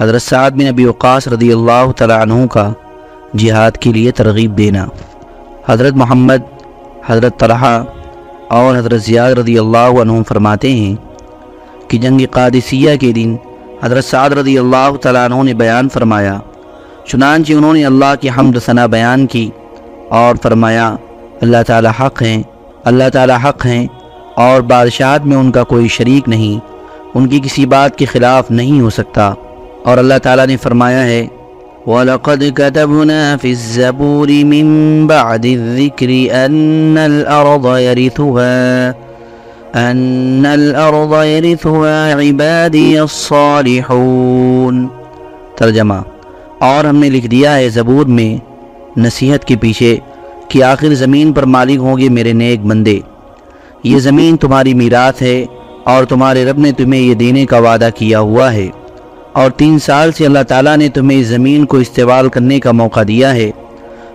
حضرت سعد بن ابی وقاص رضی اللہ تعالیٰ عنہ کا جہاد کے لیے ترغیب دینا۔ حضرت محمد، حضرت طلحہ اور حضرت زیاد رضی اللہ عنہ فرماتے ہیں کہ جنگ قادسیہ کے دن حضرت سعد رضی اللہ تعالیٰ عنہ نے بیان فرمایا۔ چنانچہ انہوں نے اللہ کی حمد ثنا بیان کی اور فرمایا، اللہ تعالیٰ حق ہیں، اللہ تعالیٰ حق ہیں اور بادشاہت میں ان کا کوئی شریک نہیں، ان کی کسی بات کے خلاف نہیں ہو سکتا۔ اور اللہ تعالیٰ نے فرمایا ہے، وَلَقَدْ كَتَبْنَا فِي الزَّبُورِ مِن بَعْدِ الذِّكْرِ أَنَّ الْأَرْضَ يَرِثُهَا، أَنَّ الْأَرْضَ يَرِثُهَا عِبَادِيَ الصَّالِحُونَ۔ ترجمہ، اور ہم نے لکھ دیا ہے زبور میں نصیحت کے پیچھے کہ آخر زمین پر مالک ہوں گے میرے نیک بندے۔ یہ زمین تمہاری میراث ہے اور تمہارے رب نے تمہیں یہ دینے کا وعدہ کیا ہوا ہے۔ اور تین سال سے اللہ تعالیٰ نے تمہیں اس زمین کو استعمال کرنے کا موقع دیا ہے۔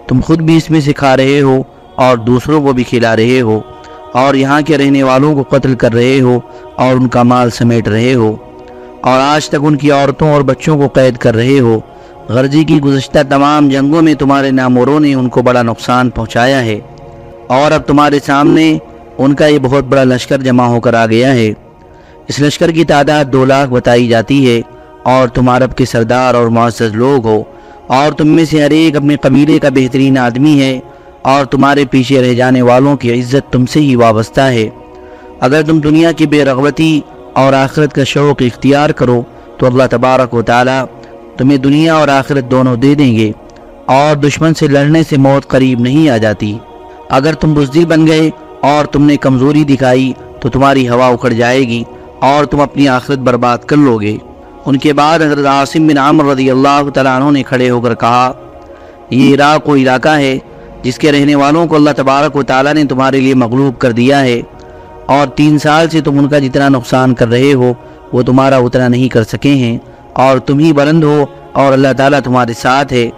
تم خود بھی اس میں سکھا رہے ہو اور دوسروں کو بھی کھلا رہے ہو اور یہاں کے رہنے والوں کو قتل کر رہے ہو اور ان کا مال سمیٹ رہے ہو اور آج تک ان کی عورتوں اور بچوں کو قید کر رہے ہو۔ غرضی کی گزشتہ تمام جنگوں میں تمہارے ناموروں نے ان کو بڑا نقصان پہنچایا ہے۔ اور اب تمہارے سامنے ان کا یہ بہت بڑا لشکر جمع ہو کر آ گیا ہے۔ اس لشکر کی تعداد دو لاکھ بتائی جاتی ہے۔ اور تم عرب کے سردار اور معزز لوگ ہو، اور تم میں سے ہر ایک اپنے قبیلے کا بہترین آدمی ہے، اور تمہارے پیچھے رہ جانے والوں کی عزت تم سے ہی وابستہ ہے۔ اگر تم دنیا کی بے رغبتی اور آخرت کا شوق اختیار کرو، تو اللہ تبارک و تعالی تمہیں دنیا اور آخرت دونوں دے دیں گے، اور دشمن سے لڑنے سے موت قریب نہیں آ جاتی۔ اگر تم بزدل بن گئے اور تم نے کمزوری دکھائی، تو تمہاری ہوا اکھڑ جائے گی، اور تم اپنی آخرت برباد کر لو گے۔ ان کے بعد حضرت عاصم بن عامر رضی اللہ تعالیٰ عنہ نے کھڑے ہو کر کہا، یہ عراق و علاقہ ہے جس کے رہنے والوں کو اللہ تبارک و تعالیٰ نے تمہارے لیے مغلوب کر دیا ہے اور تین سال سے تم ان کا جتنا نقصان کر رہے ہو، وہ تمہارا اتنا نہیں کر سکے ہیں اور تم ہی بلند ہو اور اللہ تعالیٰ تمہارے ساتھ ہے۔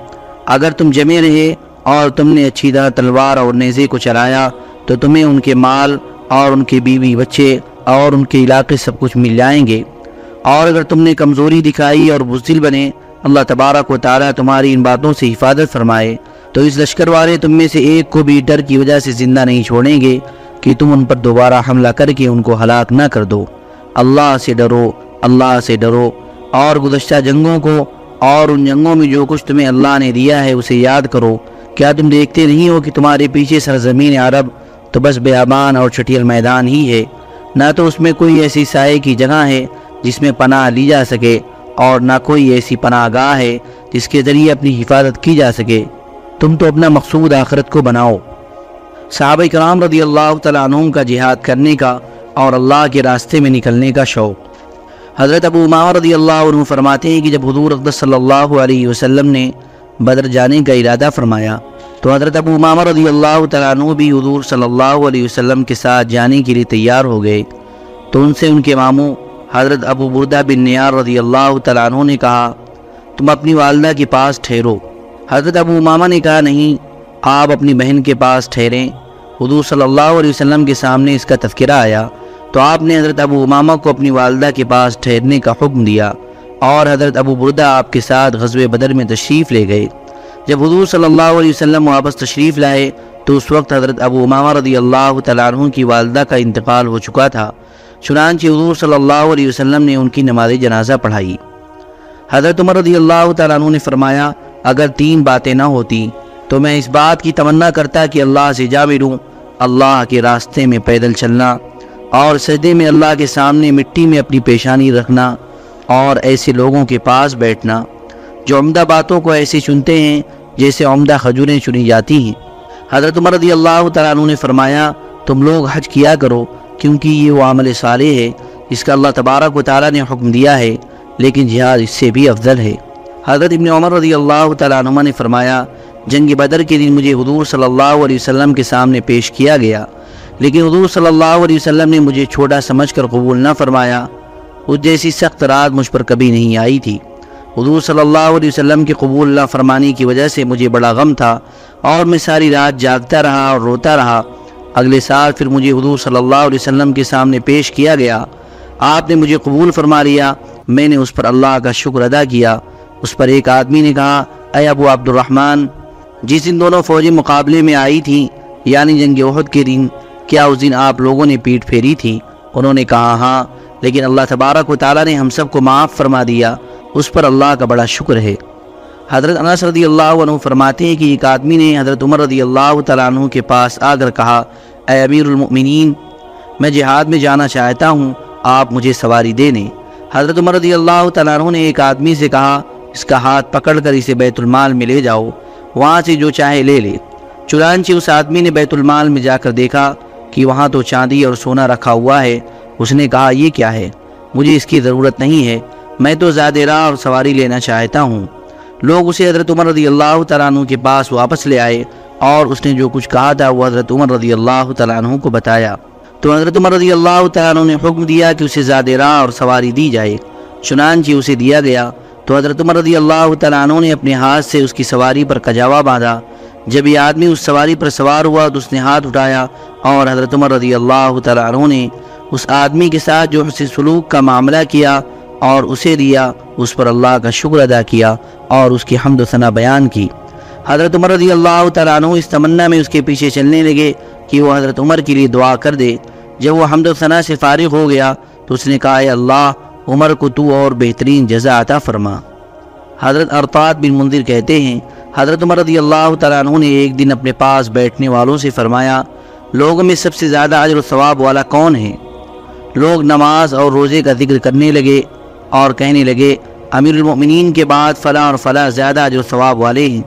اگر تم جمے رہے اور تم نے اچھی طرح تلوار اور نیزے کو چلایا، تو تمہیں ان کے مال اور ان کے بیوی بچے اور ان کے علاقے سب کچھ مل جائیں گے۔ اور اگر تم نے کمزوری دکھائی اور بزدل بنے، اللہ تبارک و تعالیٰ تمہاری ان باتوں سے حفاظت فرمائے۔ تو اس لشکر والے تم میں سے ایک کو بھی ڈر کی وجہ سے زندہ نہیں چھوڑیں گے کہ تم ان پر دوبارہ حملہ کر کے ان کو ہلاک نہ کر دو۔ اللہ سے ڈرو، اللہ سے ڈرو۔ اور گزشتہ جنگوں کو، اور ان جنگوں میں جو کچھ تمہیں اللہ نے دیا ہے، اسے یاد کرو۔ کیا تم دیکھتے نہیں ہو کہ تمہارے پیچھے سرزمین عرب تو بس بیابان اور چٹیل میدان ہی ہے؟ نہ تو اس میں کوئی ایسی سائے کی جگہ ہے جس میں پناہ لی جا سکے اور نہ کوئی ایسی پناہ گاہ ہے جس کے ذریعے اپنی حفاظت کی جا سکے۔ تم تو اپنا مقصود آخرت کو بناؤ۔ صحابہ کرام رضی اللہ تعالیٰ عنہ کا جہاد کرنے کا اور اللہ کے راستے میں نکلنے کا شوق۔ حضرت ابو امام رضی اللہ عنہ فرماتے ہیں کہ جب حضور اقدس صلی اللہ علیہ وسلم نے بدر جانے کا ارادہ فرمایا تو حضرت ابو امام رضی اللہ تعالیٰ عنہ بھی حضور صلی اللہ علیہ وسلم کے ساتھ جانے کے لیے تیار ہو گئے۔ تو ان سے ان کے ماموں حضرت ابو بردہ بن نیار رضی اللہ تعالیٰ عنہ نے کہا، تم اپنی والدہ کے پاس ٹھہرو۔ حضرت ابو امامہ نے کہا، نہیں، آپ اپنی بہن کے پاس ٹھہریں۔ حضور صلی اللہ علیہ وسلم کے سامنے اس کا تذکرہ آیا، تو آپ نے حضرت ابو امامہ کو اپنی والدہ کے پاس ٹھہرنے کا حکم دیا اور حضرت ابو بردہ آپ کے ساتھ غزوہ بدر میں تشریف لے گئے۔ جب حضور صلی اللہ علیہ وسلم واپس تشریف لائے، تو اس وقت حضرت ابو امامہ رضی اللہ تعالیٰ عنہ کی والدہ کا انتقال ہو چکا تھا۔ چنانچہ حضور صلی اللہ علیہ وسلم نے ان کی نماز جنازہ پڑھائی۔ حضرت عمر رضی اللہ تعالیٰ عنہ نے فرمایا، اگر تین باتیں نہ ہوتی، تو میں اس بات کی تمنا کرتا کہ اللہ سے جا ملوں اللہ کے راستے میں پیدل چلنا اور سجدے میں اللہ کے سامنے مٹی میں اپنی پیشانی رکھنا اور ایسے لوگوں کے پاس بیٹھنا۔ جو عمدہ باتوں کو ایسے چنتے ہیں جیسے عمدہ خجوریں چنی جاتی ہیں۔ حضرت عمر رضی اللہ تعالیٰ عنہ نے فرمایا، تم لوگ حج کیا کرو کیونکہ یہ وہ عمل صالح ہے جس کا اللہ تبارک و تعالیٰ نے حکم دیا ہے، لیکن جہاد اس سے بھی افضل ہے۔ حضرت ابن عمر رضی اللہ تعالیٰ عنہ نے فرمایا، جنگ بدر کے دن مجھے حضور صلی اللہ علیہ وسلم کے سامنے پیش کیا گیا، لیکن حضور صلی اللہ علیہ وسلم نے مجھے چھوٹا سمجھ کر قبول نہ فرمایا۔ اس جیسی سخت رات مجھ پر کبھی نہیں آئی تھی۔ حضور صلی اللہ علیہ وسلم کی قبول نہ فرمانی کی وجہ سے مجھے بڑا غم تھا اور میں ساری رات جاگتا رہا اور روتا رہا۔ اگلے سال پھر مجھے حضور صلی اللہ علیہ وسلم کے سامنے پیش کیا گیا۔ آپ نے مجھے قبول فرما لیا۔ میں نے اس پر اللہ کا شکر ادا کیا۔ اس پر ایک آدمی نے کہا، اے ابو عبد الرحمن جس دن دونوں فوجی مقابلے میں آئی تھیں یعنی جنگ عہد کے دن، کیا اس دن آپ لوگوں نے پیٹ پھیری تھی؟ انہوں نے کہا ہاں لیکن اللہ تبارک و تعالیٰ نے ہم سب کو معاف فرما دیا۔ اس پر اللہ کا بڑا شکر ہے۔ حضرت انس رضی اللہ عنہ فرماتے ہیں کہ ایک آدمی نے حضرت عمر رضی اللہ تعالیٰ عنہ کے پاس آ کر کہا، اے امیر المؤمنین، میں جہاد میں جانا چاہتا ہوں، آپ مجھے سواری دے دیں. حضرت عمر رضی اللہ تعالیٰ عنہ نے ایک آدمی سے کہا، اس کا ہاتھ پکڑ کر اسے بیت المال میں لے جاؤ، وہاں سے جو چاہے لے لے. چنانچہ اس آدمی نے بیت المال میں جا کر دیکھا کہ وہاں تو چاندی اور سونا رکھا ہوا ہے۔ اس نے کہا، یہ کیا ہے؟ مجھے اس کی ضرورت نہیں ہے، میں تو زیادہ راہ اور سواری لینا چاہتا ہوں. لوگ اسے حضرت عمر رضی اللہ تعالیٰ عنہ کے پاس واپس لے آئے اور اس نے جو کچھ کہا تھا وہ حضرت عمر رضی اللہ تعالیٰ عنہ کو بتایا۔ تو حضرت عمر رضی اللہ تعالیٰ عنہ نے حکم دیا کہ اسے زیادہ راہ اور سواری دی جائے۔ چنانچہ اسے دیا گیا۔ تو حضرت عمر رضی اللہ تعالیٰ عنہ نے اپنے ہاتھ سے اس کی سواری پر کجاوا باندھا۔ جب یہ آدمی اس سواری پر سوار ہوا تو اس نے ہاتھ اٹھایا اور حضرت عمر رضی اللہ تعالیٰ عنہ نے اس آدمی کے ساتھ جو حسن سلوک کا معاملہ کیا اور اسے دیا۔ اس پر اللہ کا شکر ادا کیا اور اس کی حمد و ثنا بیان کی۔ حضرت عمر رضی اللہ تعالیٰ عنہ اس تمنا میں اس کے پیچھے چلنے لگے کہ وہ حضرت عمر کے لیے دعا کر دے۔ جب وہ حمد و ثنا سے فارغ ہو گیا تو اس نے کہا، اے اللہ، عمر کو تو اور بہترین جزا عطا فرما۔ حضرت ارطاط بن منذر کہتے ہیں، حضرت عمر رضی اللہ تعالیٰ عنہ نے ایک دن اپنے پاس بیٹھنے والوں سے فرمایا، لوگوں میں سب سے زیادہ عجر و ثواب والا کون ہے؟ لوگ نماز اور روزے کا ذکر کرنے لگے اور کہنے لگے امیر المؤمنین کے بعد فلاں اور فلاں زیادہ جو ثواب والے ہیں۔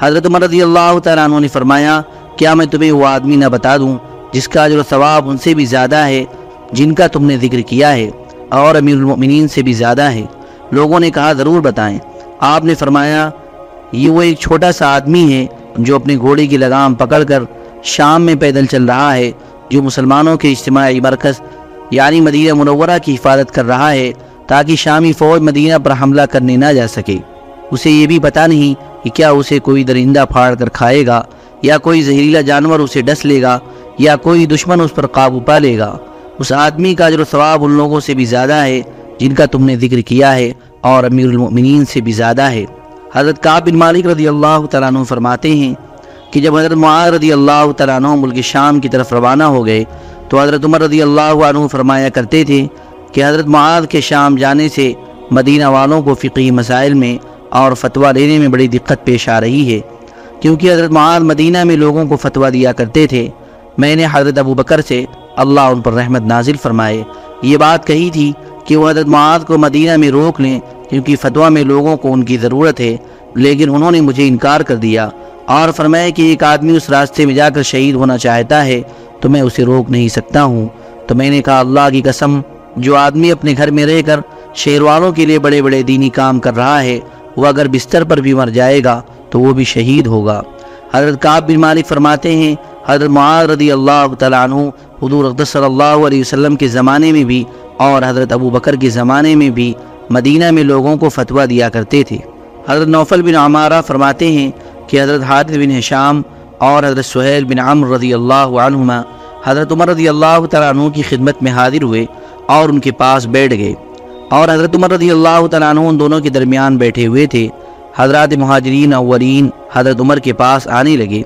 حضرت عمر رضی اللہ تعالیٰ عنہ نے فرمایا، کیا میں تمہیں وہ آدمی نہ بتا دوں جس کا جو ثواب ان سے بھی زیادہ ہے، جن کا تم نے ذکر کیا ہے، اور امیر المؤمنین سے بھی زیادہ ہے؟ لوگوں نے کہا، ضرور بتائیں آپ نے فرمایا، یہ وہ ایک چھوٹا سا آدمی ہے جو اپنے گھوڑے کی لگام پکڑ کر شام میں پیدل چل رہا ہے، جو مسلمانوں کے اجتماعی مرکز یعنی مدینہ منورہ کی حفاظت کر رہا ہے۔ تاکہ شامی فوج مدینہ پر حملہ کرنے نہ جا سکے۔ اسے یہ بھی پتا نہیں کہ کیا اسے کوئی درندہ پھاڑ کر کھائے گا، یا کوئی زہریلا جانور اسے ڈس لے گا، یا کوئی دشمن اس پر قابو پا لے گا۔ اس آدمی کا جو ثواب ان لوگوں سے بھی زیادہ ہے، جن کا تم نے ذکر کیا ہے، اور امیر المؤمنین سے بھی زیادہ ہے۔ حضرت کعب بن مالک رضی اللہ تعالیٰ عنہ فرماتے ہیں کہ جب حضرت معاذ رضی اللہ تعالیٰ عنہ ملک شام کی طرف روانہ ہو گئے، تو حضرت عمر رضی اللہ عنہ فرمایا کرتے تھے کہ حضرت معاذ کے شام جانے سے مدینہ والوں کو فقی مسائل میں اور فتویٰ لینے میں بڑی دقت پیش آ رہی ہے۔ کیونکہ حضرت معاذ مدینہ میں لوگوں کو فتویٰ دیا کرتے تھے، میں نے حضرت ابو بکر سے اللہ ان پر رحمت نازل فرمائے۔ یہ بات کہی تھی کہ وہ حضرت معاذ کو مدینہ میں روک لیں، کیونکہ فتویٰ میں لوگوں کو ان کی ضرورت ہے، لیکن انہوں نے مجھے انکار کر دیا۔ اور فرمائے کہ ایک آدمی اس راستے میں جا کر شہید ہونا چاہتا ہے تو میں اسے روک نہیں سکتا ہوں۔ تو میں نے کہا، اللہ کی قسم جو آدمی اپنے گھر میں رہ کر شہر والوں کے لیے بڑے بڑے دینی کام کر رہا ہے، وہ اگر بستر پر بھی مر جائے گا تو وہ بھی شہید ہوگا۔ حضرت کعب بن مالک فرماتے ہیں، حضرت معاذ رضی اللہ تعالیٰ عنہ حضور اقدس صلی اللہ علیہ وسلم کے زمانے میں بھی اور حضرت ابو بکر کے زمانے میں بھی مدینہ میں لوگوں کو فتویٰ دیا کرتے تھے۔ حضرت نوفل بن عمارہ فرماتے ہیں کہ حضرت حارث بن حشام اور حضرت سہیل بن عمر رضی اللہ عنہما حضرت عمر رضی اللہ تعالیٰ عنہ کی خدمت میں حاضر ہوئے۔ اور ان کے پاس بیٹھ گئے اور حضرت عمر رضی اللہ تعالیٰ عنہ ان دونوں کے درمیان بیٹھے ہوئے تھے۔ حضرات مہاجرین اولین حضرت عمر کے پاس آنے لگے۔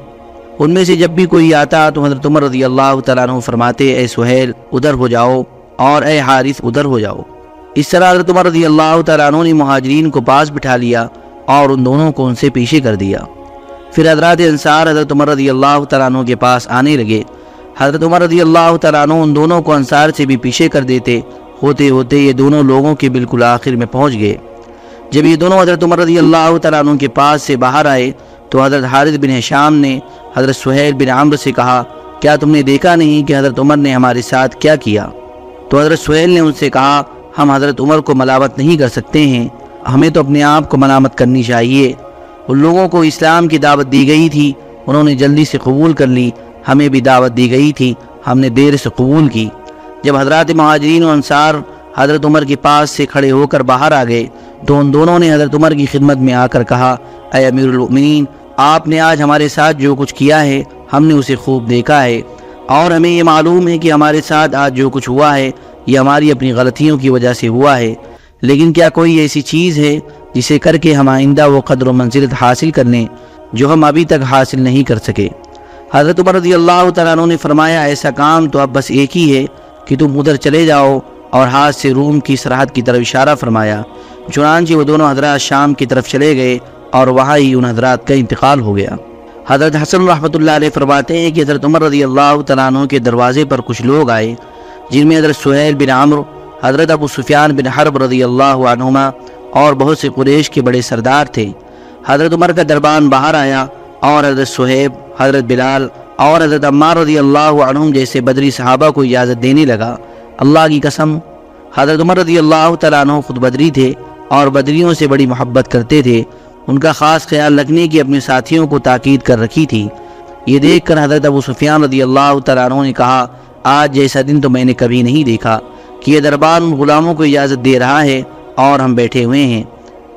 ان میں سے جب بھی کوئی آتا تو حضرت عمر رضی اللہ تعالیٰ عنہ فرماتے، اے سہیل، ادھر ہو جاؤ اور اے حارث، ادھر ہو جاؤ۔ اس طرح حضرت عمر رضی اللہ تعالیٰ عنہ نے مہاجرین کو پاس بٹھا لیا اور ان دونوں کو ان سے پیچھے کر دیا۔ پھر حضرات انصار حضرت عمر رضی اللہ تعالیٰ عنہ کے پاس آنے لگے۔ حضرت عمر رضی اللہ تعالیٰ عنہ ان دونوں کو انصار سے بھی پیچھے کر دیتے، ہوتے ہوتے یہ دونوں لوگوں کے بالکل آخر میں پہنچ گئے۔ جب یہ دونوں حضرت عمر رضی اللہ تعالیٰ عنہ کے پاس سے باہر آئے، تو حضرت حارث بن حشام نے حضرت سہیل بن عمر سے کہا، کیا تم نے دیکھا نہیں کہ حضرت عمر نے ہمارے ساتھ کیا کیا؟ تو حضرت سہیل نے ان سے کہا، ہم حضرت عمر کو ملاوت نہیں کر سکتے ہیں، ہمیں تو اپنے آپ کو ملامت کرنی چاہیے۔ ان لوگوں کو اسلام کی دعوت دی گئی تھی، انہوں نے جلدی سے قبول کر لی۔ ہمیں بھی دعوت دی گئی تھی، ہم نے دیر سے قبول کی۔ جب حضرات مہاجرین و انصار حضرت عمر کے پاس سے کھڑے ہو کر باہر آ گئے تو ان دونوں نے حضرت عمر کی خدمت میں آ کر کہا، اے امیر المؤمنین آپ نے آج ہمارے ساتھ جو کچھ کیا ہے، ہم نے اسے خوب دیکھا ہے۔ اور ہمیں یہ معلوم ہے کہ ہمارے ساتھ آج جو کچھ ہوا ہے، یہ ہماری اپنی غلطیوں کی وجہ سے ہوا ہے۔ لیکن کیا کوئی ایسی چیز ہے جسے کر کے ہم آئندہ وہ قدر و منزلت حاصل کر لیں، جو ہم ابھی تک حاصل نہیں کر سکے؟ حضرت عمر رضی اللہ تعالیٰ عنہ نے فرمایا، ایسا کام تو اب بس ایک ہی ہے کہ تم ادھر چلے جاؤ اور ہاتھ سے روم کی سرحد کی طرف اشارہ فرمایا۔ چنانچہ وہ دونوں حضرات شام کی طرف چلے گئے اور وہاں ہی ان حضرات کا انتقال ہو گیا۔ حضرت حسن رحمۃ اللہ علیہ فرماتے ہیں کہ حضرت عمر رضی اللہ تعالیٰ عنہ کے دروازے پر کچھ لوگ آئے، جن میں حضرت سہیل بن عمر حضرت ابو سفیان بن حرب رضی اللہ عنہما اور بہت سے قریش کے بڑے سردار تھے۔ حضرت عمر کا دربان باہر آیا اور حضرت سہیب حضرت بلال اور حضرت عمار رضی اللہ عنہم جیسے بدری صحابہ کو اجازت دینے لگا۔ اللہ کی قسم، حضرت عمر رضی اللہ تعالیٰ عنہ خود بدری تھے اور بدریوں سے بڑی محبت کرتے تھے۔ ان کا خاص خیال رکھنے کی اپنے ساتھیوں کو تاکید کر رکھی تھی۔ یہ دیکھ کر حضرت ابو سفیان رضی اللہ تعالیٰ عنہ نے کہا، آج جیسا دن تو میں نے کبھی نہیں دیکھا کہ یہ دربان غلاموں کو اجازت دے رہا ہے اور ہم بیٹھے ہوئے ہیں۔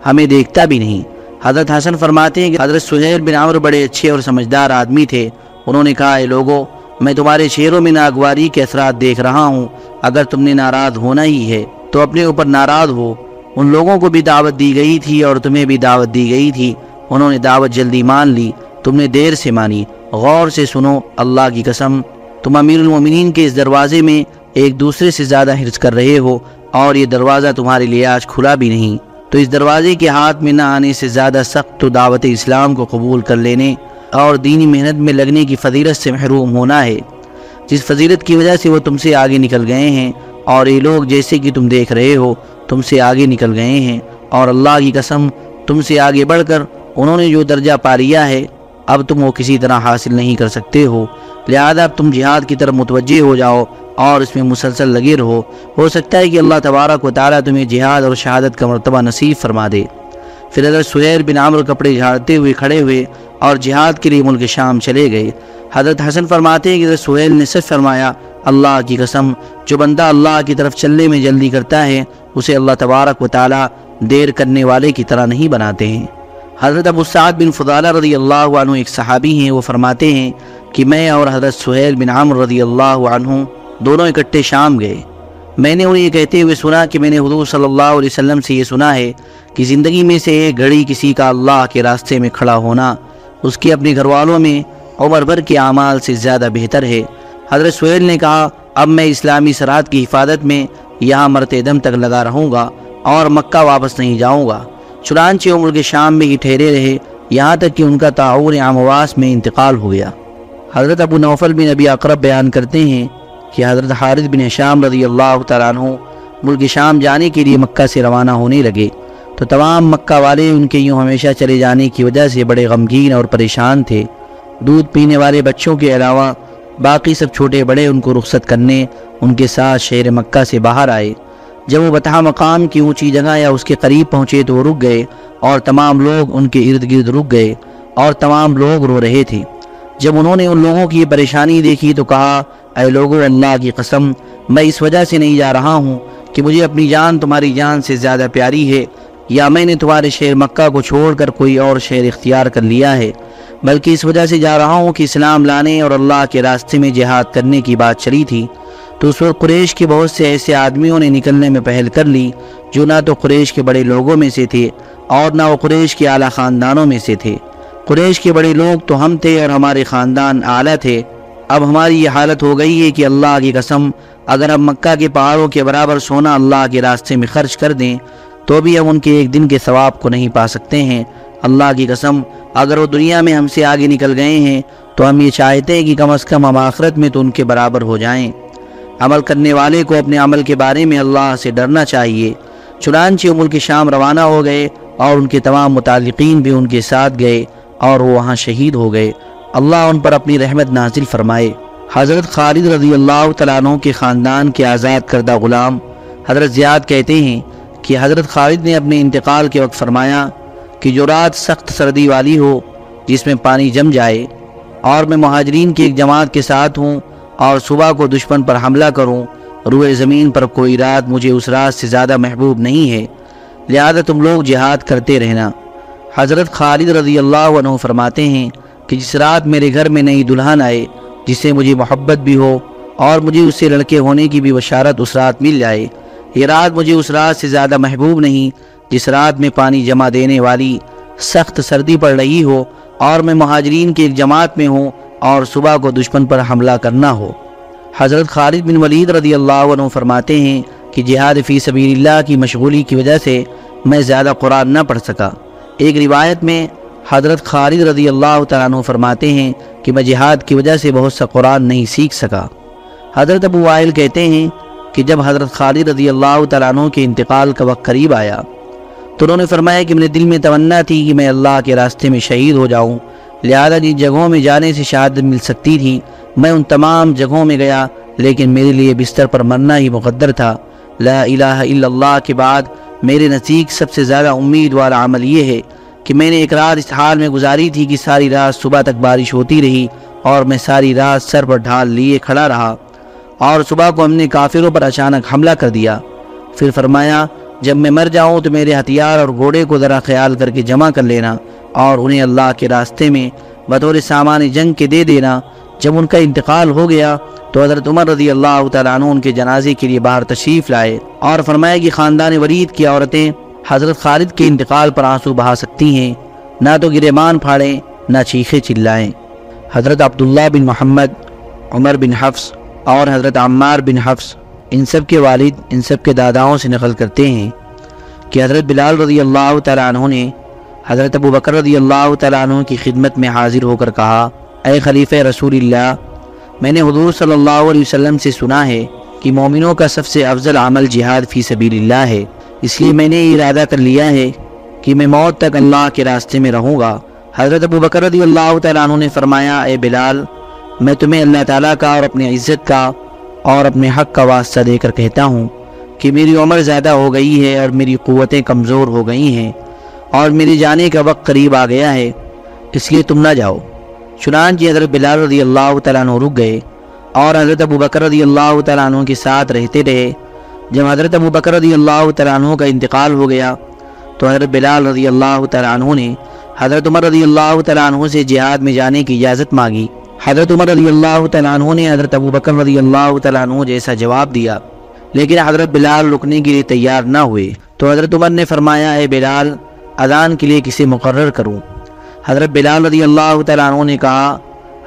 ہمیں دیکھتا بھی نہیں۔ حضرت حسن فرماتے ہیں کہ حضرت سہیل بن عمر بڑے اچھے اور سمجھدار آدمی تھے۔ انہوں نے کہا، اے لوگوں میں تمہارے شہروں میں ناگواری کے اثرات دیکھ رہا ہوں۔ اگر تم نے ناراض ہونا ہی ہے، تو اپنے اوپر ناراض ہو۔ ان لوگوں کو بھی دعوت دی گئی تھی اور تمہیں بھی دعوت دی گئی تھی۔ انہوں نے دعوت جلدی مان لی۔ تم نے دیر سے مانی۔ غور سے سنو، اللہ کی قسم، تم امیر المومنین کے اس دروازے میں ایک دوسرے سے زیادہ حرص کر رہے ہو اور یہ دروازہ تمہارے لیے آج کھلا بھی نہیں۔ تو اس دروازے کے ہاتھ میں نہ آنے سے زیادہ سخت تو دعوت اسلام کو قبول کر لینے اور دینی محنت میں لگنے کی فضیلت سے محروم ہونا ہے۔ جس فضیلت کی وجہ سے وہ تم سے آگے نکل گئے ہیں اور یہ لوگ جیسے کہ تم دیکھ رہے ہو، تم سے آگے نکل گئے ہیں اور اللہ کی قسم تم سے آگے بڑھ کر انہوں نے جو درجہ پا لیا ہے، اب تم وہ کسی طرح حاصل نہیں کر سکتے ہو۔ لہذا اب تم جہاد کی طرف متوجہ ہو جاؤ۔ اور اس میں مسلسل لگے رہو۔ ہو سکتا ہے کہ اللہ تبارک و تعالیٰ تمہیں جہاد اور شہادت کا مرتبہ نصیب فرما دے۔ پھر حضرت سہیر بن عامر کپڑے جھاڑتے ہوئے کھڑے ہوئے اور جہاد کے لیے ملک شام چلے گئے، حضرت حسن فرماتے ہیں کہ حضرت سہیل نے سچ فرمایا، اللہ کی قسم، جو بندہ اللہ کی طرف چلنے میں جلدی کرتا ہے، اسے اللہ تبارک و تعالیٰ دیر کرنے والے کی طرح نہیں بناتے ہیں۔ حضرت ابو سعد بن فضالہ رضی اللہ عنہ ایک صحابی ہیں، وہ فرماتے ہیں کہ میں اور حضرت سہیل بن عامر رضی اللہ عنہ دونوں اکٹھے شام گئے۔ میں نے انہیں یہ کہتے ہوئے سنا کہ میں نے حضور صلی اللہ علیہ وسلم سے یہ سنا ہے کہ زندگی میں سے ایک گھڑی کسی کا اللہ کے راستے میں کھڑا ہونا، اس کے اپنے گھر والوں میں عمر بھر کے اعمال سے زیادہ بہتر ہے۔ حضرت سہیل نے کہا، اب میں اسلامی سرات کی حفاظت میں یہاں مرتے دم تک لگا رہوں گا اور مکہ واپس نہیں جاؤں گا۔ چنانچہ عمر کے شام میں ہی ٹھہرے رہے، یہاں تک کہ ان کا تعاون عامواس میں انتقال ہو گیا۔ حضرت ابو نوفل بن ابی اقرب بیان کرتے ہیں کہ حضرت حارث بن شام رضی اللہ تعالیٰ عنہ ملک شام جانے کے لیے مکہ سے روانہ ہونے لگے۔ تو تمام مکہ والے ان کے یوں ہمیشہ چلے جانے کی وجہ سے بڑے غمگین اور پریشان تھے۔ دودھ پینے والے بچوں کے علاوہ باقی سب چھوٹے بڑے ان کو رخصت کرنے ان کے ساتھ شہر مکہ سے باہر آئے۔ جب وہ بتہ مقام کی اونچی جگہ یا اس کے قریب پہنچے تو وہ رک گئے اور تمام لوگ ان کے ارد گرد رک گئے اور تمام لوگ رو رہے تھے۔ جب انہوں نے ان لوگوں کی پریشانی دیکھی تو کہا، اے لوگوں، اللہ کی قسم، میں اس وجہ سے نہیں جا رہا ہوں کہ مجھے اپنی جان، تمہاری جان سے زیادہ پیاری ہے، یا میں نے تمہارے شہر مکہ کو چھوڑ کر کوئی اور شہر اختیار کر لیا ہے، بلکہ اس وجہ سے جا رہا ہوں کہ اسلام لانے اور اللہ کے راستے میں جہاد کرنے کی بات چلی تھی۔ تو اس وقت قریش کے بہت سے ایسے آدمیوں نے نکلنے میں پہل کر لی، جو نہ تو قریش کے بڑے لوگوں میں سے تھے اور نہ وہ قریش کے اعلیٰ خاندانوں میں سے تھے۔ قریش کے بڑے لوگ تو ہم تھے اور ہمارے خاندان اعلیٰ تھے۔ اب ہماری یہ حالت ہو گئی ہے کہ اللہ کی قسم، اگر ہم مکہ کے پہاڑوں کے برابر سونا اللہ کے راستے میں خرچ کر دیں، تو بھی ہم ان کے ایک دن کے ثواب کو نہیں پا سکتے ہیں۔ اللہ کی قسم، اگر وہ دنیا میں ہم سے آگے نکل گئے ہیں، تو ہم یہ چاہتے ہیں کہ کم از کم ہم آخرت میں تو ان کے برابر ہو جائیں۔ عمل کرنے والے کو اپنے عمل کے بارے میں اللہ سے ڈرنا چاہیے۔ چنانچہ ملک شام روانہ ہو گئے اور ان کے تمام متعلقین بھی ان کے ساتھ گئے۔ اور وہ وہاں شہید ہو گئے۔ اللہ ان پر اپنی رحمت نازل فرمائے۔ حضرت خالد رضی اللہ تعالیٰ عنہ کے خاندان کے آزاد کردہ غلام حضرت زیاد کہتے ہیں کہ حضرت خالد نے اپنے انتقال کے وقت فرمایا کہ جو رات سخت سردی والی ہو جس میں پانی جم جائے اور میں مہاجرین کی ایک جماعت کے ساتھ ہوں اور صبح کو دشمن پر حملہ کروں، روئے زمین پر کوئی رات مجھے اس رات سے زیادہ محبوب نہیں ہے۔ لہذا تم لوگ جہاد کرتے رہنا۔ حضرت خالد رضی اللہ عنہ فرماتے ہیں کہ جس رات میرے گھر میں نئی دلہن آئے جس سے مجھے محبت بھی ہو اور مجھے اس سے لڑکے ہونے کی بھی بشارت اس رات مل جائے۔ یہ رات مجھے اس رات سے زیادہ محبوب نہیں، جس رات میں پانی جمع دینے والی سخت سردی پڑ رہی ہو اور میں مہاجرین کی ایک جماعت میں ہوں اور صبح کو دشمن پر حملہ کرنا ہو۔ حضرت خالد بن ولید رضی اللہ عنہ فرماتے ہیں کہ جہاد فی سبیل اللہ کی مشغولی کی وجہ سے میں زیادہ قرآن نہ پڑھ سکا۔ ایک روایت میں حضرت خالد رضی اللہ تعالیٰ عنہ فرماتے ہیں کہ میں جہاد کی وجہ سے بہت سا قرآن نہیں سیکھ سکا۔ حضرت ابو وائل کہتے ہیں کہ جب حضرت خالد رضی اللہ تعالیٰ عنہ کے انتقال کا وقت قریب آیا تو انہوں نے فرمایا کہ میرے دل میں تمنا تھی کہ میں اللہ کے راستے میں شہید ہو جاؤں۔ لہذا جن جگہوں میں جانے سے شہادت مل سکتی تھی، میں ان تمام جگہوں میں گیا، لیکن میرے لیے بستر پر مرنا ہی مقدر تھا۔ لا الہ الا اللہ کے بعد میرے نزدیک سب سے زیادہ امید والا عمل یہ ہے کہ میں نے ایک رات اس حال میں گزاری تھی کہ ساری رات صبح تک بارش ہوتی رہی اور میں ساری رات سر پر ڈھال لیے کھڑا رہا اور صبح کو ہم نے کافروں پر اچانک حملہ کر دیا۔ پھر فرمایا، جب میں مر جاؤں تو میرے ہتھیار اور گھوڑے کو ذرا خیال کر کے جمع کر لینا اور انہیں اللہ کے راستے میں بطور سامان جنگ کے دے دینا جب ان کا انتقال ہو گیا تو حضرت عمر رضی اللہ تعالیٰ عنہ ان کے جنازے کے لیے باہر تشریف لائے اور فرمایا کہ خاندان ورید کی عورتیں حضرت خالد کے انتقال پر آنسو بہا سکتی ہیں، نہ تو گرمان پھاڑیں، نہ چیخے چلائیں۔ حضرت عبداللہ بن محمد، عمر بن حفظ اور حضرت عمار بن حفظ ان سب کے والد، ان سب کے داداؤں سے نقل کرتے ہیں کہ حضرت بلال رضی اللہ تعالیٰ عنہ نے حضرت ابو بکر رضی اللہ تعالیٰ عنہ کی خدمت میں حاضر ہو کر کہا، اے خلیف رسول اللہ، میں نے حضور صلی اللہ علیہ وسلم سے سنا ہے کہ مومنوں کا سب سے افضل عمل جہاد فی سبیل اللہ ہے۔ اس لیے میں نے ارادہ کر لیا ہے کہ میں موت تک اللہ کے راستے میں رہوں گا۔ حضرت ابو بکر رضی اللہ تعالیٰ عنہ نے فرمایا، اے بلال، میں تمہیں اللہ تعالیٰ کا اور اپنی عزت کا اور اپنے حق کا واسطہ دے کر کہتا ہوں کہ میری عمر زیادہ ہو گئی ہے اور میری قوتیں کمزور ہو گئی ہیں۔ اور میری جانے کا وقت قریب آ گیا ہے، اس لیے تم نہ جاؤ۔ چنانچہ حضرت بلال رضی اللہ تعالیٰ عنہ رک گئے اور حضرت ابو بکر رضی اللہ تعالیٰ عنہ کے ساتھ رہتے رہے۔ جب حضرت ابو بکر رضی اللہ تعالیٰ عنہ کا انتقال ہو گیا، تو حضرت بلال رضی اللہ تعالیٰ عنہ نے حضرت عمر رضی اللہ تعالیٰ عنہ سے جہاد میں جانے کی اجازت مانگی۔ حضرت عمر رضی اللہ تعالیٰ عنہ نے حضرت ابو بکر رضی اللہ تعالیٰ عنہ جیسا جواب دیا۔ لیکن حضرت بلال رکنے کے لیے تیار نہ ہوئے، تو حضرت عمر نے فرمایا، اے بلال اذان کے لیے کسی مقرر کروں۔ حضرت بلال رضی اللہ تعالیٰ عنہ نے کہا،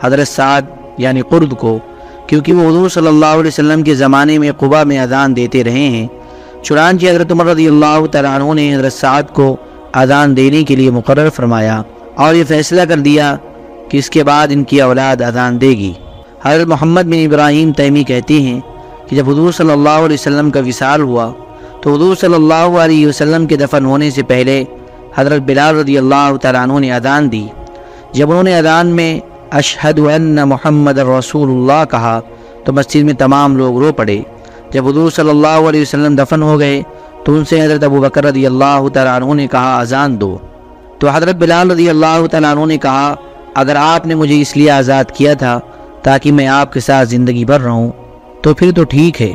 حضرت سعد یعنی قرد کو، کیونکہ وہ حضور صلی اللہ علیہ وسلم کے زمانے میں قبا میں اذان دیتے رہے ہیں، چنانچہ حضرت عمر رضی اللہ تعالیٰ عنہ نے حضرت سعد کو اذان دینے کے لیے مقرر فرمایا اور یہ فیصلہ کر دیا کہ اس کے بعد ان کی اولاد اذان دے گی۔ حضرت محمد بن ابراہیم تیمی کہتے ہیں کہ جب حضور صلی اللہ علیہ وسلم کا وصال ہوا تو حضور صلی اللہ علیہ وسلم کے دفن ہونے سے پہلے حضرت بلال رضی اللہ تعالیٰ عنہ نے اذان دی۔ جب انہوں نے اذان میں اشہد ان محمد رسول اللہ کہا، تو مسجد میں تمام لوگ رو پڑے۔ جب حضور صلی اللہ علیہ وسلم دفن ہو گئے، تو ان سے حضرت ابو بکر رضی اللہ تعالیٰ عنہ نے کہا، اذان دو۔ تو حضرت بلال رضی اللہ تعالیٰ عنہ نے کہا، اگر آپ نے مجھے اس لیے آزاد کیا تھا تاکہ میں آپ کے ساتھ زندگی بھر رہوں، تو پھر تو ٹھیک ہے۔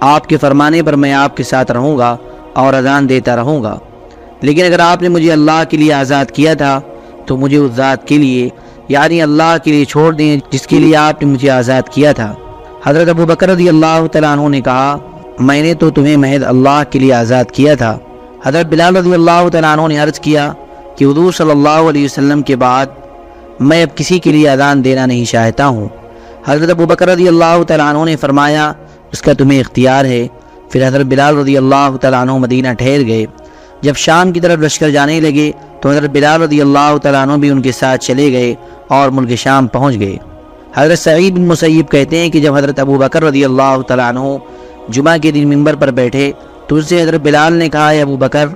آپ کے فرمانے پر میں آپ کے ساتھ رہوں گا اور اذان دیتا رہوں گا۔ لیکن اگر آپ نے مجھے اللہ کے لیے آزاد کیا تھا، تو مجھے اس ذات کے لیے یعنی اللہ کے لیے چھوڑ دیں، جس کے لیے آپ نے مجھے آزاد کیا تھا۔ حضرت ابو بکر رضی اللہ تعالیٰ عنہ نے کہا، میں نے تو تمہیں محض اللہ کے لیے آزاد کیا تھا۔ حضرت بلال رضی اللہ تعالیٰ عنہ نے عرض کیا کہ حضور صلی اللہ علیہ وسلم کے بعد میں اب کسی کے لیے اذان دینا نہیں چاہتا ہوں۔ حضرت ابو بکر رضی اللہ تعالیٰ عنہ نے فرمایا، اس کا تمہیں اختیار ہے۔ پھر حضرت بلال رضی اللہ تعالیٰ عنہ مدینہ ٹھہر گئے۔ جب شام کی طرف لشکر جانے لگے تو حضرت بلال رضی اللہ تعالیٰ عنہ بھی ان کے ساتھ چلے گئے اور ملک شام پہنچ گئے۔ حضرت سعید بن مسیب کہتے ہیں کہ جب حضرت ابو بکر رضی اللہ تعالیٰ عنہ جمعہ کے دن ممبر پر بیٹھے تو اس سے حضرت بلال نے کہا ہے ابو بکر،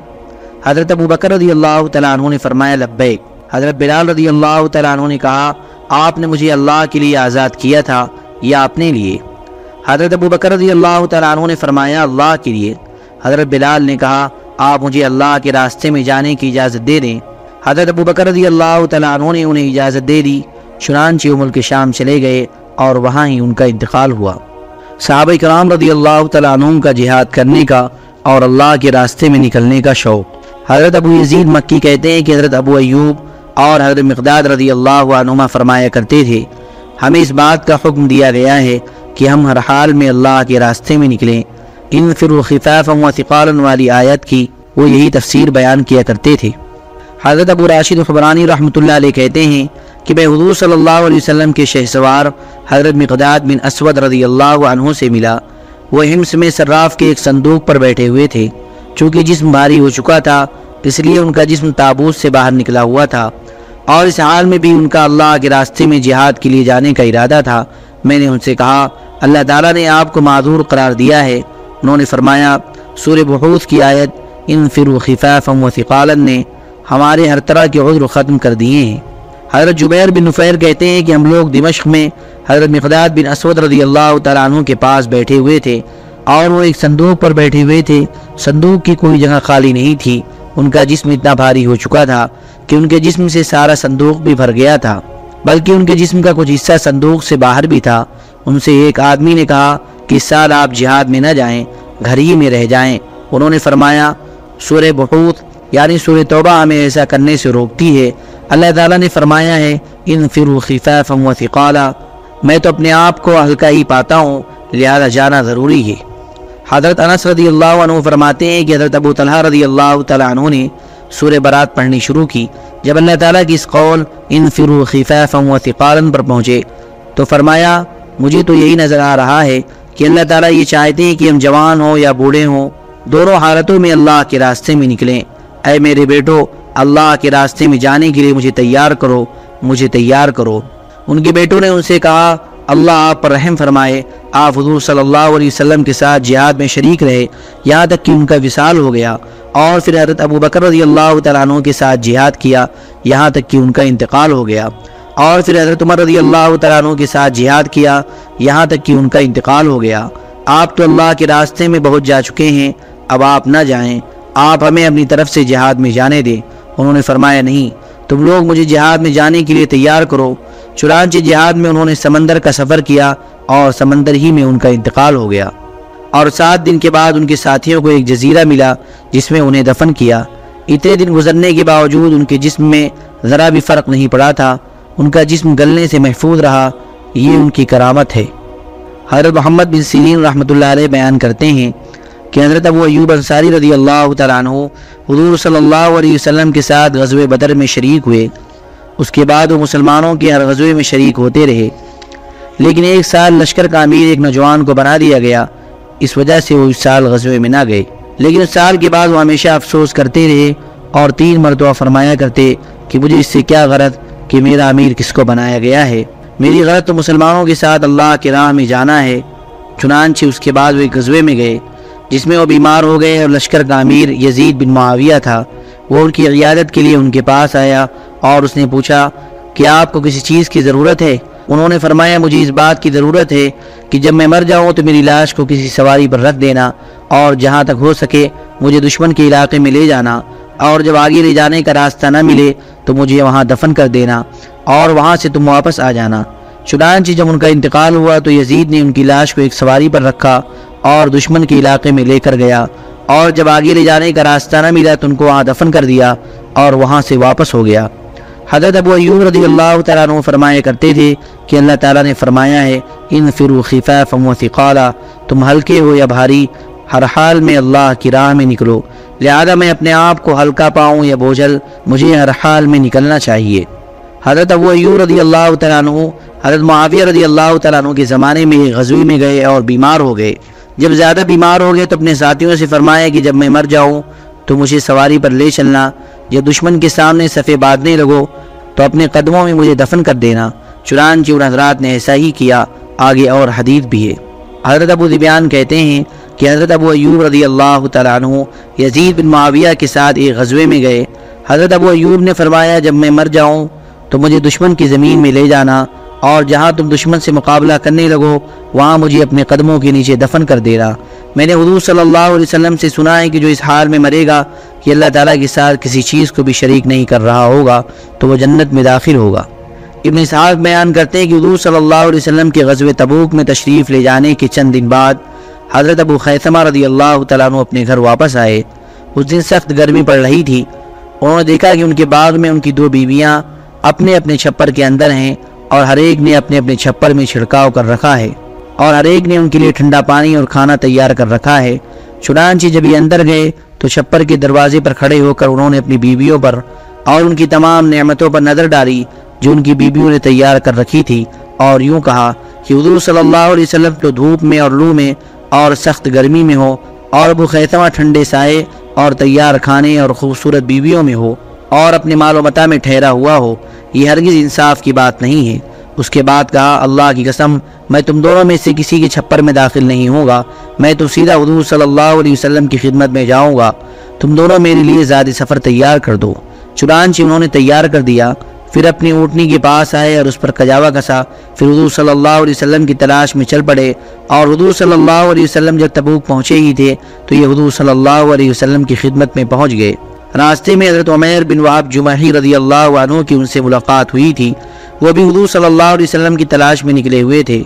حضرت ابو بکر رضی اللہ تعالیٰ عنہ نے فرمایا، لبیک۔ حضرت بلال رضی اللہ تعالیٰ عنہ نے کہا، آپ نے مجھے اللہ کے لیے آزاد کیا تھا یا اپنے لیے؟ حضرت ابو بکر رضی اللہ تعالیٰ عنہ نے فرمایا، اللہ کے لیے۔ حضرت بلال نے کہا آپ مجھے اللہ کے راستے میں جانے کی اجازت دے دیں۔ حضرت ابو بکر رضی اللہ تعالیٰ عنہ نے انہیں اجازت دے دی، چنانچہ وہ ملک شام چلے گئے اور وہاں ہی ان کا انتقال ہوا۔ صحابہ کرام رضی اللہ تعالیٰ عنہ کا جہاد کرنے کا اور اللہ کے راستے میں نکلنے کا شوق۔ حضرت ابو یزید مکی کہتے ہیں کہ حضرت ابو ایوب اور حضرت مقداد رضی اللہ عنہ فرمایا کرتے تھے، ہمیں اس بات کا حکم دیا گیا ہے کہ ہم ہر حال میں اللہ کے راستے میں نکلیں۔ ان فرخفاف و ثقال والی آیت کی، وہ یہی تفسیر بیان کیا کرتے تھے۔ حضرت ابو راشد خبرانی رحمۃ اللہ علیہ کہتے ہیں کہ میں حضور صلی اللہ علیہ وسلم کے شہ سوار حضرت مقداد بن اسود رضی اللہ عنہ سے ملا۔ وہ ہمس میں صراف کے ایک صندوق پر بیٹھے ہوئے تھے۔ چونکہ جسم بھاری ہو چکا تھا، اس لیے ان کا جسم تابوت سے باہر نکلا ہوا تھا۔ اور اس حال میں بھی ان کا اللہ کے راستے میں جہاد کے لیے جانے کا ارادہ تھا۔ میں نے ان سے کہا، اللہ تعالیٰ نے آپ کو معذور قرار دیا ہے۔ انہوں نے فرمایا سور بحوث کی آیت ان فرو خفافم و ثقالن نے ہمارے ہر طرح کے عذر ختم کر دیے ہیں۔ حضرت جبیر بن نفیر کہتے ہیں کہ ہم لوگ دمشق میں حضرت مقداد بن اسود رضی اللہ تعالیٰ عنہ کے پاس بیٹھے ہوئے تھے اور وہ ایک صندوق پر بیٹھے ہوئے تھے۔ صندوق کی کوئی جگہ خالی نہیں تھی۔ ان کا جسم اتنا بھاری ہو چکا تھا کہ ان کے جسم سے سارا صندوق بھی بھر گیا تھا، بلکہ ان کے جسم کا کچھ حصہ صندوق سے باہر بھی تھا۔ ان سے ایک آدمی نے کہا کہ اس سال آپ جہاد میں نہ جائیں، گھر ہی میں رہ جائیں۔ انہوں نے فرمایا، سورہ بحوت یعنی سورہ توبہ ہمیں ایسا کرنے سے روکتی ہے۔ اللہ تعالیٰ نے فرمایا ہے ان فرو خفافا و ثقالا۔ میں تو اپنے آپ کو ہلکا ہی پاتا ہوں، لہذا جانا ضروری ہے۔ حضرت انس رضی اللہ عنہ فرماتے ہیں کہ حضرت ابو طلحہ رضی اللہ تعالیٰ عنہ نے سورہ برات پڑھنی شروع کی۔ جب اللہ تعالیٰ کی اس قول ان فرو خفافا و ثقالا پر پہنچے، تو فرمایا، مجھے تو یہی نظر آ رہا ہے کہ اللہ تعالیٰ یہ چاہتے ہیں کہ ہم جوان ہوں یا بوڑھے ہوں، دونوں حالتوں میں اللہ کے راستے میں نکلیں۔ اے میرے بیٹو، اللہ کے راستے میں جانے کے لیے مجھے تیار کرو، مجھے تیار کرو۔ ان کے بیٹوں نے ان سے کہا، اللہ آپ پر رحم فرمائے، آپ حضور صلی اللہ علیہ وسلم کے ساتھ جہاد میں شریک رہے۔ یہاں تک کہ ان کا وصال ہو گیا۔ اور پھر حضرت ابو بکر رضی اللہ تعالیٰ عنہ کے ساتھ جہاد کیا، یہاں تک کہ ان کا انتقال ہو گیا۔ اور پھر حضرت عمر رضی اللہ تعالیٰ عنہ کے ساتھ جہاد کیا، یہاں تک کہ ان کا انتقال ہو گیا۔ آپ تو اللہ کے راستے میں بہت جا چکے ہیں، اب آپ نہ جائیں۔ آپ ہمیں اپنی طرف سے جہاد میں جانے دیں۔ انہوں نے فرمایا، نہیں، تم لوگ مجھے جہاد میں جانے کے لیے تیار کرو۔ چنانچہ جہاد میں انہوں نے سمندر کا سفر کیا اور سمندر ہی میں ان کا انتقال ہو گیا۔ اور سات دن کے بعد ان کے ساتھیوں کو ایک جزیرہ ملا، جس میں انہیں دفن کیا۔ اتنے دن گزرنے کے باوجود ان کے جسم میں ذرا بھی فرق نہیں پڑا تھا۔ ان کا جسم گلنے سے محفوظ رہا، یہ ان کی کرامت ہے۔ حضرت محمد بن سیرین رحمۃ اللہ علیہ بیان کرتے ہیں کہ حضرت ابو ایوب انصاری رضی اللہ تعالیٰ عنہ حضور صلی اللہ علیہ وسلم کے ساتھ غزوہ بدر میں شریک ہوئے۔ اس کے بعد وہ مسلمانوں کے ہر غزوے میں شریک ہوتے رہے۔ لیکن ایک سال لشکر کا امیر ایک نوجوان کو بنا دیا گیا، اس وجہ سے وہ اس سال غزوے میں نہ گئے۔ لیکن اس سال کے بعد وہ ہمیشہ افسوس کرتے رہے اور تین مرتبہ فرمایا کرتے کہ مجھے اس سے کیا غرض کہ میرا امیر کس کو بنایا گیا ہے؟ میری غرض تو مسلمانوں کے ساتھ اللہ کے راہ میں جانا ہے، چنانچہ اس کے بعد وہ ایک غزوے میں گئے، جس میں وہ بیمار ہو گئے اور لشکر کا امیر یزید بن معاویہ تھا۔ وہ ان کی عیادت کے لیے ان کے پاس آیا اور اس نے پوچھا کہ آپ کو کسی چیز کی ضرورت ہے؟ انہوں نے فرمایا، مجھے اس بات کی ضرورت ہے کہ جب میں مر جاؤں تو میری لاش کو کسی سواری پر رکھ دینا اور جہاں تک ہو سکے مجھے دشمن کے علاقے میں لے جانا۔ اور جب آگے لے جانے کا راستہ نہ ملے تو مجھے وہاں دفن کر دینا اور وہاں سے تم واپس آ جانا۔ چنانچہ جب ان کا انتقال ہوا تو یزید نے ان کی لاش کو ایک سواری پر رکھا اور دشمن کے علاقے میں لے کر گیا۔ اور جب آگے لے جانے کا راستہ نہ ملا تو ان کو وہاں دفن کر دیا اور وہاں سے واپس ہو گیا۔ حضرت ابو ایوب رضی اللہ تعالیٰ عنہ فرمایا کرتے تھے کہ اللہ تعالیٰ نے فرمایا ہے، ان فرو خفاف و ثقالا، تم ہلکے ہو یا بھاری، ہر حال میں اللہ کی راہ میں نکلو۔ لہذا میں اپنے آپ کو ہلکا پاؤں یا بوجھل مجھے ہر حال میں نکلنا چاہیے۔ حضرت ابو ایوب رضی اللہ تعالیٰ عنہ، حضرت معاویہ رضی اللہ تعالیٰ عنہ کے زمانے میں غزوی میں گئے اور بیمار ہو گئے۔ جب زیادہ بیمار ہو گئے تو اپنے ساتھیوں سے فرمایا کہ جب میں مر جاؤں تو مجھے سواری پر لے چلنا جب دشمن کے سامنے صفے باندھنے لگو تو اپنے قدموں میں مجھے دفن کر دینا۔ چنانچہ ان حضرات نے ایسا ہی کیا، آگے اور حدیث بھی ہے۔ حضرت ابو ذبیان کہتے ہیں کہ حضرت ابو ایوب رضی اللہ تعالیٰ عنہ یزید بن معاویہ کے ساتھ ایک غزوے میں گئے۔ حضرت ابو ایوب نے فرمایا، جب میں مر جاؤں تو مجھے دشمن کی زمین میں لے جانا اور جہاں تم دشمن سے مقابلہ کرنے لگو، وہاں مجھے اپنے قدموں کے نیچے دفن کر دے رہا میں نے حضور صلی اللہ علیہ وسلم سے سنا ہے کہ جو اس حال میں مرے گا، کہ اللہ تعالیٰ کے ساتھ کسی چیز کو بھی شریک نہیں کر رہا ہوگا، تو وہ جنت میں داخل ہوگا۔ ابن صاحب بیان کرتے ہیں کہ حضور صلی اللہ علیہ وسلم کے غزو تبوک میں تشریف لے جانے کے چند دن بعد حضرت ابو خیثمہ رضی اللہ تعالیٰ عنہ اپنے گھر واپس آئے۔ اس دن سخت گرمی پڑ رہی تھی۔ انہوں نے دیکھا کہ ان کے باغ میں ان کی دو بیویاں اپنے اپنے چھپر کے اندر ہیں اور ہر ایک نے اپنے اپنے چھپر میں چھڑکاؤ کر رکھا ہے اور ہر ایک نے ان کے لیے ٹھنڈا پانی اور کھانا تیار کر رکھا ہے۔ چنانچہ جب یہ اندر گئے تو چھپر کے دروازے پر کھڑے ہو کر انہوں نے اپنی بیویوں پر اور ان کی تمام نعمتوں پر نظر ڈالی جو ان کی بیویوں نے تیار کر رکھی تھی اور یوں کہا کہ حضور صلی اللہ علیہ وسلم تو دھوپ میں اور لو میں اور سخت گرمی میں ہو، اور ابو خیتمہ ٹھنڈے سائے، اور تیار کھانے اور خوبصورت بیویوں میں ہو، اور اپنے مال و متا میں ٹھہرا ہوا ہو، یہ ہرگز انصاف کی بات نہیں ہے۔ اس کے بعد کہا، اللہ کی قسم، میں تم دونوں میں سے کسی کے چھپر میں داخل نہیں ہوں گا۔ میں تو سیدھا حضور صلی اللہ علیہ وسلم کی خدمت میں جاؤں گا۔ تم دونوں میرے لیے زیادہ سفر تیار کر دو۔ چنانچہ انہوں نے تیار کر دیا۔ پھر اپنی اونٹنی کے پاس آئے اور اس پر کجاوا کسا۔ پھر حضور صلی اللہ علیہ وسلم کی تلاش میں چل پڑے اور حضور صلی اللہ علیہ وسلم جب تبوک پہنچے ہی تھے تو یہ حضور صلی اللہ علیہ وسلم کی خدمت میں پہنچ گئے۔ راستے میں حضرت عمیر بن وعب جمعی رضی اللہ عنہ کی ان سے ملاقات ہوئی تھی۔ وہ بھی حضور صلی اللہ علیہ وسلم کی تلاش میں نکلے ہوئے تھے۔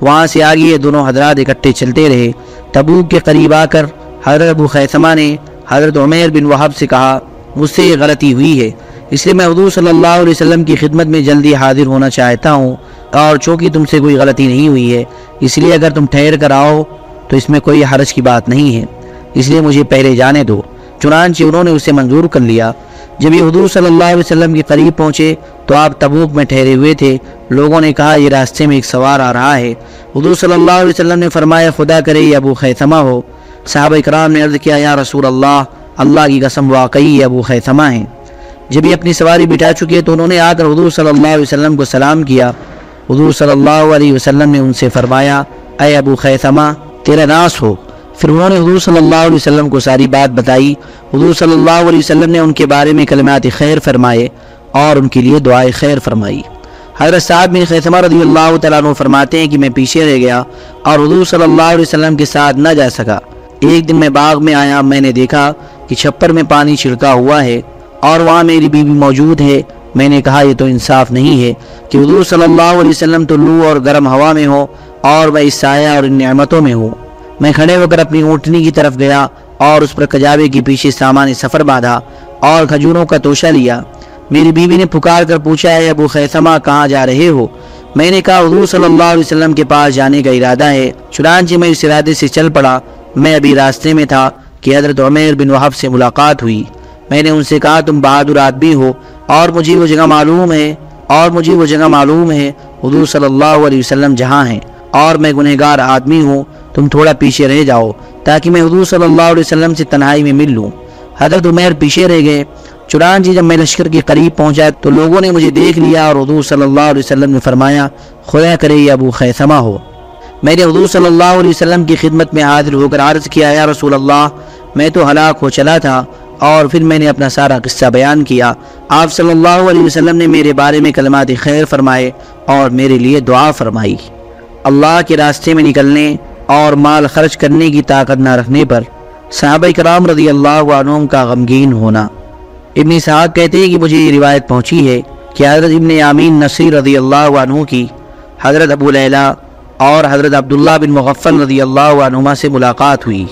وہاں سے آگے یہ دونوں حضرات اکٹھے چلتے رہے۔ تبوک کے قریب آ کر حضرت ابو خیسمہ نے حضرت عمیر بن وحب سے کہا، مجھ سے یہ غلطی ہوئی ہے۔ اس لیے میں حضور صلی اللہ علیہ وسلم کی خدمت میں جلدی حاضر ہونا چاہتا ہوں اور چونکہ تم سے کوئی غلطی نہیں ہوئی ہے، اس لیے اگر تم ٹھہر کر آؤ تو اس میں کوئی حرج کی بات نہیں ہے۔ اس لیے مجھے پہلے جانے دو۔ چنانچہ انہوں نے اسے منظور کر لیا۔ جب یہ حضور صلی اللہ علیہ وسلم کے قریب پہنچے تو آپ تبوک میں ٹھہرے ہوئے تھے۔ لوگوں نے کہا، یہ راستے میں ایک سوار آ رہا ہے۔ حضور صلی اللہ علیہ وسلم نے فرمایا، خدا کرے یہ ابو خیثمہ ہو۔ صحابہ اکرام نے عرض کیا، یا رسول اللہ اللہ کی قسم واقعی ابو خیثمہ ہیں۔ جب یہ اپنی سواری بٹھا چکے تو انہوں نے آ کر حضور صلی اللہ علیہ وسلم کو سلام کیا۔ حضور صلی اللہ علیہ وسلم نے ان سے فرمایا، اے ابو خیثمہ، تیرا ناس ہو۔ پھر انہوں نے حضور صلی اللہ علیہ وسلم کو ساری بات بتائی۔ حضور صلی اللہ علیہ وسلم نے ان کے بارے میں کلمات خیر فرمائے اور ان کے لیے دعائے خیر فرمائی۔ حضرت صاحب بن خیثمہ رضی اللہ تعالیٰ عنہ فرماتے ہیں کہ میں پیچھے رہ گیا اور حضور صلی اللہ علیہ وسلم کے ساتھ نہ جا سکا۔ ایک دن میں باغ میں آیا، میں نے دیکھا کہ چھپر میں پانی چھڑکا ہوا ہے۔ اور وہاں میری بیوی موجود ہے۔ میں نے کہا، یہ تو انصاف نہیں ہے کہ حضور صلی اللہ علیہ وسلم تو لو اور گرم ہوا میں ہو اور میں اس سایہ اور ان نعمتوں میں ہوں میں کھڑے ہو کر اپنی اونٹنی کی طرف گیا اور اس پر کجاوے کے پیچھے سامان سفر باندھا اور کھجوروں کا توشہ لیا۔ میری بیوی نے پکار کر پوچھا ہے ابو خیسمہ کہاں جا رہے ہو؟ میں نے کہا، حضور صلی اللہ علیہ وسلم کے پاس جانے کا ارادہ ہے۔ چنانچہ میں اس ارادے سے چل پڑا۔ میں ابھی راستے میں تھا کہ حضرت عمیر بن وحب سے ملاقات ہوئی۔ میں نے ان سے کہا تم بہادر آدمی ہو اور مجھے وہ جگہ معلوم ہے، اور مجھے وہ جگہ معلوم ہے۔ حضور صلی اللہ علیہ وسلم جہاں ہیں اور میں گنہگار آدمی ہوں، تم تھوڑا پیچھے رہ جاؤ تاکہ میں حضور صلی اللہ علیہ وسلم سے تنہائی میں مل لوں۔ حضرت عمیر پیچھے رہ گئے۔ چنانچہ جب میں لشکر کے قریب پہنچا تو لوگوں نے مجھے دیکھ لیا اور حضور صلی اللہ علیہ وسلم نے فرمایا، خدا کرے یہ ابو خیسمہ ہو۔ میں نے حضور صلی اللہ علیہ وسلم کی خدمت میں حاضر ہو کر عرض کیا، یا رسول اللہ، میں تو ہلاک ہو چلا تھا اور پھر میں نے اپنا سارا قصہ بیان کیا۔ آپ صلی اللہ علیہ وسلم نے میرے بارے میں کلمات خیر فرمائے اور میرے لیے دعا فرمائی۔ اللہ کے راستے میں نکلنے اور مال خرچ کرنے کی طاقت نہ رکھنے پر صحابہ کرام رضی اللہ عنہ کا غمگین ہونا۔ ابن صاحب کہتے ہیں کہ مجھے یہ روایت پہنچی ہے کہ حضرت ابن یامین نصیر رضی اللہ عنہ کی حضرت ابو لیلہ اور حضرت عبداللہ بن مغفل رضی اللہ عنہما سے ملاقات ہوئی۔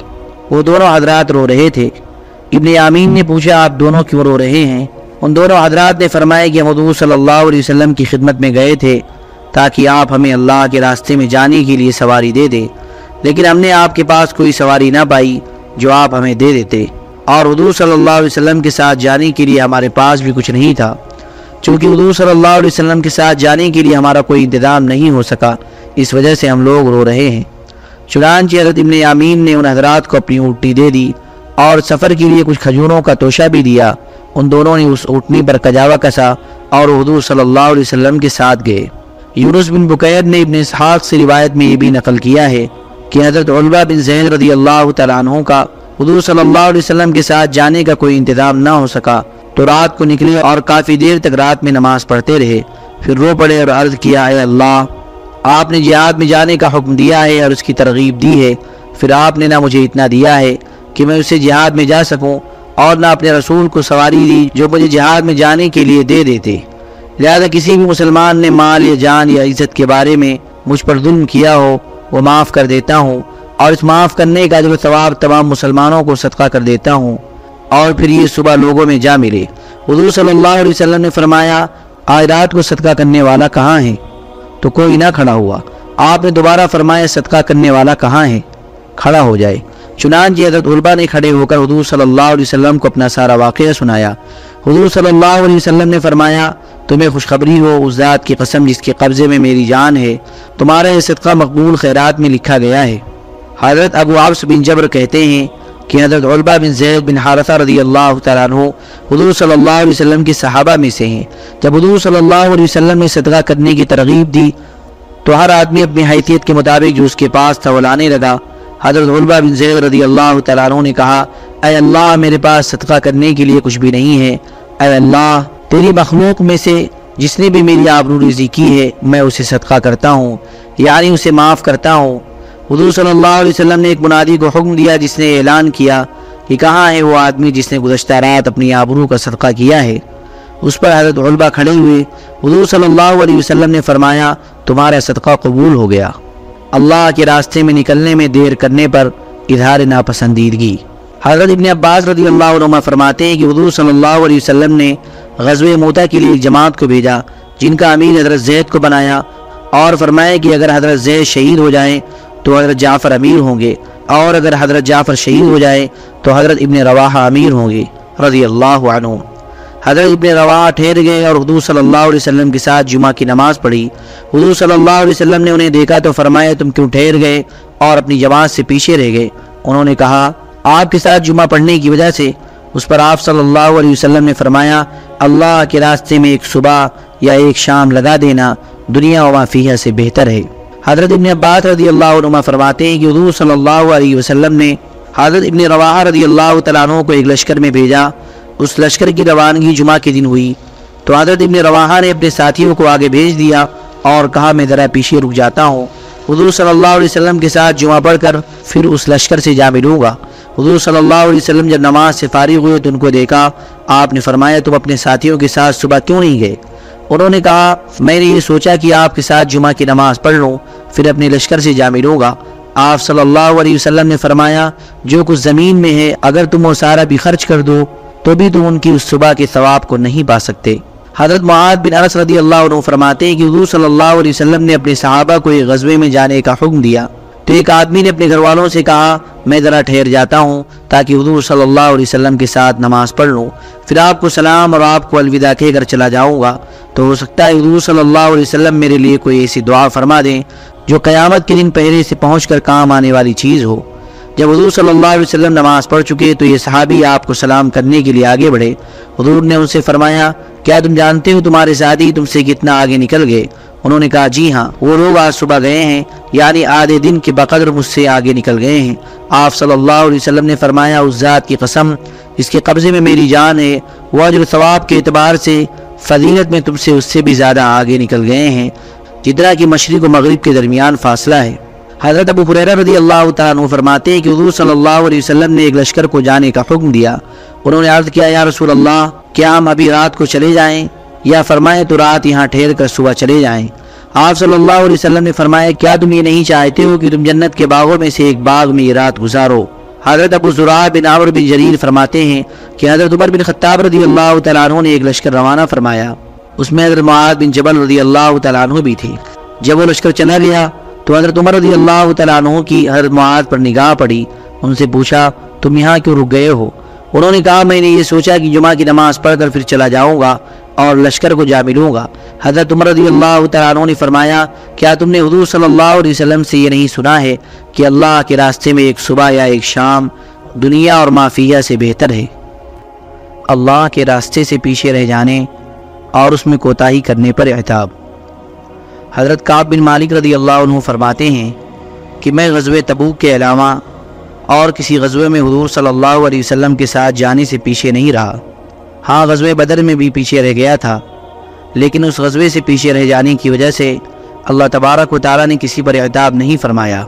وہ دونوں حضرات رو رہے تھے۔ ابن یامین نے پوچھا، آپ دونوں کیوں رو رہے ہیں؟ ان دونوں حضرات نے فرمایا کہ حضور صلی اللہ علیہ وسلم کی خدمت میں گئے تھے تاکہ آپ ہمیں اللہ کے راستے میں جانے کے لیے سواری دے دے۔ لیکن ہم نے آپ کے پاس کوئی سواری نہ پائی جو آپ ہمیں دے دیتے۔ اور حضور صلی اللہ علیہ وسلم کے ساتھ جانے کے لیے ہمارے پاس بھی کچھ نہیں تھا۔ چونکہ حضور صلی اللہ علیہ وسلم کے ساتھ جانے کے لیے ہمارا کوئی انتظام نہیں ہو سکا، اس وجہ سے ہم لوگ رو رہے ہیں۔ چنانچہ حضرت ابن یامین نے ان حضرات کو اپنی اونٹی دے دی۔ اور سفر کے لیے کچھ کھجوروں کا توشہ بھی دیا۔ ان دونوں نے اس اٹھنی پر کجاوا کسا اور حضور صلی اللہ علیہ وسلم کے ساتھ گئے۔ یونس بن بقیر نے ابن اسحاق سے روایت میں یہ بھی نقل کیا ہے کہ حضرت علبہ بن زین رضی اللہ تعالیٰ عنہ کا حضور صلی اللہ علیہ وسلم کے ساتھ جانے کا کوئی انتظام نہ ہو سکا۔ تو رات کو نکلے اور کافی دیر تک رات میں نماز پڑھتے رہے۔ پھر رو پڑے اور عرض کیا، اے اللہ، آپ نے جہاد میں جانے کا حکم دیا ہے اور اس کی ترغیب دی ہے۔ پھر آپ نے نہ مجھے اتنا دیا ہے۔ کہ میں اسے جہاد میں جا سکوں اور نہ اپنے رسول کو سواری دی جو مجھے جہاد میں جانے کے لیے دے دیتے۔ لہذا کسی بھی مسلمان نے مال یا جان یا عزت کے بارے میں مجھ پر ظلم کیا ہو، وہ معاف کر دیتا ہوں اور اس معاف کرنے کا جو ثواب تمام مسلمانوں کو صدقہ کر دیتا ہوں اور پھر یہ صبح لوگوں میں جا ملے۔ حضور صلی اللہ علیہ وسلم نے فرمایا، آج رات کو صدقہ کرنے والا کہاں ہے؟ تو کوئی نہ کھڑا ہوا۔ آپ نے دوبارہ فرمایا، صدقہ کرنے والا کہاں ہے؟ کھڑا ہو جائے۔ چنانچہ حضرت علبا نے کھڑے ہو کر حضور صلی اللہ علیہ وسلم کو اپنا سارا واقعہ سنایا۔ حضور صلی اللہ علیہ وسلم نے فرمایا، تمہیں خوشخبری ہو اس ذات کی قسم جس کے قبضے میں میری جان ہے، تمہارا یہ صدقہ مقبول خیرات میں لکھا گیا ہے۔ حضرت ابو عبس بن جبر کہتے ہیں کہ حضرت علبہ بن زید بن حارثہ رضی اللہ تعالیٰ عنہ حضور صلی اللہ علیہ وسلم کی صحابہ میں سے ہیں۔ جب حضور صلی اللہ علیہ وسلم نے صدقہ کرنے کی ترغیب دی، تو ہر آدمی اپنی حیثیت کے مطابق جو اس کے پاس تھا وہ لانے لگا۔ حضرت علبہ بن زید رضی اللہ تعالیٰ عنہ نے کہا، اے اللہ، میرے پاس صدقہ کرنے کے لیے کچھ بھی نہیں ہے۔ اے اللہ، تیری مخلوق میں سے جس نے بھی میری آبرو رضی کی ہے، میں اسے صدقہ کرتا ہوں یعنی اسے معاف کرتا ہوں۔ حضور صلی اللہ علیہ وسلم نے ایک منادی کو حکم دیا جس نے اعلان کیا کہ کہاں ہے وہ آدمی جس نے گزشتہ رات اپنی آبرو کا صدقہ کیا ہے۔ اس پر حضرت علبہ کھڑے ہوئے، حضور صلی اللہ علیہ وسلم نے فرمایا، تمہارا صدقہ قبول ہو گیا۔ اللہ کے راستے میں نکلنے میں دیر کرنے پر اظہار ناپسندیدگی۔ حضرت ابن عباس رضی اللہ عنہ فرماتے ہیں کہ حضور صلی اللہ علیہ وسلم نے غزوہ موتا کے لیے جماعت کو بھیجا، جن کا امین حضرت زید کو بنایا اور فرمایا کہ اگر حضرت زید شہید ہو جائیں تو حضرت جعفر امیر ہوں گے، اور اگر حضرت جعفر شہید ہو جائے تو حضرت ابن رواحہ امیر ہوں گے، رضی اللہ عنہ۔ حضرت ابن رواحہ ٹھہر گئے اور حضور صلی اللہ علیہ وسلم کے ساتھ جمعہ کی نماز پڑھی۔ حضور صلی اللہ علیہ وسلم نے انہیں دیکھا تو فرمایا، تم کیوں ٹھہر گئے اور اپنی جماعت سے پیچھے رہ گئے؟ انہوں نے کہا، آپ کے ساتھ جمعہ پڑھنے کی وجہ سے۔ اس پر آپ صلی اللہ علیہ وسلم نے فرمایا، اللہ کے راستے میں ایک صبح یا ایک شام لگا دینا دنیا و مافیہ سے بہتر ہے۔ حضرت ابن عباس رضی اللہ عنہ فرماتے ہیں کہ حضور صلی اللہ علیہ وسلم نے حضرت ابن رواحہ رضی اللہ تعالیٰ عنہ کو ایک لشکر میں بھیجا۔ اس لشکر کی روانگی جمعہ کے دن ہوئی تو حضرت ابن رواحہ نے اپنے ساتھیوں کو آگے بھیج دیا اور کہا میں ذرا پیچھے رک جاتا ہوں۔ حضور صلی اللہ علیہ وسلم کے ساتھ جمعہ پڑھ کر پھر اس لشکر سے جا ملوں گا۔ حضور صلی اللہ علیہ وسلم جب نماز سے فارغ ہوئے تو ان کو دیکھا، آپ نے فرمایا تم اپنے ساتھیوں کے ساتھ صبح کیوں نہیں گئے؟ انہوں نے کہا، میں نے یہ سوچا کہ آپ کے ساتھ جمعہ کی نماز پڑھ لوں، پھر اپنے لشکر سے جا ملوں گا۔ آپ صلی اللہ علیہ وسلم نے فرمایا، جو کچھ زمین میں ہے، اگر تم وہ سارا بھی خرچ کر دو تو بھی تم ان کی اس صبح کے ثواب کو نہیں پا سکتے۔ حضرت معاد بن عرص رضی اللہ عنہ فرماتے ہیں کہ حضور صلی اللہ علیہ وسلم نے اپنے صحابہ کو ایک غزوے میں جانے کا حکم دیا۔ تو ایک آدمی نے اپنے گھر والوں سے کہا، میں ذرا ٹھہر جاتا ہوں تاکہ حضور صلی اللہ علیہ وسلم کے ساتھ نماز پڑھ لوں۔ پھر آپ کو سلام اور آپ کو الوداع کہہ کر چلا جاؤں گا۔ تو ہو سکتا ہے حضور صلی اللہ علیہ وسلم میرے لیے کوئی ایسی دعا فرما دیں جو قیامت کے دن پہلے سے پہنچ کر کام آنے والی چیز ہو۔ جب حضور صلی اللہ علیہ وسلم نماز پڑھ چکے تو یہ صحابی آپ کو سلام کرنے کے لیے آگے بڑھے۔ حضور نے ان سے فرمایا، کیا تم جانتے ہو تمہارے ساتھی تم سے کتنا آگے نکل گئے؟ انہوں نے کہا جی ہاں وہ لوگ آج صبح گئے ہیں یعنی آدھے دن کے بقدر مجھ سے آگے نکل گئے ہیں۔ آپ صلی اللہ علیہ وسلم نے فرمایا، اس ذات کی قسم، اس کے قبضے میں میری جان ہے، وہ اجر ثواب کے اعتبار سے فضیلت میں تم سے اس سے بھی زیادہ آگے نکل گئے ہیں، جتنا کہ مشرق و مغرب کے درمیان فاصلہ ہے۔ حضرت ابو حریرہ رضی اللہ تعالیٰ عنہ فرماتے ہیں کہ حضور صلی اللہ علیہ وسلم نے ایک لشکر کو جانے کا حکم دیا۔ انہوں نے عرض کیا، یا رسول اللہ، کیا ہم ابھی رات کو چلے جائیں؟ یا فرمائے تو رات یہاں ٹھہر کر صبح چلے جائیں۔ آپ صلی اللہ علیہ وسلم نے فرمایا، کیا تم یہ نہیں چاہتے ہو کہ تم جنت کے باغوں میں سے ایک باغ میں یہ رات گزارو؟ حضرت ابو زرع بن عمر بن جریر فرماتے ہیں کہ حضرت عمر بن خطاب رضی اللہ تعالیٰ عنہ نے ایک لشکر روانہ فرمایا۔ اس میں حضرت معاذ بن جبل رضی اللہ تعالیٰ عنہ بھی تھے۔ جب وہ لشکر چلا گیا تو حضرت عمر رضی اللہ تعالیٰ عنہ کی حضرت معاذ پر نگاہ پڑی۔ ان سے پوچھا، تم یہاں کیوں رک گئے ہو؟ انہوں نے کہا، میں نے یہ سوچا کہ جمعہ کی نماز پڑھ کر پھر چلا جاؤں گا اور لشکر کو جا ملوں گا۔ حضرت عمر رضی اللہ تعالیٰ عنہ نے فرمایا، کیا تم نے حضور صلی اللہ علیہ وسلم سے یہ نہیں سنا ہے کہ اللہ کے راستے میں ایک صبح یا ایک شام دنیا اور معافیہ سے بہتر ہے؟ اللہ کے راستے سے پیچھے رہ جانے اور اس میں کوتاہی کرنے پر اعتاب۔ حضرت کعب بن مالک رضی اللہ عنہ فرماتے ہیں کہ میں غزوہ تبوک کے علاوہ اور کسی غزوے میں حضور صلی اللہ علیہ وسلم کے ساتھ جانے سے پیچھے نہیں رہا۔ ہاں غزوہ بدر میں بھی پیچھے رہ گیا تھا، لیکن اس غزوے سے پیچھے رہ جانے کی وجہ سے اللہ تبارک و تعالیٰ نے کسی پر اعتاب نہیں فرمایا۔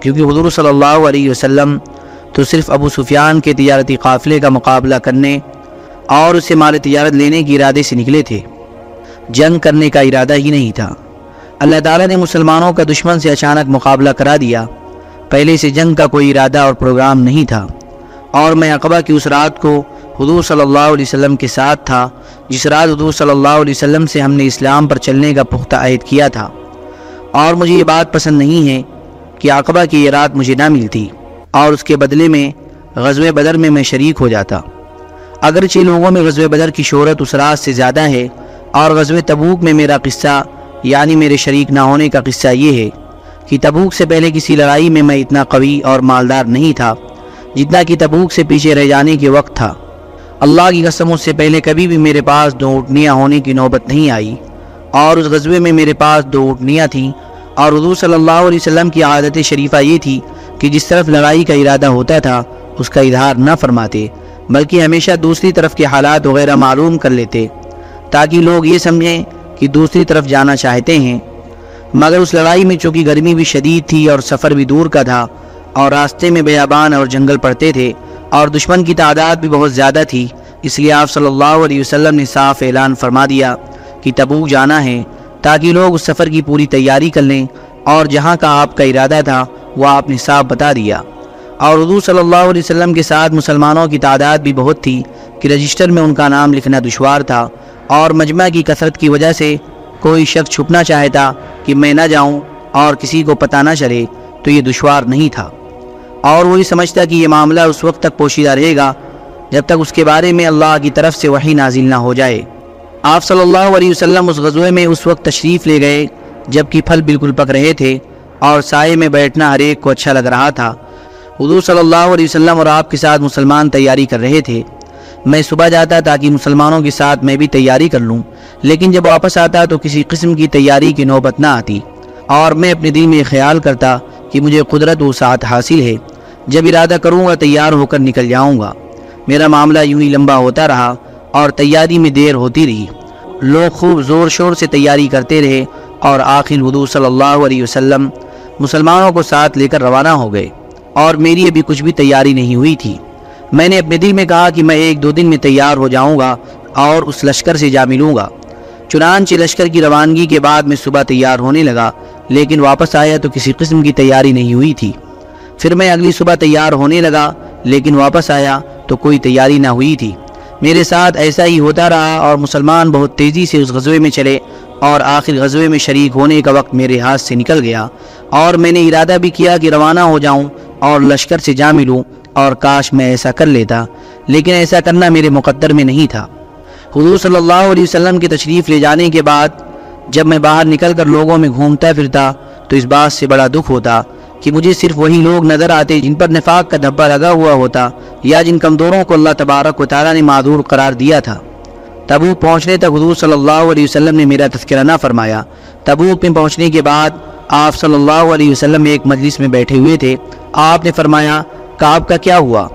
کیونکہ حضور صلی اللہ علیہ وسلم تو صرف ابو سفیان کے تجارتی قافلے کا مقابلہ کرنے اور اسے مال تجارت لینے کی ارادے سے نکلے تھے۔ جنگ کرنے کا ارادہ ہی نہیں تھا۔ اللہ تعالیٰ نے مسلمانوں کا دشمن سے اچانک مقابلہ کرا دیا۔ پہلے سے جنگ کا کوئی ارادہ اور پروگرام نہیں تھا۔ اور میں اقبا کی اس رات کو حضور صلی اللہ علیہ وسلم کے ساتھ تھا، جس رات حضور صلی اللہ علیہ وسلم سے ہم نے اسلام پر چلنے کا پختہ عہد کیا تھا۔ اور مجھے یہ بات پسند نہیں ہے کہ عقبہ کی یہ رات مجھے نہ ملتی اور اس کے بدلے میں غزوہ بدر میں میں شریک ہو جاتا۔ اگرچہ لوگوں میں غزوہ بدر کی شہرت اس رات سے زیادہ ہے اور غزوہ تبوک میں میرا قصہ یعنی میرے شریک نہ ہونے کا قصہ یہ ہے کہ تبوک سے پہلے کسی لڑائی میں میں اتنا قوی اور مالدار نہیں تھا، جتنا کہ تبوک سے پیچھے رہ جانے کے وقت تھا۔ اللہ کی قسم اس سے پہلے کبھی بھی میرے پاس دو اٹھنیاں ہونے کی نوبت نہیں آئی۔ اور اس غزوے میں میرے پاس دو اٹھنیاں تھیں۔ اور حضور صلی اللہ علیہ وسلم کی عادت شریفہ یہ تھی کہ جس طرف لڑائی کا ارادہ ہوتا تھا، اس کا اظہار نہ فرماتے، بلکہ ہمیشہ دوسری طرف کے حالات وغیرہ معلوم کر لیتے، تاکہ لوگ یہ سمجھیں کہ دوسری طرف جانا چاہتے ہیں، مگر اس لڑائی میں چونکہ گرمی بھی شدید تھی اور سفر بھی دور کا تھا اور راستے میں بیابان اور جنگل پڑتے تھے اور دشمن کی تعداد بھی بہت زیادہ تھی، اس لیے آپ صلی اللہ علیہ وسلم نے صاف اعلان فرما دیا کہ تبوک جانا ہے تاکہ لوگ اس سفر کی پوری تیاری کر لیں اور جہاں کا آپ کا ارادہ تھا وہ آپ نے صاف بتا دیا۔ اور حضور صلی اللہ علیہ وسلم کے ساتھ مسلمانوں کی تعداد بھی بہت تھی کہ رجسٹر میں ان کا نام لکھنا دشوار تھا۔ اور مجمع کی کثرت کی وجہ سے کوئی شخص چھپنا چاہتا کہ میں نہ جاؤں اور کسی کو پتہ نہ چلے، تو یہ دشوار نہیں تھا۔ اور وہی سمجھتا کہ یہ معاملہ اس وقت تک پوشیدہ رہے گا جب تک اس کے بارے میں اللہ کی طرف سے وہی نازل نہ ہو جائے۔ آپ صلی اللہ علیہ وسلم اس غزوے میں اس وقت تشریف لے گئے جبکہ پھل بالکل پک رہے تھے اور سائے میں بیٹھنا ہر ایک کو اچھا لگ رہا تھا۔ حضور صلی اللہ علیہ وسلم اور آپ کے ساتھ مسلمان تیاری کر رہے تھے۔ میں صبح جاتا تاکہ مسلمانوں کے ساتھ میں بھی تیاری کر لوں، لیکن جب واپس آتا تو کسی قسم کی تیاری کی نوبت نہ آتی۔ اور میں اپنے دل میں خیال کرتا کہ مجھے قدرت و ساتھ حاصل ہے۔ جب ارادہ کروں گا تیار ہو کر نکل جاؤں گا۔ میرا معاملہ یوں ہی لمبا ہوتا رہا اور تیاری میں دیر ہوتی رہی۔ لوگ خوب زور شور سے تیاری کرتے رہے اور آخر حضور صلی اللہ علیہ وسلم مسلمانوں کو ساتھ لے کر روانہ ہو گئے۔ اور میری ابھی کچھ بھی تیاری نہیں ہوئی تھی۔ میں نے اپنے دل میں کہا کہ میں ایک دو دن میں تیار ہو جاؤں گا اور اس لشکر سے جا ملوں گا۔ چنانچہ لشکر کی روانگی کے بعد میں صبح تیار ہونے لگا، لیکن واپس آیا تو کسی قسم کی تیاری نہیں ہوئی تھی۔ پھر میں اگلی صبح تیار ہونے لگا، لیکن واپس آیا تو کوئی تیاری نہ ہوئی تھی۔ میرے ساتھ ایسا ہی ہوتا رہا اور مسلمان بہت تیزی سے اس غزوے میں چلے اور آخر غزوے میں شریک ہونے کا وقت میرے ہاتھ سے نکل گیا۔ اور میں نے ارادہ بھی کیا کہ روانہ ہو جاؤں اور لشکر سے جا ملوں اور کاش میں ایسا کر لیتا، لیکن ایسا کرنا میرے مقدر میں نہیں تھا۔ حضور صلی اللہ علیہ وسلم کی تشریف لے جانے کے بعد جب میں باہر نکل کر لوگوں میں گھومتا پھرتا، تو اس بات سے بڑا دکھ ہوتا کہ مجھے صرف وہی لوگ نظر آتے جن پر نفاق کا دھبا لگا ہوا ہوتا یا جن کمزوروں کو اللہ تبارک و تعالیٰ نے معذور قرار دیا تھا۔ تبوک پہنچنے تک حضور صلی اللہ علیہ وسلم نے میرا تذکرہ نہ فرمایا۔ تبوک میں پہنچنے کے بعد آپ صلی اللہ علیہ وسلم ایک مجلس میں بیٹھے ہوئے تھے۔ آپ نے فرمایا کعب کا کیا ہوا؟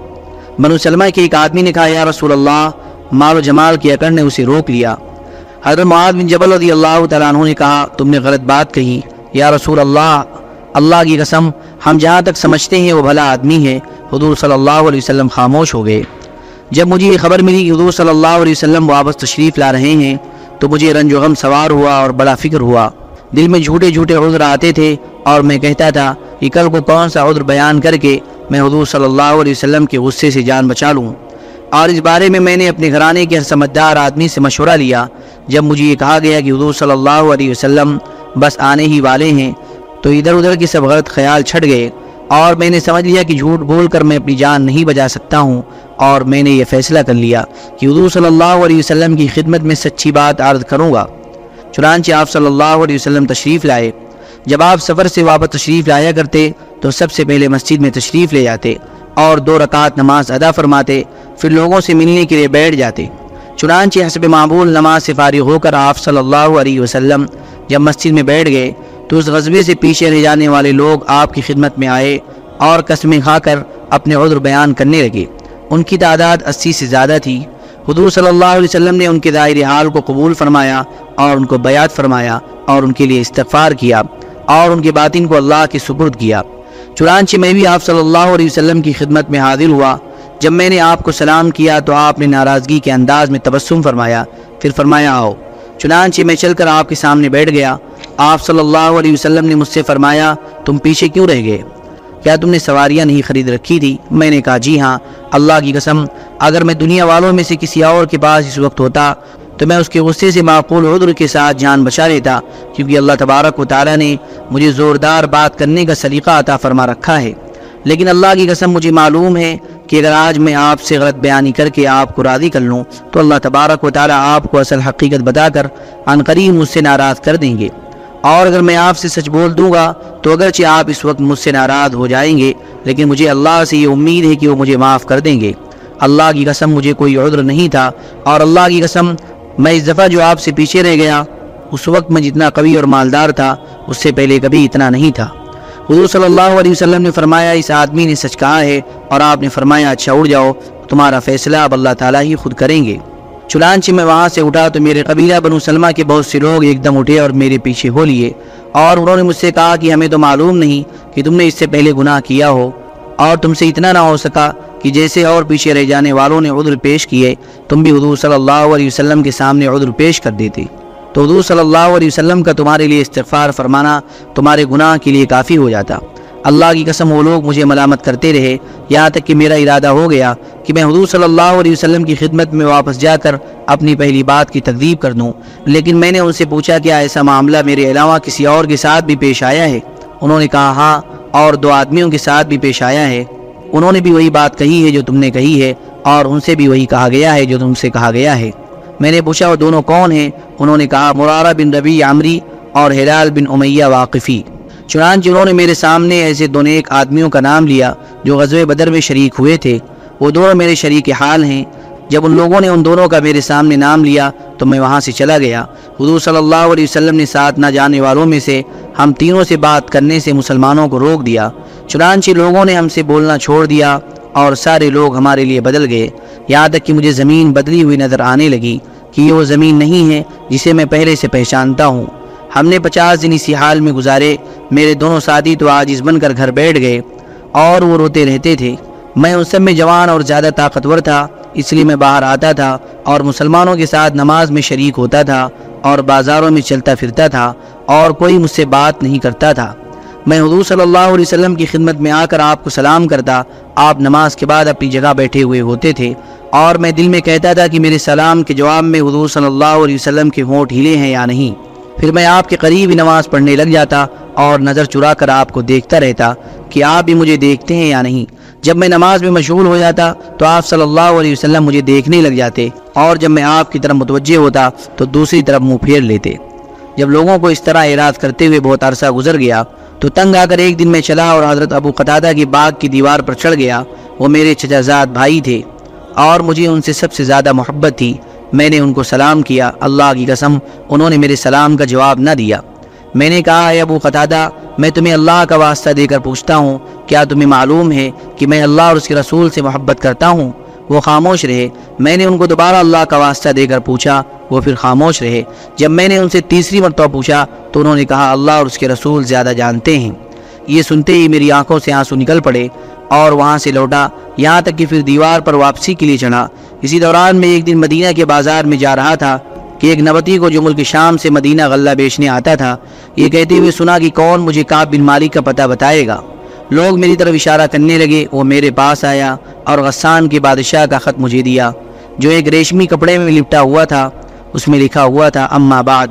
بنو سلمہ کے ایک آدمی نے کہا، یا رسول اللہ، مال و جمال کی اکڑ نے اسے روک لیا۔ حضرت معاذ بن جبل رضی اللہ تعالیٰ عنہ نے کہا، تم نے غلط بات کہی۔ یا رسول اللہ اللہ کی قسم، ہم جہاں تک سمجھتے ہیں، وہ بھلا آدمی ہے۔ حضور صلی اللہ علیہ وسلم خاموش ہو گئے۔ جب مجھے یہ خبر ملی کہ حضور صلی اللہ علیہ وسلم واپس تشریف لا رہے ہیں، تو مجھے رنج و غم سوار ہوا اور بڑا فکر ہوا۔ دل میں جھوٹے جھوٹے عذر آتے تھے اور میں کہتا تھا کہ کل کو کون سا عذر بیان کر کے میں حضور صلی اللہ علیہ وسلم کے غصے سے جان بچا لوں۔ اور اس بارے میں میں نے اپنے گھرانے کے سمجھدار آدمی سے مشورہ لیا۔ جب مجھے یہ کہا گیا کہ حضور صلی اللہ علیہ وسلم بس آنے ہی والے ہیں، تو ادھر ادھر کی سب غلط خیال چھٹ گئے۔ اور میں نے سمجھ لیا کہ جھوٹ بول کر میں اپنی جان نہیں بجا سکتا ہوں۔ اور میں نے یہ فیصلہ کر لیا کہ حضور صلی اللہ علیہ وسلم کی خدمت میں سچی بات عرض کروں گا۔ چنانچہ آپ صلی اللہ علیہ وسلم تشریف لائے۔ جب آپ سفر سے واپس تشریف لایا کرتے تو سب سے پہلے مسجد میں تشریف لے جاتے اور دو رکعت نماز ادا فرماتے، پھر لوگوں سے ملنے کے لیے بیٹھ جاتے۔ چنانچہ حسب معمول نماز سے فارغ ہو کر آپ صلی اللہ علیہ وسلم جب مسجد میں بیٹھ گئے تو اس غزبے سے پیچھے رہ جانے والے لوگ آپ کی خدمت میں آئے اور قسمیں کھا کر اپنے عذر بیان کرنے لگے۔ ان کی تعداد اسی سے زیادہ تھی۔ حضور صلی اللہ علیہ وسلم نے ان کے دائر حال کو قبول فرمایا اور ان کو بیعت فرمایا اور ان کے لیے استغفار کیا۔ اور ان کے باطن کو اللہ کے سپرد کیا۔ چنانچہ میں بھی آپ صلی اللہ علیہ وسلم کی خدمت میں حاضر ہوا۔ جب میں نے آپ کو سلام کیا تو آپ نے ناراضگی کے انداز میں تبسم فرمایا۔ پھر فرمایا، آؤ۔ چنانچہ میں چل کر آپ کے سامنے بیٹھ گیا۔ آپ صلی اللہ علیہ وسلم نے مجھ سے فرمایا، تم پیچھے کیوں رہ گئے؟ کیا تم نے سواریاں نہیں خرید رکھی تھی؟ میں نے کہا جی ہاں اللہ کی قسم، اگر میں دنیا والوں میں سے کسی اور کے پاس اس وقت ہوتا تو میں اس کے غصے سے معقول عذر کے ساتھ جان بچا لیتا، کیونکہ اللہ تبارک و تعالیٰ نے مجھے زوردار بات کرنے کا سلیقہ عطا فرما رکھا ہے۔ لیکن اللہ کی قسم مجھے معلوم ہے کہ اگر آج میں آپ سے غلط بیانی کر کے آپ کو راضی کر لوں، تو اللہ تبارک و تعالیٰ آپ کو اصل حقیقت بتا کر قریب مجھ سے ناراض کر دیں گے۔ اور اگر میں آپ سے سچ بول دوں گا، تو اگرچہ آپ اس وقت مجھ سے ناراض ہو جائیں گے، لیکن مجھے اللہ سے یہ امید ہے کہ وہ مجھے معاف کر دیں گے۔ اللہ کی قسم مجھے کوئی عذر نہیں تھا، اور اللہ کی قسم میں اس دفعہ جو آپ سے پیچھے رہ گیا، اس وقت میں جتنا قوی اور مالدار تھا، اس سے پہلے کبھی اتنا نہیں تھا۔ حضور صلی اللہ علیہ وسلم نے فرمایا، اس آدمی نے سچ کہا ہے اور آپ نے فرمایا اچھا اڑ جاؤ، تمہارا فیصلہ اب اللہ تعالیٰ ہی خود کریں گے۔ چنانچہ میں وہاں سے اٹھا تو میرے قبیلہ بنو سلمہ کے بہت سے لوگ ایک دم اٹھے اور میرے پیچھے ہو لیے اور انہوں نے مجھ سے کہا کہ ہمیں تو معلوم نہیں کہ تم نے اس سے پہلے گناہ کیا ہو۔ اور تم سے اتنا نہ ہو سکا کہ جیسے اور پیچھے رہ جانے والوں نے عذر پیش کیے، تم بھی حضور صلی اللہ علیہ وسلم کے سامنے عذر پیش کر دیتے۔ تو حضور صلی اللہ علیہ وسلم کا تمہارے لیے استغفار فرمانا تمہارے گناہ کے لیے کافی ہو جاتا۔ اللہ کی قسم وہ لوگ مجھے ملامت کرتے رہے، یہاں تک کہ میرا ارادہ ہو گیا کہ میں حضور صلی اللہ علیہ وسلم کی خدمت میں واپس جا کر اپنی پہلی بات کی تقدیب کر دوں۔ لیکن میں نے ان سے پوچھا کہ ایسا معاملہ میرے علاوہ کسی اور کے ساتھ بھی پیش آیا ہے؟ انہوں نے کہا ہاں اور دو آدمیوں کے ساتھ بھی پیش آیا ہے۔ انہوں نے بھی وہی بات کہی ہے جو تم نے کہی ہے، اور ان سے بھی وہی کہا گیا ہے جو تم سے کہا گیا ہے۔ میں نے پوچھا وہ دونوں کون ہیں؟ انہوں نے کہا، مرارہ بن ربی عمری اور ہلال بن امیہ واقفی۔ چنانچہ انہوں نے میرے سامنے ایسے دونوں ایک آدمیوں کا نام لیا جو غزوہ بدر میں شریک ہوئے تھے۔ وہ دونوں میرے شریک حال ہیں۔ جب ان لوگوں نے ان دونوں کا میرے سامنے نام لیا تو میں وہاں سے چلا گیا۔ حضور صلی اللہ علیہ وسلم نے ساتھ نہ جانے والوں میں سے ہم تینوں سے بات کرنے سے مسلمانوں کو روک دیا، چنانچہ لوگوں نے ہم سے بولنا چھوڑ دیا اور سارے لوگ ہمارے لیے بدل گئے۔ یہاں تک کہ مجھے زمین بدلی ہوئی نظر آنے لگی کہ یہ وہ زمین نہیں ہے جسے میں پہلے سے پہچانتا ہوں۔ ہم نے پچاس دن اسی حال میں گزارے، میرے دونوں ساتھی تو آج اس بن کر گھر بیٹھ گئے اور وہ روتے رہتے تھے۔ میں ان سب میں جوان اور زیادہ طاقتور تھا، اس لیے میں باہر آتا تھا اور مسلمانوں کے ساتھ نماز میں شریک ہوتا تھا اور بازاروں میں چلتا پھرتا تھا۔ اور کوئی مجھ سے بات نہیں کرتا تھا۔ میں حضور صلی اللہ علیہ وسلم کی خدمت میں آ کر آپ کو سلام کرتا، آپ نماز کے بعد اپنی جگہ بیٹھے ہوئے ہوتے تھے۔ اور میں دل میں کہتا تھا کہ میرے سلام کے جواب میں حضور صلی اللہ علیہ وسلم کے ہونٹ ہلے ہیں یا نہیں۔ پھر میں آپ کے قریب ہی نماز پڑھنے لگ جاتا اور نظر چرا کر آپ کو دیکھتا رہتا کہ آپ بھی مجھے دیکھتے ہیں یا نہیں۔ جب میں نماز میں مشغول ہو جاتا تو آپ صلی اللہ علیہ وسلم مجھے دیکھنے لگ جاتے، اور جب میں آپ کی طرف متوجہ ہوتا تو دوسری طرف منہ پھیر لیتے۔ جب لوگوں کو اس طرح اراد کرتے ہوئے بہت عرصہ گزر گیا، تو تنگ آ کر ایک دن میں چلا اور حضرت ابو قطادہ کی باغ کی دیوار پر چڑھ گیا۔ وہ میرے چچا زاد بھائی تھے اور مجھے ان سے سب سے زیادہ محبت تھی۔ میں نے ان کو سلام کیا، اللہ کی قسم، انہوں نے میرے سلام کا جواب نہ دیا۔ میں نے کہا، اے ابو قطادہ، میں تمہیں اللہ کا واسطہ دے کر پوچھتا ہوں، کیا تمہیں معلوم ہے کہ میں اللہ اور اس کے رسول سے محبت کرتا ہوں؟ وہ خاموش رہے۔ میں نے ان کو دوبارہ اللہ کا واسطہ دے کر پوچھا، وہ پھر خاموش رہے۔ جب میں نے ان سے تیسری مرتبہ پوچھا، تو انہوں نے کہا، اللہ اور اس کے رسول زیادہ جانتے ہیں۔ یہ سنتے ہی میری آنکھوں سے آنسو نکل پڑے اور وہاں سے لوٹا۔ یہاں تک کہ پھر دیوار پر واپسی کے لیے چڑھا۔ اسی دوران میں ایک دن مدینہ کے بازار میں جا رہا تھا کہ ایک نبتی کو جو ملک شام سے مدینہ غلہ بیچنے آتا تھا، یہ کہتے ہوئے سنا کہ کون مجھے کعب بن مالک کا پتہ بتائے گا۔ لوگ میری طرف اشارہ کرنے لگے، وہ میرے پاس آیا اور غسان کے بادشاہ کا خط مجھے دیا، جو ایک ریشمی کپڑے میں لپٹا ہوا تھا، اس میں لکھا ہوا تھا، اما بعد،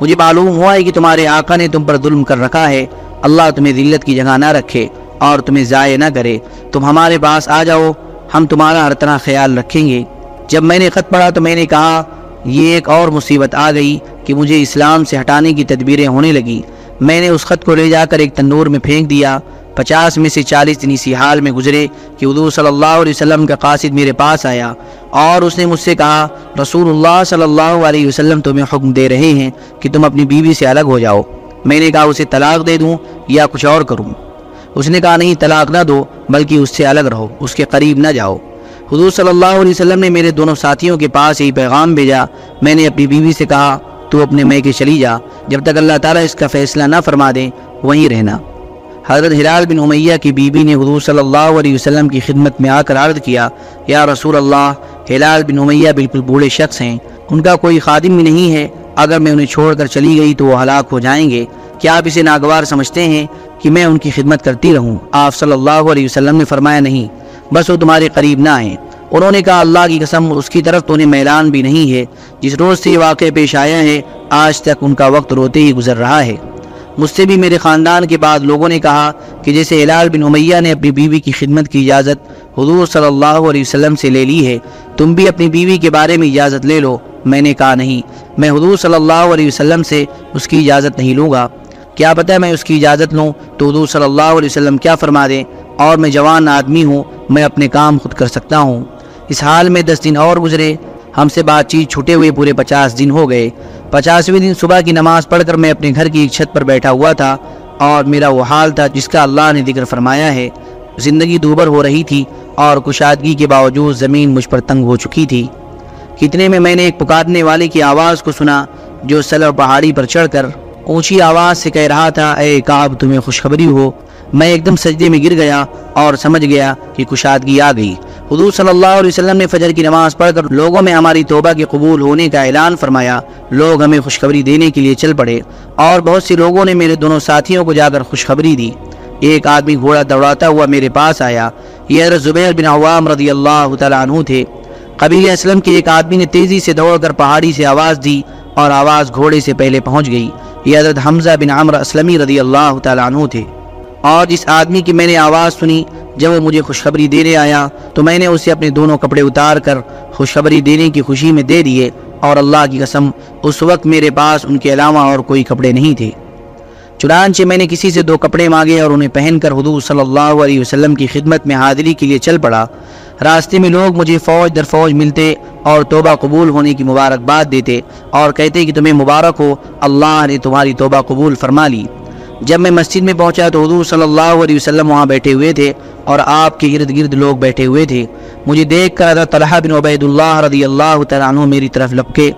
مجھے معلوم ہوا ہے کہ تمہارے آقا نے تم پر ظلم کر رکھا ہے، اللہ تمہیں ذلت کی جگہ نہ رکھے اور تمہیں ضائع نہ کرے، تم ہمارے پاس آ جاؤ، ہم تمہارا ہر طرح خیال رکھیں گے۔ جب میں نے خط پڑھا تو میں نے کہا، یہ ایک اور مصیبت آ گئی کہ مجھے اسلام سے ہٹانے کی تدبیریں ہونے لگی۔ میں نے اس خط کو لے جا کر ایک تندور میں پھینک دیا۔ پچاس میں سے چالیس دن اسی حال میں گزرے کہ حضور صلی اللہ علیہ وسلم کا قاصد میرے پاس آیا اور اس نے مجھ سے کہا، رسول اللہ صلی اللہ علیہ وسلم تمہیں حکم دے رہے ہیں کہ تم اپنی بیوی سے الگ ہو جاؤ۔ میں نے کہا، اسے طلاق دے دوں یا کچھ اور کروں؟ اس نے کہا، نہیں، طلاق نہ دو، بلکہ اس سے الگ رہو، اس کے قریب نہ جاؤ۔ حضور صلی اللہ علیہ وسلم نے میرے دونوں ساتھیوں کے پاس یہی پیغام بھیجا۔ میں نے اپنی بیوی سے کہا، تو اپنے میں کے چلی جا، جب تک اللہ تعالیٰ اس کا فیصلہ نہ فرما دے، وہیں رہنا۔ حضرت ہلال بن امیہ کی بیوی نے حضور صلی اللہ علیہ وسلم کی خدمت میں آ کر عرض کیا، یا رسول اللہ، ہلال بن امیہ بالکل بوڑھے شخص ہیں، ان کا کوئی خادم بھی نہیں ہے، اگر میں انہیں چھوڑ کر چلی گئی تو وہ ہلاک ہو جائیں گے۔ کیا آپ اسے ناگوار سمجھتے ہیں کہ میں ان کی خدمت کرتی رہوں؟ آپ صلی اللہ علیہ وسلم نے فرمایا، نہیں، بس وہ تمہارے قریب نہ آئیں۔ انہوں نے کہا، اللہ کی قسم، اس کی طرف تو انہیں میلان بھی نہیں ہے۔ جس روز سے یہ واقع پیش آیا ہے، آج تک ان کا وقت روتے ہی گزر رہا ہے۔ مجھ سے بھی میرے خاندان کے بعد لوگوں نے کہا کہ جیسے ہلال بن امیہ نے اپنی بیوی کی خدمت کی اجازت حضور صلی اللہ علیہ وسلم سے لے لی ہے، تم بھی اپنی بیوی کے بارے میں اجازت لے لو۔ میں نے کہا نہیں، میں حضور صلی اللہ علیہ وسلم سے اس کی اجازت نہیں لوں گا۔ کیا پتہ میں اس کی اجازت لوں تو حضور صلی اللہ علیہ وسلم کیا فرما دیں، اور میں جوان آدمی ہوں، میں اپنے کام خود کر سکتا ہوں۔ اس حال میں دس دن اور گزرے، ہم سے بات چیت چھٹے ہوئے پورے پچاس دن ہو گئے۔ پچاسویں دن صبح کی نماز پڑھ کر میں اپنے گھر کی ایک چھت پر بیٹھا ہوا تھا اور میرا وہ حال تھا جس کا اللہ نے ذکر فرمایا ہے۔ زندگی دوبر ہو رہی تھی اور کشادگی کے باوجود زمین مجھ پر تنگ ہو چکی تھی۔ کتنے میں میں نے ایک پکارنے والے کی آواز کو سنا جو سلر پہاڑی پر چڑھ کر اونچی آواز سے کہہ رہا تھا، اے کعب، تمہیں خوشخبری ہو۔ میں ایک دم سجدے میں گر گیا اور سمجھ گیا کہ کشادگی آ گئی۔ حضور صلی اللہ علیہ وسلم نے فجر کی نماز پڑھ کر لوگوں میں ہماری توبہ کے قبول ہونے کا اعلان فرمایا۔ لوگ ہمیں خوشخبری دینے کے لیے چل پڑے اور بہت سی لوگوں نے میرے دونوں ساتھیوں کو جا کر خوشخبری دی۔ ایک آدمی گھوڑا دوڑاتا ہوا میرے پاس آیا۔ یہ حضرت زبیر بن عوام رضی اللہ تعالیٰ عنہ تھے۔ قبیل اسلم کے ایک آدمی نے تیزی سے دوڑ کر پہاڑی سے آواز دی اور آواز گھوڑے سے پہلے پہنچ گئی۔ یہ حضرت حمزہ بن عمر اسلمی رضی اللہ تعالیٰ عنہ تھے۔ اور جس آدمی کی میں نے آواز سنی، جب وہ مجھے خوشخبری دینے آیا، تو میں نے اسے اپنے دونوں کپڑے اتار کر خوشخبری دینے کی خوشی میں دے دیے، اور اللہ کی قسم، اس وقت میرے پاس ان کے علاوہ اور کوئی کپڑے نہیں تھے۔ چنانچہ میں نے کسی سے دو کپڑے مانگے اور انہیں پہن کر حضور صلی اللہ علیہ وسلم کی خدمت میں حاضری کے لیے چل پڑا۔ راستے میں لوگ مجھے فوج در فوج ملتے اور توبہ قبول ہونے کی مبارکباد دیتے اور کہتے کہ تمہیں مبارک ہو، اللہ نے تمہاری توبہ قبول فرما لی۔ جب میں مسجد میں پہنچا تو حضور صلی اللہ علیہ وسلم وہاں بیٹھے ہوئے تھے اور آپ کے ارد گرد لوگ بیٹھے ہوئے تھے۔ مجھے دیکھ کر حضرت طلحہ بن عبید اللہ رضی اللہ تعالیٰ عنہ میری طرف لپکے۔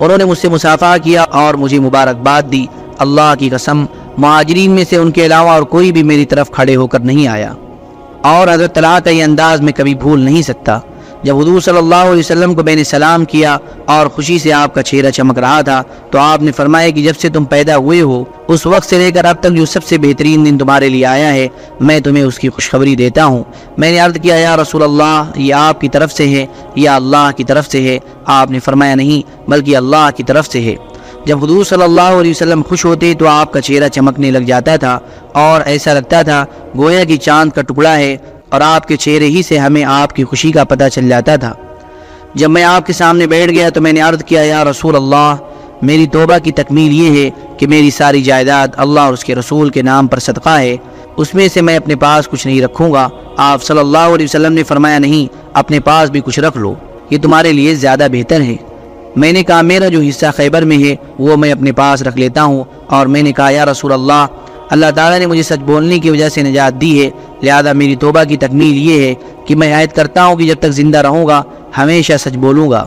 انہوں نے مجھ سے مسافہ کیا اور مجھے مبارکباد دی۔ اللہ کی قسم معاجرین میں سے ان کے علاوہ اور کوئی بھی میری طرف کھڑے ہو کر نہیں آیا۔ اور حضرت طلحہ کا یہ انداز میں کبھی بھول نہیں سکتا۔ جب حضور صلی اللہ علیہ وسلم کو میں نے سلام کیا اور خوشی سے آپ کا چہرہ چمک رہا تھا، تو آپ نے فرمایا کہ جب سے تم پیدا ہوئے ہو، اس وقت سے لے کر اب تک جو سب سے بہترین دن تمہارے لیے آیا ہے، میں تمہیں اس کی خوشخبری دیتا ہوں۔ میں نے عرض کیا، یا رسول اللہ، یہ آپ کی طرف سے ہے، یا اللہ کی طرف سے ہے؟ آپ نے فرمایا نہیں، بلکہ اللہ کی طرف سے ہے۔ جب حضور صلی اللہ علیہ وسلم خوش ہوتے تو آپ کا چہرہ چمکنے لگ جاتا تھا اور ایسا لگتا تھا گویا کی چاند کا ٹکڑا ہے۔ اور آپ کے چہرے ہی سے ہمیں آپ کی خوشی کا پتہ چل جاتا تھا۔ جب میں آپ کے سامنے بیٹھ گیا تو میں نے عرض کیا، یا رسول اللہ، میری توبہ کی تکمیل یہ ہے کہ میری ساری جائیداد اللہ اور اس کے رسول کے نام پر صدقہ ہے۔ اس میں سے میں اپنے پاس کچھ نہیں رکھوں گا۔ آپ صلی اللہ علیہ وسلم نے فرمایا، نہیں، اپنے پاس بھی کچھ رکھ لو۔ یہ تمہارے لیے زیادہ بہتر ہے۔ میں نے کہا، میرا جو حصہ خیبر میں ہے، وہ میں اپنے پاس رکھ لیتا ہوں۔ اور میں نے کہا، یا رسول اللہ اللہ تعالیٰ نے مجھے سچ بولنے کی وجہ سے نجات دی ہے۔ لہذا میری توبہ کی تکمیل یہ ہے کہ میں عائد کرتا ہوں کہ جب تک زندہ رہوں گا، ہمیشہ سچ بولوں گا۔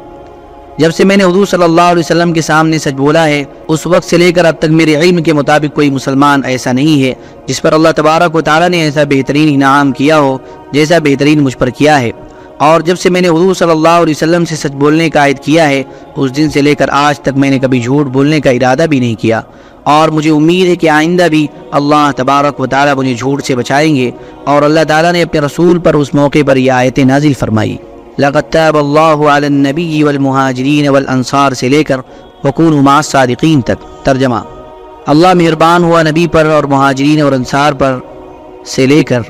جب سے میں نے حضور صلی اللہ علیہ وسلم کے سامنے سچ بولا ہے، اس وقت سے لے کر اب تک میرے علم کے مطابق کوئی مسلمان ایسا نہیں ہے، جس پر اللہ تبارک و تعالیٰ نے ایسا بہترین انعام کیا ہو، جیسا بہترین مجھ پر کیا ہے۔ اور جب سے میں نے حضور صلی اللہ علیہ وسلم سے سچ بولنے کا عائد کیا ہے، اس دن سے لے کر آج تک میں نے کبھی جھوٹ بولنے کا ارادہ بھی نہیں کیا۔ اور مجھے امید ہے کہ آئندہ بھی اللہ تبارک و تعالیٰ مجھے جھوٹ سے بچائیں گے اور اللہ تعالیٰ نے اپنے رسول پر اس موقع پر یہ آیت نازل فرمائی۔ لقد تاب اللہ علی النبی والمہاجرین والانصار سے لے کر وکون مع الصادقین تک۔ ترجمہ اللہ مہربان ہوا نبی پر اور مہاجرین اور انصار پر سے لے کر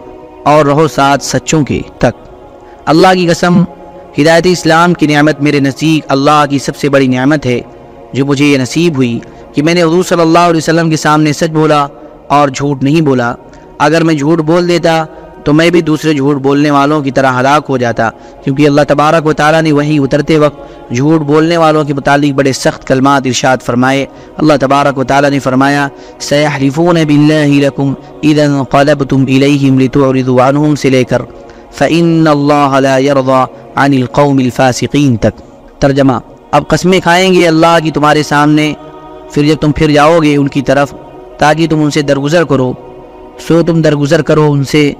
اور رہو ساتھ سچوں کے تک۔ اللہ کی قسم، ہدایت اسلام کی نعمت میرے نزدیک اللہ کی سب سے بڑی نعمت ہے، جو مجھے یہ نصیب ہوئی کہ میں نے حضور صلی اللہ علیہ وسلم کے سامنے سچ بولا اور جھوٹ نہیں بولا۔ اگر میں جھوٹ بول دیتا تو میں بھی دوسرے جھوٹ بولنے والوں کی طرح ہلاک ہو جاتا، کیونکہ اللہ تبارک و تعالیٰ نے وہیں اترتے وقت جھوٹ بولنے والوں کے متعلق بڑے سخت کلمات ارشاد فرمائے۔ اللہ تبارک و تعالیٰ نے فرمایا، سیحلفون باللہ لکم اذا قلبتم الیہم لتعرضوا عنہم سے لے کر فَإِنَّ اللَّهَ لَا يَرْضَى عَنِ الْقَوْمِ تک۔ ترجمہ۔ اب قسمیں کھائیں گے اللہ کی تمہارے سامنے، پھر جب تم پھر جاؤ گے ان کی طرف، تاکہ تم ان سے درگزر کرو۔ سو تم درگزر کرو ان سے۔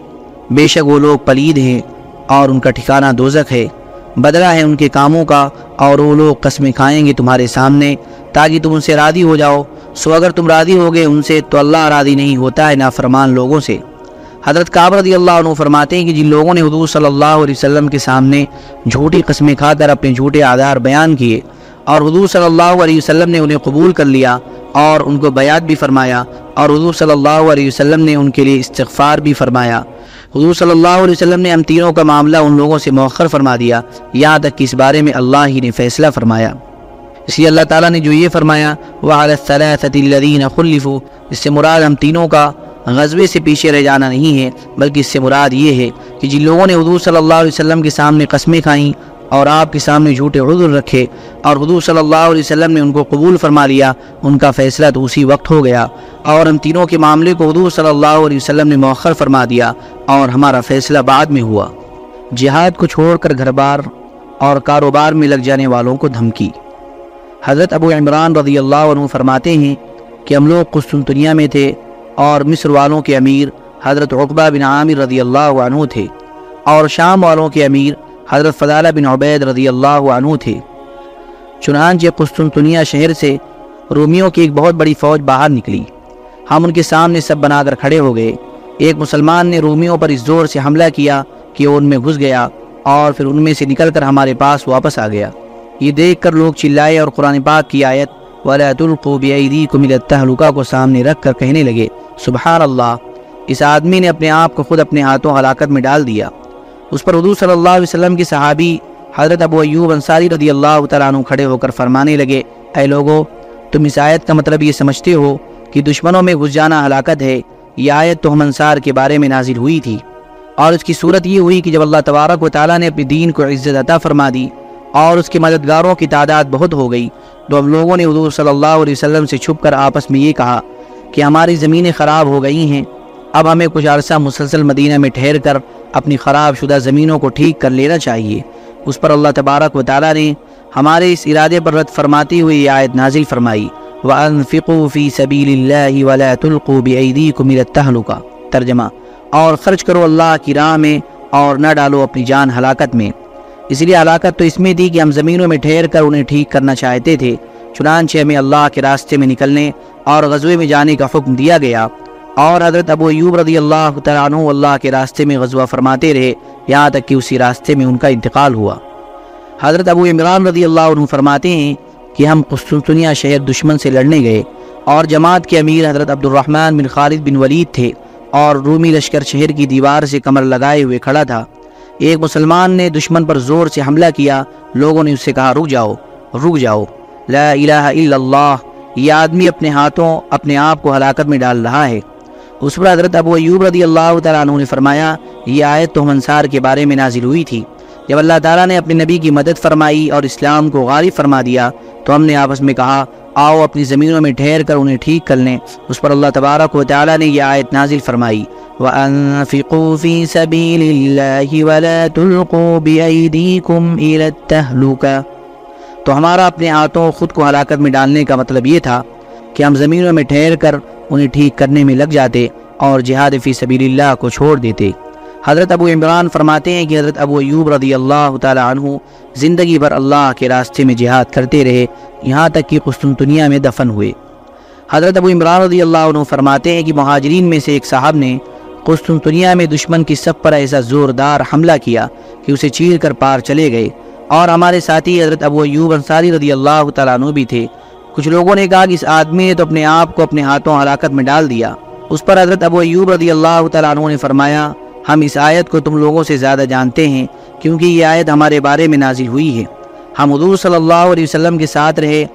بے شک وہ لوگ پلید ہیں اور ان کا ٹھکانہ دوزک ہے۔ بدلہ ہے ان کے کاموں کا اور وہ لوگ قسمیں کھائیں گے تمہارے سامنے، تاکہ تم ان سے راضی ہو جاؤ۔ سو اگر تم راضی ہوگے ان سے، تو اللہ راضی نہیں ہوتا ہے نافرمان لوگوں سے۔ حضرت کعب رضی اللہ عنہ فرماتے ہیں کہ جن لوگوں نے حضور صلی اللہ علیہ وسلم کے سامنے جھوٹی قسمیں کھا کر اپنے جھوٹے آدھار بیان کیے اور حضور صلی اللہ علیہ وسلم نے انہیں قبول کر لیا اور ان کو بیعت بھی فرمایا اور حضور صلی اللہ علیہ وسلم نے ان کے لیے استغفار بھی فرمایا۔ حضور صلی اللہ علیہ وسلم نے ہم تینوں کا معاملہ ان لوگوں سے مؤخر فرما دیا۔ یہاں تک کہ اس بارے میں اللہ ہی نے فیصلہ فرمایا۔ اس لیے اللہ تعالیٰ نے جو یہ فرمایا وہ الَّذِينَ خُلِّفُوا، اس سے مراد ہم تینوں کا غزوے سے پیچھے رہ جانا نہیں ہے، بلکہ اس سے مراد یہ ہے کہ جن لوگوں نے حضور صلی اللہ علیہ وسلم کے سامنے قسمیں کھائیں اور آپ کے سامنے جھوٹے عذر رکھے اور حضور صلی اللہ علیہ وسلم نے ان کو قبول فرما لیا، ان کا فیصلہ تو اسی وقت ہو گیا اور ہم تینوں کے معاملے کو حضور صلی اللہ علیہ وسلم نے مؤخر فرما دیا اور ہمارا فیصلہ بعد میں ہوا۔ جہاد کو چھوڑ کر گھر بار اور کاروبار میں لگ جانے والوں کو دھمکی۔ حضرت ابو عمران رضی اللہ عنہ فرماتے ہیں کہ ہم لوگ قسطنطنیہ میں تھے اور مصر والوں کے امیر حضرت عقبہ بن عامر رضی اللہ عنہ تھے اور شام والوں کے امیر حضرت فضالہ بن عبید رضی اللہ عنہ تھے۔ چنانچہ قسطنطنیہ شہر سے رومیوں کی ایک بہت بڑی فوج باہر نکلی۔ ہم ان کے سامنے سب بنا کر کھڑے ہو گئے۔ ایک مسلمان نے رومیوں پر اس زور سے حملہ کیا کہ وہ ان میں گھس گیا اور پھر ان میں سے نکل کر ہمارے پاس واپس آ گیا۔ یہ دیکھ کر لوگ چلائے اور قرآن پاک کی آیت، وَلَا تُلْقُوا بِأَيْدِيكُمْ إِلَى کو سامنے رکھ کر کہنے لگے۔ سبحان اللہ، اس آدمی نے اپنے آپ کو خود اپنے ہاتھوں ہلاکت میں ڈال دیا۔ اس پر حضور صلی اللہ علیہ وسلم کی صحابی حضرت ابو ایوب انصاری رضی اللہ تعالیٰ عنہ کھڑے ہو کر فرمانے لگے، اے لوگو، تم اس آیت کا مطلب یہ سمجھتے ہو کہ دشمنوں میں گھس جانا ہلاکت ہے، یہ آیت تو ہم انصار کے بارے میں نازل ہوئی تھی۔ اور اس کی صورت یہ ہوئی کہ جب اللہ تبارک و تعالیٰ نے اپنی دین کو عزت عطا فرما دی اور اس کے مددگاروں کی تعداد بہت ہو گئی، تو ہم لوگوں نے حضور صلی اللہ علیہ وسلم سے چھپ کر آپس میں یہ کہا کہ ہماری زمینیں خراب ہو گئی ہیں، اب ہمیں کچھ عرصہ مسلسل مدینہ میں ٹھہر کر اپنی خراب شدہ زمینوں کو ٹھیک کر لینا چاہیے۔ اس پر اللہ تبارک و تعالیٰ نے ہمارے اس ارادے پر رد فرماتی ہوئی یہ آیت نازل فرمائی۔ وَأَنفِقُوا فِي سَبِيلِ اللَّهِ وَلَا تُلْقُوا بِأَيْدِيكُمْ إِلَى التَّهْلُكَ۔ ترجمہ اور خرچ کرو اللہ کی راہ میں اور نہ ڈالو اپنی جان ہلاکت میں۔ اس لیے ہلاکت تو اس میں تھی کہ ہم زمینوں میں ٹھہر کر انہیں ٹھیک کرنا چاہتے تھے۔ چنانچہ ہمیں اللہ کے راستے میں نکلنے اور غزوے میں جانے کا حکم دیا گیا۔ اور حضرت ابو ایوب رضی اللہ تعالیٰ عنہ اللہ کے راستے میں غزوہ فرماتے رہے، یہاں تک کہ اسی راستے میں ان کا انتقال ہوا۔ حضرت ابو عمران رضی اللہ عنہ فرماتے ہیں کہ ہم قسطنطنیہ شہر دشمن سے لڑنے گئے اور جماعت کے امیر حضرت عبد الرحمن بن خالد بن ولید تھے اور رومی لشکر شہر کی دیوار سے کمر لگائے ہوئے کھڑا تھا۔ ایک مسلمان نے دشمن پر زور سے حملہ کیا، لوگوں نے اس سے کہا، رک جاؤ رک جاؤ۔ لا الہ الا اللہ، یہ آدمی اپنے ہاتھوں اپنے آپ کو ہلاکت میں ڈال رہا ہے۔ اس پر حضرت ابو ایوب رضی اللہ تعالیٰ عنہ نے فرمایا، یہ آیت تو انصار کے بارے میں نازل ہوئی تھی۔ جب اللہ تعالیٰ نے اپنے نبی کی مدد فرمائی اور اسلام کو غالب فرما دیا، تو ہم نے آپس میں کہا، آؤ اپنی زمینوں میں ٹھہر کر انہیں ٹھیک کر لیں۔ اس پر اللہ تبارک و تعالیٰ نے یہ آیت نازل فرمائی۔ وَأَنفِقُوا فِي سَبِيلِ اللَّهِ وَلَا تُلْقُوا بِأَيْدِيكُمْ إِلَى التَّهْلُكَ تو ہمارا اپنے ہاتھوں خود کو ہلاکت میں ڈالنے کا مطلب یہ تھا کہ ہم زمینوں میں ٹھہر کر انہیں ٹھیک کرنے میں لگ جاتے اور جہاد فی سبیل اللہ کو چھوڑ دیتے۔ حضرت ابو عمران فرماتے ہیں کہ حضرت ابو ایوب رضی اللہ تعالی عنہ زندگی بھر اللہ کے راستے میں جہاد کرتے رہے، یہاں تک کہ قسطنطنیہ میں دفن ہوئے۔ حضرت ابو عمران رضی اللہ عنہ فرماتے ہیں کہ مہاجرین میں سے ایک صاحب نے قسطنطنیہ میں دشمن کی سب پر ایسا زوردار حملہ کیا کہ اسے چیر کر پار چلے گئے۔ اور ہمارے ساتھی حضرت ابو ایوب انصاری رضی اللہ تعالیٰ عنہ بھی تھے۔ کچھ لوگوں نے کہا کہ اس آدمی نے تو اپنے آپ کو اپنے ہاتھوں ہلاکت میں ڈال دیا۔ اس پر حضرت ابو ایوب رضی اللہ تعالیٰ عنہ نے فرمایا، ہم اس آیت کو تم لوگوں سے زیادہ جانتے ہیں کیونکہ یہ آیت ہمارے بارے میں نازل ہوئی ہے۔ ہم حضور صلی اللہ علیہ وسلم کے ساتھ رہے،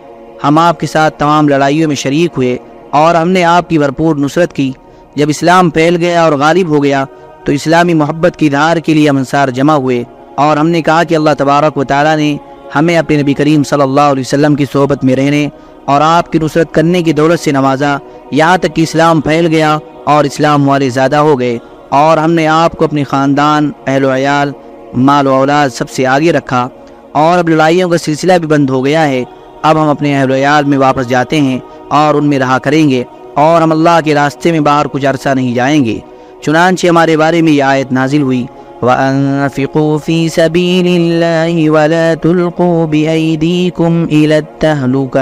ہم آپ کے ساتھ تمام لڑائیوں میں شریک ہوئے اور ہم نے آپ کی بھرپور نصرت کی۔ جب اسلام پھیل گیا اور غالب ہو گیا، تو اسلامی محبت کی دھار کے لیے ہم انصار جمع ہوئے۔ اور ہم نے کہا کہ اللہ تبارک و تعالیٰ نے ہمیں اپنے نبی کریم صلی اللہ علیہ وسلم کی صحبت میں رہنے اور آپ کی نصرت کرنے کی دولت سے نوازا۔ یہاں تک کہ اسلام پھیل گیا اور اسلام والے زیادہ ہو گئے اور ہم نے آپ کو اپنی خاندان، اہل و عیال، مال و اولاد سب سے آگے رکھا اور اب لڑائیوں کا سلسلہ بھی بند ہو گیا ہے۔ اب ہم اپنے اہل و عیال میں واپس جاتے ہیں اور ان میں رہا کریں گے اور ہم اللہ کے راستے میں باہر کچھ عرصہ نہیں جائیں گے۔ چنانچہ ہمارے بارے میں یہ آیت نازل ہوئی۔ وَأَنفِقُوا فِي سَبِيلِ اللَّهِ وَلَا تُلْقُوا بِأَيْدِيكُمْ إِلَى التَّهْلُكَ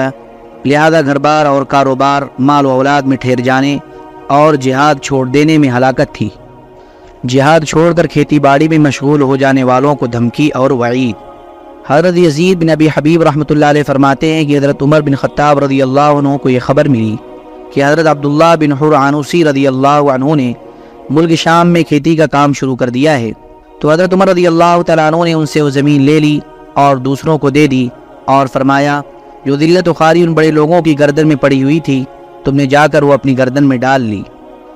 لہذا گھر بار اور کاروبار، مال و اولاد میں ٹھہر جانے اور جہاد چھوڑ دینے میں ہلاکت تھی۔ جہاد چھوڑ کر کھیتی باڑی میں مشغول ہو جانے والوں کو دھمکی اور وعید۔ حضرت یزید بن ابی حبیب رحمۃ اللہ علیہ فرماتے ہیں کہ حضرت عمر بن خطاب رضی اللہ عنہ کو یہ خبر ملی کہ حضرت عبداللہ بن حرعنوسی رضی اللہ عنہ نے ملک شام میں کھیتی کا کام شروع کر دیا ہے۔ تو حضرت عمر رضی اللہ تعالیٰ عنہ نے ان سے وہ زمین لے لی اور دوسروں کو دے دی اور فرمایا، جو ذلت و خاری ان بڑے لوگوں کی گردن میں پڑی ہوئی تھی، تم نے جا کر وہ اپنی گردن میں ڈال لی۔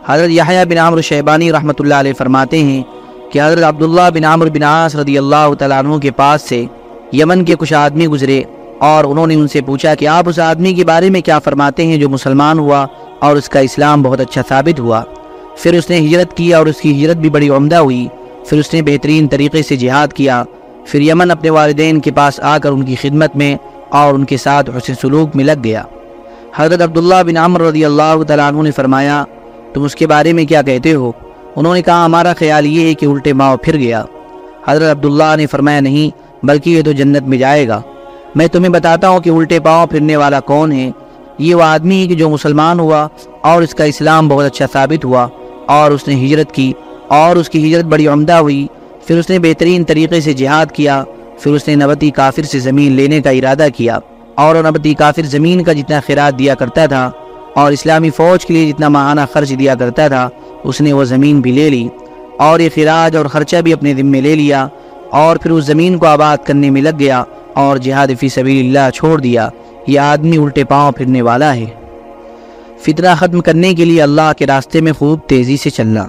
حضرت یحییٰ بن عامر شیبانی رحمۃ اللہ علیہ فرماتے ہیں کہ حضرت عبداللہ بن عامر بن عاص رضی اللہ تعالیٰ عنہ کے پاس سے یمن کے کچھ آدمی گزرے اور انہوں نے ان سے پوچھا کہ آپ اس آدمی کے بارے میں کیا فرماتے ہیں جو مسلمان ہوا اور اس کا اسلام بہت اچھا ثابت ہوا۔ پھر اس نے ہجرت کی اور اس کی ہجرت بھی بڑی عمدہ ہوئی۔ پھر اس نے بہترین طریقے سے جہاد کیا، پھر یمن اپنے والدین کے پاس آ کر ان کی خدمت میں اور ان کے ساتھ حسن سلوک میں لگ گیا۔ حضرت عبداللہ بن عمر رضی اللہ تعالیٰ عنہ نے فرمایا، تم اس کے بارے میں کیا کہتے ہو؟ انہوں نے کہا، ہمارا خیال یہ ہے کہ الٹے ماؤ پھر گیا۔ حضرت عبداللہ نے فرمایا، نہیں، بلکہ یہ تو جنت میں جائے گا۔ میں تمہیں بتاتا ہوں کہ الٹے پاؤں پھرنے والا کون ہے۔ یہ وہ آدمی ہے کہ جو مسلمان ہوا اور اس کا اسلام بہت اچھا ثابت ہوا اور اس نے ہجرت کی۔ اور اس کی ہجرت بڑی عمدہ ہوئی۔ پھر اس نے بہترین طریقے سے جہاد کیا۔ پھر اس نے نبتی کافر سے زمین لینے کا ارادہ کیا۔ اور نبتی کافر زمین کا جتنا خیرات دیا کرتا تھا اور اسلامی فوج کے لیے جتنا ماہانہ خرچ دیا کرتا تھا، اس نے وہ زمین بھی لے لی۔ اور یہ خراج اور خرچہ بھی اپنے ذمے لے لیا۔ اور پھر اس زمین کو آباد کرنے میں لگ گیا اور جہاد فی سبیل اللہ چھوڑ دیا۔ یہ آدمی الٹے پاؤں پھرنے والا ہے۔ فطرہ ختم کرنے کے لیے اللہ کے راستے میں خوب تیزی سے چلنا۔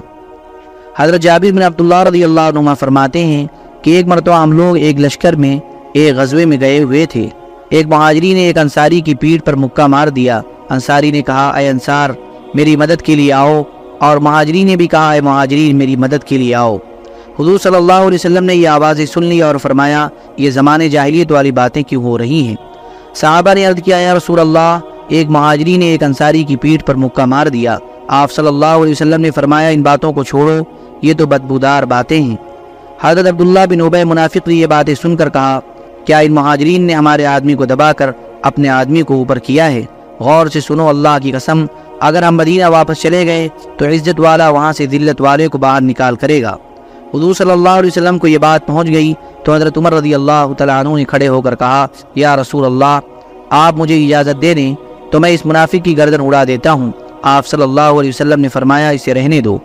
حضرت جابر بن عبداللہ رضی اللہ عنہ فرماتے ہیں کہ ایک مرتبہ ہم لوگ ایک لشکر میں ایک غزوے میں گئے ہوئے تھے۔ ایک مہاجری نے ایک انصاری کی پیٹھ پر مکہ مار دیا۔ انصاری نے کہا، اے انصار، میری مدد کے لیے آؤ۔ اور مہاجری نے بھی کہا، اے مہاجرین، میری مدد کے لیے آؤ۔ حضور صلی اللہ علیہ وسلم نے یہ آوازیں سن لی اور فرمایا، یہ زمانے جاہلیت والی باتیں کیوں ہو رہی ہیں؟ صحابہ نے عرض کیا یا رسول اللہ، ایک مہاجری نے ایک انصاری کی پیٹھ پر مکہ مار دیا۔ آپ صلی اللہ علیہ وسلم نے فرمایا، ان باتوں کو چھوڑو۔ یہ تو بدبودار باتیں ہیں۔ حضرت عبداللہ بن عبی منافق نے یہ باتیں سن کر کہا، کیا ان مہاجرین نے ہمارے آدمی کو دبا کر اپنے آدمی کو اوپر کیا ہے؟ غور سے سنو، اللہ کی قسم، اگر ہم مدینہ واپس چلے گئے تو عزت والا وہاں سے ذلت والے کو باہر نکال کرے گا۔ حضور صلی اللہ علیہ وسلم کو یہ بات پہنچ گئی تو حضرت عمر رضی اللہ تعالیٰ عنہ نے کھڑے ہو کر کہا، یا رسول اللہ، آپ مجھے اجازت دے دیں تو میں اس منافق کی گردن اڑا دیتا ہوں۔ آپ صلی اللہ علیہ وسلم نے فرمایا، اسے رہنے دو۔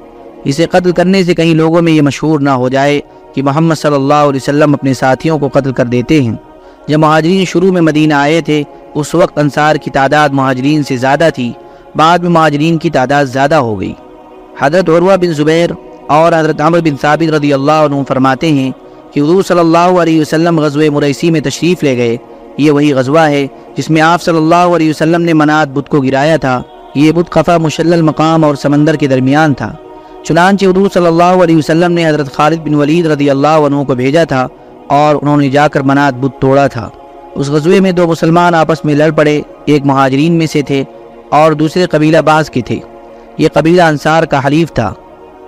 اسے قتل کرنے سے کہیں لوگوں میں یہ مشہور نہ ہو جائے کہ محمد صلی اللہ علیہ وسلم اپنے ساتھیوں کو قتل کر دیتے ہیں۔ جب مہاجرین شروع میں مدینہ آئے تھے، اس وقت انصار کی تعداد مہاجرین سے زیادہ تھی، بعد میں مہاجرین کی تعداد زیادہ ہو گئی۔ حضرت عروہ بن زبیر اور حضرت عمر بن ثابت رضی اللہ عنہ فرماتے ہیں کہ حضور صلی اللہ علیہ وسلم غزوہ مریسی میں تشریف لے گئے۔ یہ وہی غزوہ ہے جس میں آپ صلی اللہ علیہ وسلم نے منات بدھ کو گرایا تھا۔ یہ بدھ خفا مشلل مقام اور سمندر کے درمیان تھا۔ چنانچہ حضور صلی اللہ علیہ وسلم نے حضرت خالد بن ولید رضی اللہ عنہ کو بھیجا تھا اور انہوں نے جا کر منات بدھ توڑا تھا۔ اس غزوے میں دو مسلمان آپس میں لڑ پڑے، ایک مہاجرین میں سے تھے اور دوسرے قبیلہ باز کے تھے۔ یہ قبیلہ انصار کا حلیف تھا۔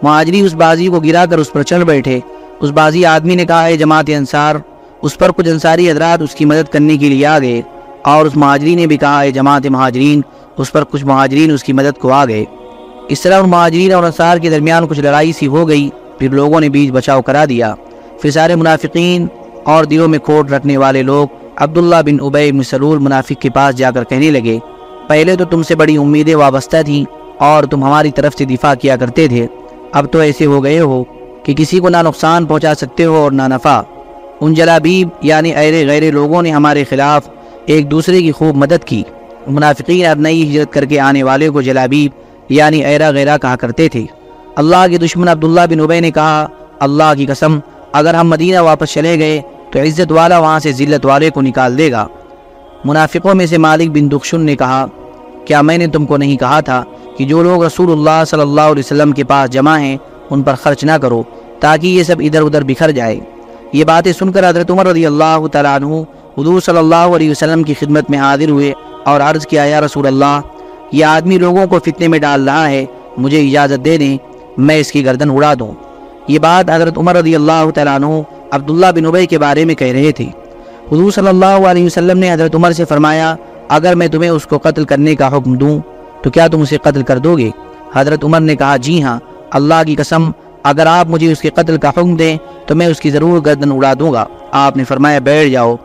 مہاجری اس بازی کو گرا کر اس پر چل بیٹھے۔ اس بازی آدمی نے کہا ہے جماعت انصار، اس پر کچھ انصاری حضرات اس کی مدد کرنے کے لیے آ گئے۔ اور اس مہاجری نے بھی کہا ہے جماعت مہاجرین، اس پر کچھ مہاجرین اس کی مدد کو آ گئے۔ اس طرح ان مہاجرین اور انصار کے درمیان کچھ لڑائی سی ہو گئی، پھر لوگوں نے بیچ بچاؤ کرا دیا۔ پھر سارے منافقین اور دلوں میں کھوٹ رکھنے والے لوگ عبداللہ بن عبی بن سلول منافق کے پاس جا کر کہنے لگے، پہلے تو تم سے بڑی امیدیں وابستہ تھیں اور تم ہماری طرف سے دفاع کیا کرتے تھے۔ اب تو ایسے ہو گئے ہو کہ کسی کو نہ نقصان پہنچا سکتے ہو اور نہ نفع۔ ان جلابیب یعنی ایرے غیر لوگوں نے ہمارے خلاف ایک دوسرے کی خوب مدد کی۔ منافقین اب نئی ہجرت کر کے آنے والے کو جلابیب یعنی ایرا غیرہ کہا کرتے تھے۔ اللہ کے دشمن عبداللہ بن عبی نے کہا، اللہ کی قسم، اگر ہم مدینہ واپس چلے گئے تو عزت والا وہاں سے ذلت والے کو نکال دے گا۔ منافقوں میں سے مالک بن دخشن نے کہا، کیا میں نے تم کو نہیں کہا تھا کہ جو لوگ رسول اللہ صلی اللہ علیہ وسلم کے پاس جمع ہیں، ان پر خرچ نہ کرو تاکہ یہ سب ادھر ادھر بکھر جائے۔ یہ باتیں سن کر حضرت عمر رضی اللہ تعالیٰ عنہ حضور صلی اللہ علیہ وسلم کی خدمت میں حاضر ہوئے اور عرض کیا، یا رسول اللہ یہ آدمی لوگوں کو فتنے میں ڈال رہا ہے، مجھے اجازت دے دیں، میں اس کی گردن اڑا دوں۔ یہ بات حضرت عمر رضی اللہ تعالیٰ عنہ، عبداللہ بن عبی کے بارے میں کہہ رہے تھے۔ حضور صلی اللہ علیہ وسلم نے حضرت عمر سے فرمایا، اگر میں تمہیں اس کو قتل کرنے کا حکم دوں، تو کیا تم اسے قتل کر دو گے؟ حضرت عمر نے کہا جی ہاں اللہ کی قسم، اگر آپ مجھے اس کے قتل کا حکم دیں، تو میں اس کی ضرور گردن اڑا دوں گا۔ آپ نے فرمایا، بیٹھ جاؤ۔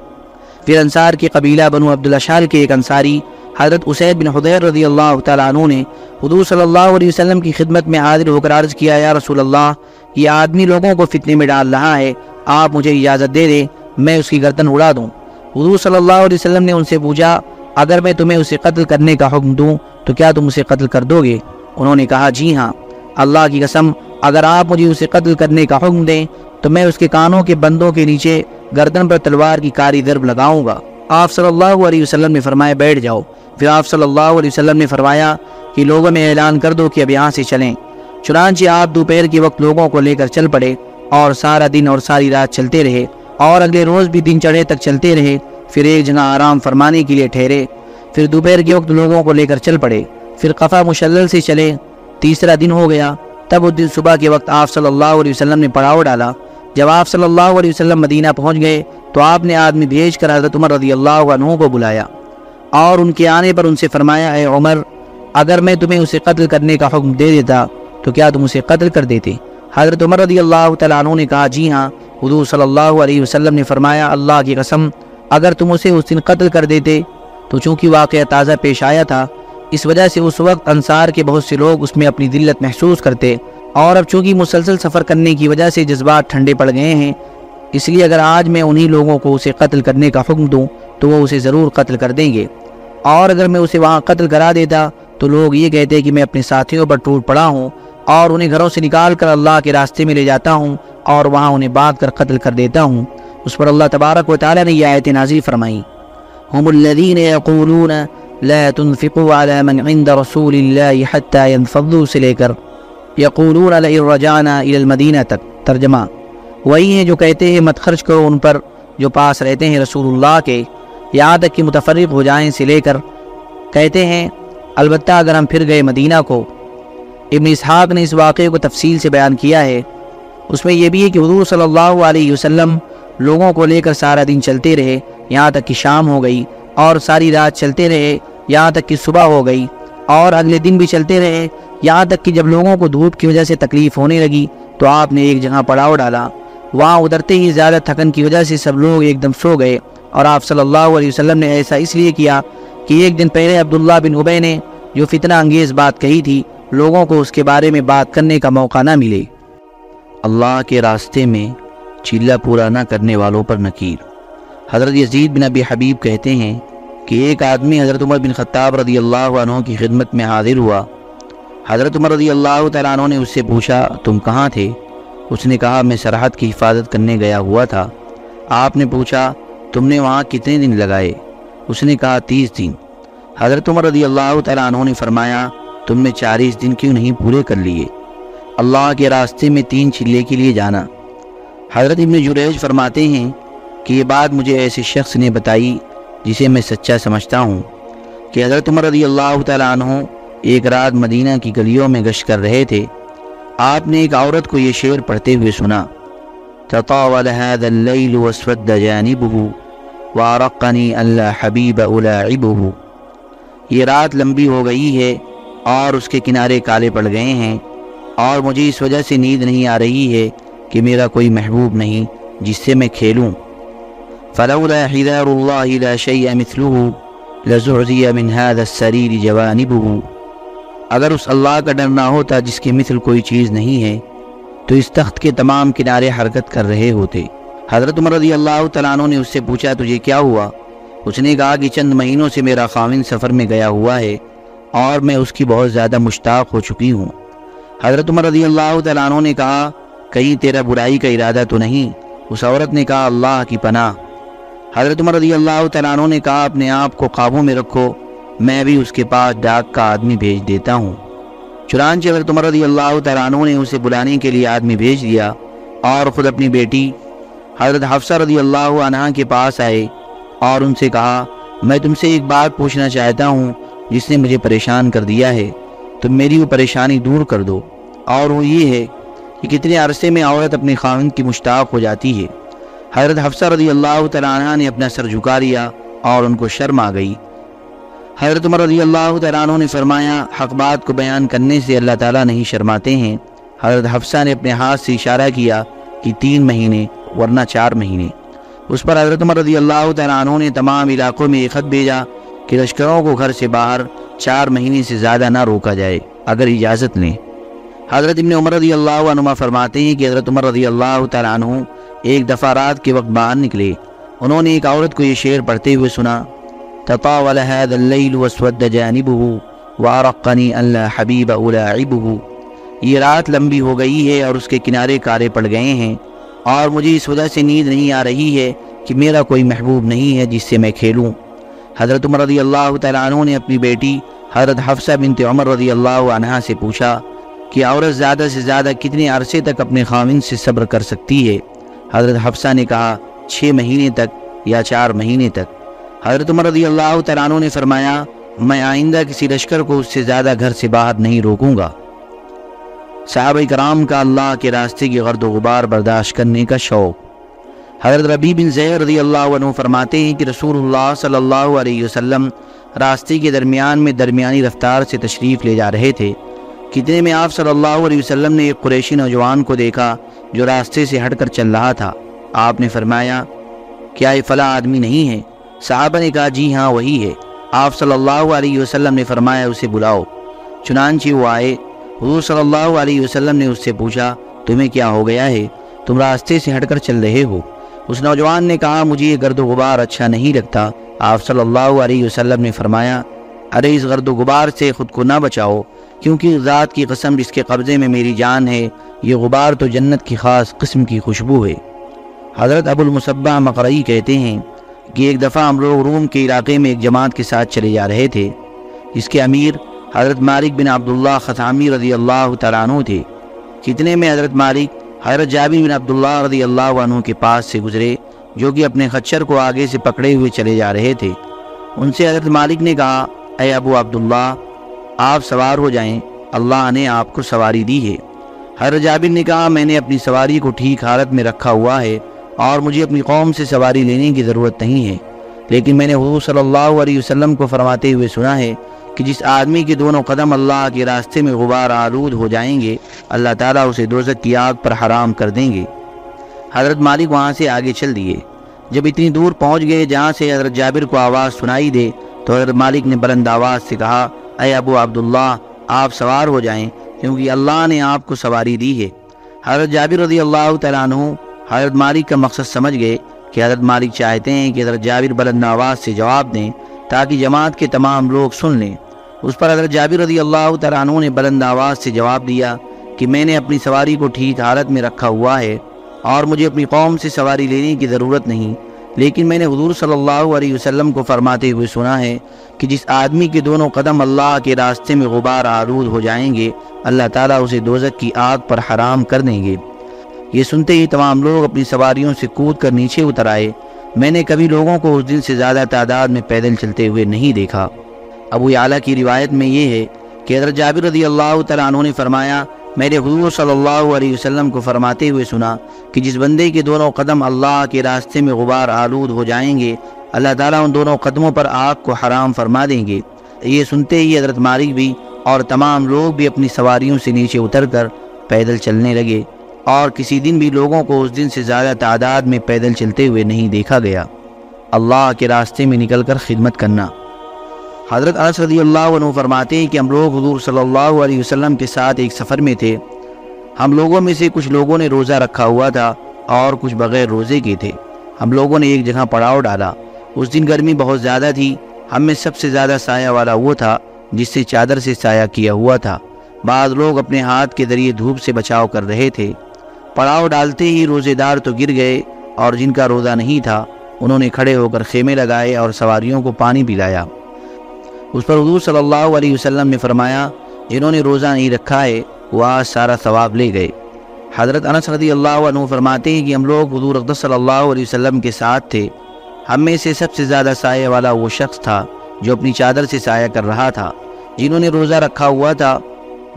پھر انصار کے قبیلہ بنو عبداللہ شال کے ایک انصاری حضرت اسید بن حضیر رضی اللہ تعالیٰ عنہ نے حضور صلی اللہ علیہ وسلم کی خدمت میں حاضر ہو کر عرض کیا، یا رسول اللہ، یہ آدمی لوگوں کو فتنے میں ڈال رہا ہے، آپ مجھے اجازت دے دیں، میں اس کی گردن اڑا دوں۔ حضور صلی اللہ علیہ وسلم نے ان سے پوچھا، اگر میں تمہیں اسے قتل کرنے کا حکم دوں، تو کیا تم اسے قتل کر دو گے؟ انہوں نے کہا جی ہاں اللہ کی قسم، اگر آپ مجھے اسے قتل کرنے کا حکم دیں، تو میں اس کے کانوں کے بندوں کے نیچے گردن پر تلوار کی کاری درب لگاؤں گا۔ آپ صلی اللہ علیہ وسلم نے فرمایا، بیٹھ جاؤ پھر آپ صلی اللہ علیہ وسلم نے فرمایا کہ لوگوں میں اعلان کر دو کہ اب یہاں سے چلیں۔ چنانچہ آپ دوپہر کے وقت لوگوں کو لے کر چل پڑے اور سارا دن اور ساری رات چلتے رہے اور اگلے روز بھی دن چڑھے تک چلتے رہے، پھر ایک جگہ آرام فرمانے کے لیے ٹھہرے۔ پھر دوپہر کے وقت لوگوں کو لے کر چل پڑے۔ پھر قفا مشلل سے چلے۔ تیسرا دن ہو گیا۔ تب اس دن صبح کے وقت آپ صلی اللہ علیہ وسلم نے پڑاؤ ڈالا۔ جب آپ صلی اللہ علیہ وسلم مدینہ پہنچ گئے تو آپ نے آدمی بھیج کر حضرت عمر رضی اللہ عنہ کو بلایا۔ اور ان کے آنے پر ان سے فرمایا، اے عمر، اگر میں تمہیں اسے قتل کرنے کا حکم دے دیتا تو کیا تم اسے قتل کر دیتے؟ حضرت عمر رضی اللہ تعالیٰ عنہ نے کہا جی ہاں حضور صلی اللہ علیہ وسلم نے فرمایا، اللہ کی قسم، اگر تم اسے اس دن قتل کر دیتے تو چونکہ واقعہ تازہ پیش آیا تھا، اس وجہ سے اس وقت انصار کے بہت سے لوگ اس میں اپنی دلت محسوس کرتے اور اب چونکہ مسلسل سفر کرنے کی وجہ سے جذبات ٹھنڈے پڑ گئے ہیں، اس لیے اگر آج میں انہی لوگوں کو اسے قتل کرنے کا حکم دوں تو وہ اسے ضرور قتل کر دیں گے۔ اور اگر میں اسے وہاں قتل کرا دیتا، تو لوگ یہ کہتے کہ میں اپنے ساتھیوں پر ٹوٹ پڑا ہوں اور انہیں گھروں سے نکال کر اللہ کے راستے میں لے جاتا ہوں اور وہاں انہیں بات کر قتل کر دیتا ہوں۔ اس پر اللہ تبارک و تعالیٰ نے یہ آیت نازی فرمائی هم الذين يقولون لا تنفقوا على من عند رسول الله حتى ينفضوا سے لے کر یقولون لئن رجعنا الى المدینہ تک ترجمہ۔ وہی ہیں جو کہتے ہیں، مت خرچ کرو ان پر جو پاس رہتے ہیں رسول اللہ کے۔ یہاں تک کہ متفرق ہو جائیں سے لے کر کہتے ہیں، البتہ اگر ہم پھر گئے مدینہ کو، ابن اسحاق نے اس واقعے کو تفصیل سے بیان کیا ہے۔ اس میں یہ بھی ہے کہ حضور صلی اللہ علیہ وسلم لوگوں کو لے کر سارا دن چلتے رہے، یہاں تک کہ شام ہو گئی اور ساری رات چلتے رہے، یہاں تک کہ صبح ہو گئی اور اگلے دن بھی چلتے رہے۔ یہاں تک کہ جب لوگوں کو دھوپ کی وجہ سے تکلیف ہونے لگی تو آپ نے ایک جگہ پڑاؤ ڈالا۔ وہاں ادھرتے ہی زیادہ تھکن کی وجہ سے سب لوگ ایک دم سو گئے۔ اور آپ صلی اللہ علیہ وسلم نے ایسا اس لیے کیا کہ ایک دن پہلے عبداللہ بن عبی نے جو فتنہ انگیز بات کہی تھی، لوگوں کو اس کے بارے میں بات کرنے کا موقع نہ ملے۔ اللہ کے راستے میں چیلہ پورا نہ کرنے والوں پر نکیر۔ حضرت یزید بن ابی حبیب کہتے ہیں کہ ایک آدمی حضرت عمر بن خطاب رضی اللہ عنہ کی خدمت میں حاضر ہوا۔ حضرت عمر رضی اللہ تعالیٰ عنہ نے اس سے پوچھا، تم کہاں تھے؟ اس نے کہا، میں سرحد کی حفاظت کرنے گیا ہوا تھا۔ آپ نے پوچھا تم نے وہاں کتنے دن لگائے؟ اس نے کہا، تیس دن۔ حضرت عمر رضی اللہ تعالیٰ عنہ نے فرمایا، تم نے چالیس دن کیوں نہیں پورے کر لیے؟ اللہ کے راستے میں تین چلے کے لیے جانا۔ حضرت ابن جریج فرماتے ہیں کہ یہ بات مجھے ایسے شخص نے بتائی جسے میں سچا سمجھتا ہوں کہ حضرت عمر رضی اللہ تعالیٰ عنہ ایک رات مدینہ کی گلیوں میں گشت کر رہے تھے۔ آپ نے ایک عورت کو یہ شعر پڑھتے ہوئے سنا۔ تطاول هذا الليل واسود جانبه، وارقني اللہ حبیب الاعبه یہ رات لمبی ہو گئی ہے، اور اس کے کنارے کالے پڑ گئے ہیں، اور مجھے اس وجہ سے نیند نہیں آ رہی ہے کہ میرا کوئی محبوب نہیں، جس سے میں کھیلوں۔ فلولا حذار الله لا شيء مثله، لزعزي من هذا السرير جوانبه۔ اگر اس اللہ کا ڈر نہ ہوتا جس کی مثل کوئی چیز نہیں ہے تو اس تخت کے تمام کنارے حرکت کر رہے ہوتے۔ حضرت عمر رضی اللہ تعالیٰ عنہ نے اس سے پوچھا، تجھے کیا ہوا؟ اس نے کہا کہ چند مہینوں سے میرا خاوند سفر میں گیا ہوا ہے اور میں اس کی بہت زیادہ مشتاق ہو چکی ہوں۔ حضرت عمر رضی اللہ تعالیٰ عنہ نے کہا، کہیں تیرا برائی کا ارادہ تو نہیں؟ اس عورت نے کہا، اللہ کی پناہ۔ حضرت عمر رضی اللہ تعالیٰ عنہ نے کہا، اپنے آپ کو قابو میں رکھو، میں بھی اس کے پاس ڈاک کا آدمی بھیج دیتا ہوں۔ چنانچہ حضرت عمر رضی اللہ تعالیٰ عنہ نے اسے بلانے کے لیے آدمی بھیج دیا اور خود اپنی بیٹی حضرت حفصہ رضی اللہ عنہ کے پاس آئے اور ان سے کہا، میں تم سے ایک بات پوچھنا چاہتا ہوں، جس نے مجھے پریشان کر دیا ہے، تم میری وہ پریشانی دور کر دو۔ اور وہ یہ ہے کہ کتنے عرصے میں عورت اپنے خاوند کی مشتاق ہو جاتی ہے۔ حضرت حفصہ رضی اللہ تعالیٰ عنہ نے اپنا سر جھکا لیا اور ان کو شرم آ گئی۔ حضرت عمر رضی اللہ تعالیٰ عنہ نے فرمایا، حق بات کو بیان کرنے سے اللہ تعالیٰ نہیں شرماتے ہیں۔ حضرت حفصہ نے اپنے ہاتھ سے اشارہ کیا کہ تین مہینے ورنہ چار مہینے۔ اس پر حضرت عمر رضی اللہ تعالیٰ عنہ نے تمام علاقوں میں ایک خط بھیجا کہ لشکروں کو گھر سے باہر چار مہینے سے زیادہ نہ روکا جائے، اگر اجازت لیں۔ حضرت ابن عمر رضی اللہ عنہ فرماتے ہیں کہ حضرت عمر رضی اللہ تعالیٰ عنہ ایک دفعہ رات کے وقت باہر نکلے۔ انہوں نے ایک عورت کو یہ شعر پڑھتے ہوئے سنا تطاول هذا الليل واسود جانبه وارقني ان لا حبيب الاعبه یہ رات لمبی ہو گئی ہے اور اس کے کنارے کارے پڑ گئے ہیں اور مجھے اس وجہ سے نیند نہیں آ رہی ہے کہ میرا کوئی محبوب نہیں ہے جس سے میں کھیلوں۔ حضرت عمر رضی اللہ تعالیٰ عنہ نے اپنی بیٹی حضرت حفصہ بنت عمر رضی اللہ عنہ سے پوچھا کہ عورت زیادہ سے زیادہ کتنے عرصے تک اپنے خامن سے صبر کر سکتی ہے؟ حضرت حفصہ نے کہا، چھ مہینے تک یا چار مہینے تک۔ حضرت عمر رضی اللہ تعالیٰ عنہ نے فرمایا، میں آئندہ کسی لشکر کو اس سے زیادہ گھر سے باہر نہیں روکوں گا۔ صحابہ کرام کا اللہ کے راستے کی غرد و غبار برداشت کرنے کا شوق۔ حضرت ربی بن زہر رضی اللہ عنہ فرماتے ہیں کہ رسول اللہ صلی اللہ علیہ وسلم راستے کے درمیان میں درمیانی رفتار سے تشریف لے جا رہے تھے۔ کتنے میں آپ صلی اللہ علیہ وسلم نے ایک قریشی نوجوان کو دیکھا جو راستے سے ہٹ کر چل رہا تھا۔ آپ نے فرمایا، کیا یہ فلاں آدمی نہیں ہے؟ صحابہ نے کہا جی ہاں وہی ہے۔ آپ صلی اللہ علیہ وسلم نے فرمایا، اسے بلاؤ۔ چنانچہ وہ آئے۔ حضور صلی اللہ علیہ وسلم نے اس سے پوچھا، تمہیں کیا ہو گیا ہے؟ تم راستے سے ہٹ کر چل رہے ہو۔ اس نوجوان نے کہا، مجھے یہ گرد و غبار اچھا نہیں لگتا۔ آپ صلی اللہ علیہ وسلم نے فرمایا، ارے، اس گرد و غبار سے خود کو نہ بچاؤ، کیونکہ ذات کی قسم جس کے قبضے میں میری جان ہے۔ یہ غبار تو جنت کی خاص قسم کی خوشبو ہے۔ حضرت ابو المصبہ مقرعی کہتے ہیں کہ ایک دفعہ ہم لوگ روم کے علاقے میں ایک جماعت کے ساتھ چلے جا رہے تھے اس کے امیر حضرت مالک بن عبداللہ خطامی رضی اللہ تعالیٰ عنہ تھے۔ کتنے میں حضرت مالک حضرت جابر بن عبداللہ رضی اللہ عنہ کے پاس سے گزرے، جو کہ اپنے خچر کو آگے سے پکڑے ہوئے چلے جا رہے تھے۔ ان سے حضرت مالک نے کہا، اے ابو عبداللہ، آپ سوار ہو جائیں، اللہ نے آپ کو سواری دی ہے۔ حضرت جابر نے کہا، میں نے اپنی سواری کو ٹھیک حالت میں رکھا ہوا ہے اور مجھے اپنی قوم سے سواری لینے کی ضرورت نہیں ہے۔ لیکن میں نے حضور صلی اللہ علیہ وسلم کو فرماتے ہوئے سنا ہے کہ جس آدمی کے دونوں قدم اللہ کے راستے میں غبار آلود ہو جائیں گے، اللہ تعالیٰ اسے دوزت کی آگ پر حرام کر دیں گے۔ حضرت مالک وہاں سے آگے چل دیے۔ جب اتنی دور پہنچ گئے جہاں سے حضرت جابر کو آواز سنائی دے، تو حضرت مالک نے بلند آواز سے کہا، اے ابو عبداللہ، آپ سوار ہو جائیں، کیونکہ اللہ نے آپ کو سواری دی ہے۔ حضرت جابر رضی اللہ تعالیٰ عنہ حضرت مالک کا مقصد سمجھ گئے کہ حضرت مالک چاہتے ہیں کہ حضرت جابر بلند آواز سے جواب دیں تاکہ جماعت کے تمام لوگ سن لیں۔ اس پر حضرت جابر رضی اللہ تعالیٰ عنہ نے بلند آواز سے جواب دیا کہ میں نے اپنی سواری کو ٹھیک حالت میں رکھا ہوا ہے اور مجھے اپنی قوم سے سواری لینے کی ضرورت نہیں، لیکن میں نے حضور صلی اللہ علیہ وسلم کو فرماتے ہوئے سنا ہے کہ جس آدمی کے دونوں قدم اللہ کے راستے میں غبار آرود ہو جائیں گے، اللہ تعالیٰ اسے دوزک کی آگ پر حرام کر دیں گے۔ یہ سنتے ہی تمام لوگ اپنی سواریوں سے کود کر نیچے اتر آئے۔ میں نے کبھی لوگوں کو اس دن سے زیادہ تعداد میں پیدل چلتے ہوئے نہیں دیکھا۔ ابو اعلیٰ کی روایت میں یہ ہے کہ حضرت جابر رضی اللہ تعالیٰ عنہ نے فرمایا میرے حضور صلی اللہ علیہ وسلم کو فرماتے ہوئے سنا کہ جس بندے کے دونوں قدم اللہ کے راستے میں غبار آلود ہو جائیں گے، اللہ تعالیٰ ان دونوں قدموں پر آگ کو حرام فرما دیں گے۔ یہ سنتے ہی حضرت مالک بھی اور تمام لوگ بھی اپنی سواریوں سے نیچے اتر کر پیدل چلنے لگے۔ اور کسی دن بھی لوگوں کو اس دن سے زیادہ تعداد میں پیدل چلتے ہوئے نہیں دیکھا گیا۔ اللہ کے راستے میں نکل کر خدمت کرنا۔ حضرت انس رضی اللہ عنہ فرماتے ہیں کہ ہم لوگ حضور صلی اللہ علیہ وسلم کے ساتھ ایک سفر میں تھے۔ ہم لوگوں میں سے کچھ لوگوں نے روزہ رکھا ہوا تھا اور کچھ بغیر روزے کے تھے۔ ہم لوگوں نے ایک جگہ پڑاؤ ڈالا۔ اس دن گرمی بہت زیادہ تھی۔ ہم میں سب سے زیادہ سایہ والا وہ تھا جس سے چادر سے سایہ کیا ہوا تھا۔ بعض لوگ اپنے ہاتھ کے ذریعے دھوپ سے بچاؤ کر رہے تھے۔ پڑاؤ ڈالتے ہی روزے دار تو گر گئے اور جن کا روزہ نہیں تھا، انہوں نے کھڑے ہو کر خیمے لگائے اور سواریوں کو پانی پلایا۔ اس پر حضور صلی اللہ علیہ وسلم نے فرمایا، جنہوں نے روزہ نہیں رکھا ہے، وہ آج سارا ثواب لے گئے۔ حضرت انس رضی اللہ عنہ فرماتے ہیں کہ ہم لوگ حضور اقدس صلی اللہ علیہ وسلم کے ساتھ تھے۔ ہم میں سے سب سے زیادہ سایہ والا وہ شخص تھا جو اپنی چادر سے سایہ کر رہا تھا۔ جنہوں نے روزہ رکھا ہوا تھا،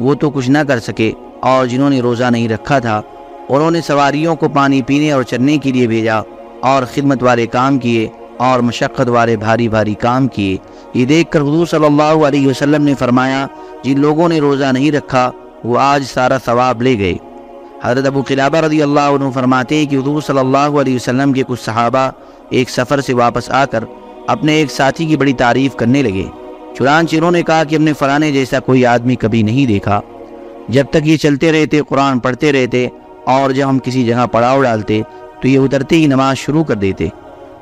وہ تو کچھ نہ کر سکے اور جنہوں نے روزہ نہیں رکھا تھا انہوں نے سواریوں کو پانی پینے اور چلنے کے لیے بھیجا اور خدمت والے کام کیے اور مشقت والے بھاری بھاری کام کیے۔ یہ دیکھ کر حضور صلی اللہ علیہ وسلم نے فرمایا، جن لوگوں نے روزہ نہیں رکھا، وہ آج سارا ثواب لے گئے۔ حضرت ابو قلابہ رضی اللہ عنہ فرماتے ہیں کہ حضور صلی اللہ علیہ وسلم کے کچھ صحابہ ایک سفر سے واپس آ کر اپنے ایک ساتھی کی بڑی تعریف کرنے لگے۔ چنانچہ انہوں نے کہا کہ ہم نے فلانے جیسا کوئی آدمی کبھی نہیں دیکھا۔ جب تک یہ چلتے رہتے، قرآن پڑھتے رہتے اور جب ہم کسی جگہ پڑاؤ ڈالتے تو یہ اترتے ہی نماز شروع کر دیتے۔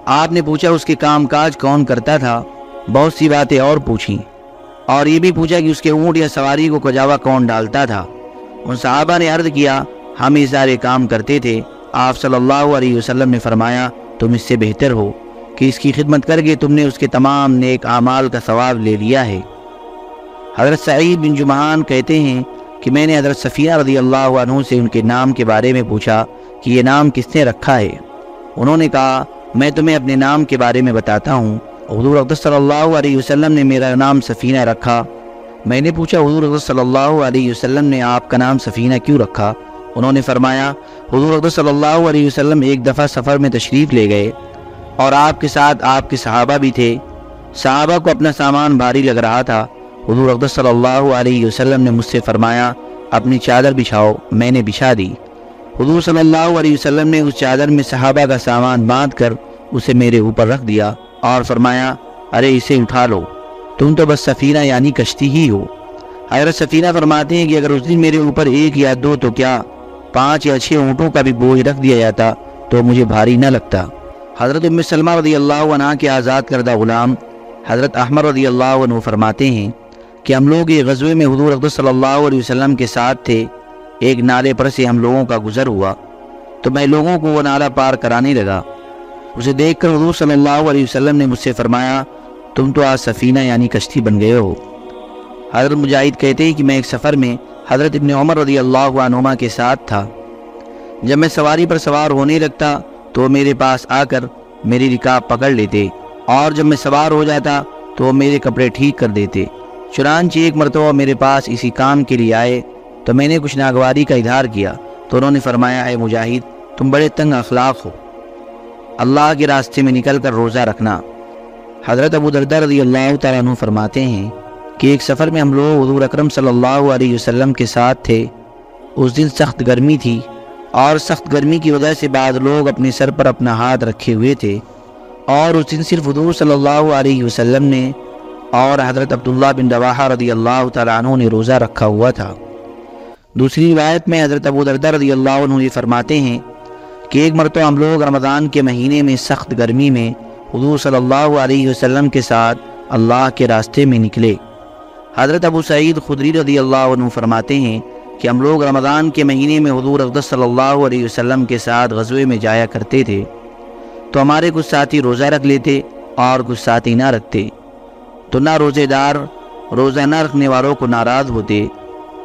آپ نے پوچھا اس کے کام کاج کون کرتا تھا؟ بہت سی باتیں اور پوچھیں۔ اور یہ بھی پوچھا کہ اس کے اونٹ یا سواری کو کجاوا کون ڈالتا تھا؟ ان صحابہ نے عرض کیا، ہم یہ سارے کام کرتے تھے۔ آپ صلی اللہ علیہ وسلم نے فرمایا، تم اس سے بہتر ہو کہ اس کی خدمت کر کے تم نے اس کے تمام نیک اعمال کا ثواب لے لیا ہے۔ حضرت سعید بن جمعان کہتے ہیں کہ میں نے حضرت صفیہ رضی اللہ عنہ سے ان کے نام کے بارے میں پوچھا کہ یہ نام کس نے رکھا ہے؟ انہوں نے کہا، میں تمہیں اپنے نام کے بارے میں بتاتا ہوں۔ حضور اقدس صلی اللہ علیہ وسلم نے میرا نام سفینہ رکھا۔ میں نے پوچھا، حضور اقدس صلی اللہ علیہ وسلم نے آپ کا نام سفینہ کیوں رکھا؟ انہوں نے فرمایا، حضور اقدس صلی اللہ علیہ وسلم ایک دفعہ سفر میں تشریف لے گئے اور آپ کے ساتھ آپ کے صحابہ بھی تھے۔ صحابہ کو اپنا سامان بھاری لگ رہا تھا۔ حضور اقدس صلی اللہ علیہ وسلم نے مجھ سے فرمایا، اپنی چادر بچھاؤ، میں نے بچھا دی۔ حضور صلی اللہ علیہ وسلم نے اس چادر میں صحابہ کا سامان باندھ کر اسے میرے اوپر رکھ دیا اور فرمایا، ارے اسے اٹھا لو۔ تم تو بس سفینہ یعنی کشتی ہی ہو۔ حضرت سفینہ فرماتے ہیں کہ اگر اس دن میرے اوپر ایک یا دو تو کیا پانچ یا چھ اونٹوں کا بھی بوجھ رکھ دیا جاتا تو مجھے بھاری نہ لگتا۔ حضرت ام سلمہ رضی اللہ عنہ کے آزاد کردہ غلام حضرت احمد رضی اللہ عنہ فرماتے ہیں کہ ہم لوگ یہ غزوے میں حضور اقدس صلی اللہ علیہ وسلم کے ساتھ تھے، ایک نالے پر سے ہم لوگوں کا گزر ہوا، تو میں لوگوں کو وہ نالہ پار کرانے لگا۔ اسے دیکھ کر حضور صلی اللہ علیہ وسلم نے مجھ سے فرمایا، تم تو آج سفینہ یعنی کشتی بن گئے ہو۔ حضرت مجاہد کہتے ہیں کہ میں ایک سفر میں حضرت ابن عمر رضی اللہ عنہما کے ساتھ تھا۔ جب میں سواری پر سوار ہونے لگتا، تو وہ میرے پاس آ کر میری رکاب پکڑ لیتے، اور جب میں سوار ہو جاتا، تو وہ میرے کپڑے ٹھیک کر دیتے۔ چنانچہ ایک مرتبہ میرے پاس اسی کام کے لیے آئے تو میں نے کچھ ناگواری کا اظہار کیا تو انہوں نے فرمایا، اے مجاہد، تم بڑے تنگ اخلاق ہو۔ اللہ کے راستے میں نکل کر روزہ رکھنا۔ حضرت ابو دردہ رضی اللہ تعالیٰ عنہ فرماتے ہیں کہ ایک سفر میں ہم لوگ حضور اکرم صلی اللہ علیہ وسلم کے ساتھ تھے۔ اس دن سخت گرمی تھی اور سخت گرمی کی وجہ سے بعض لوگ اپنے سر پر اپنا ہاتھ رکھے ہوئے تھے اور اس دن صرف حضور صلی اللہ علیہ وسلم نے اور حضرت عبداللہ بن رواحہ رضی اللہ تعالیٰ عنہ نے روزہ رکھا ہوا تھا۔ دوسری روایت میں حضرت ابو دردہ رضی اللہ عنہ یہ فرماتے ہیں کہ ایک مرتبہ ہم لوگ رمضان کے مہینے میں سخت گرمی میں حضور صلی اللہ علیہ وسلم کے ساتھ اللہ کے راستے میں نکلے۔ حضرت ابو سعید خدری رضی اللہ عنہ فرماتے ہیں کہ ہم لوگ رمضان کے مہینے میں حضور اقدس صلی اللہ علیہ وسلم کے ساتھ غزوے میں جایا کرتے تھے۔ تو ہمارے کچھ ساتھی روزہ رکھ لیتے اور کچھ ساتھی نہ رکھتے۔ تو نہ روزے دار روزہ نہ رکھنے والوں کو ناراض ہوتے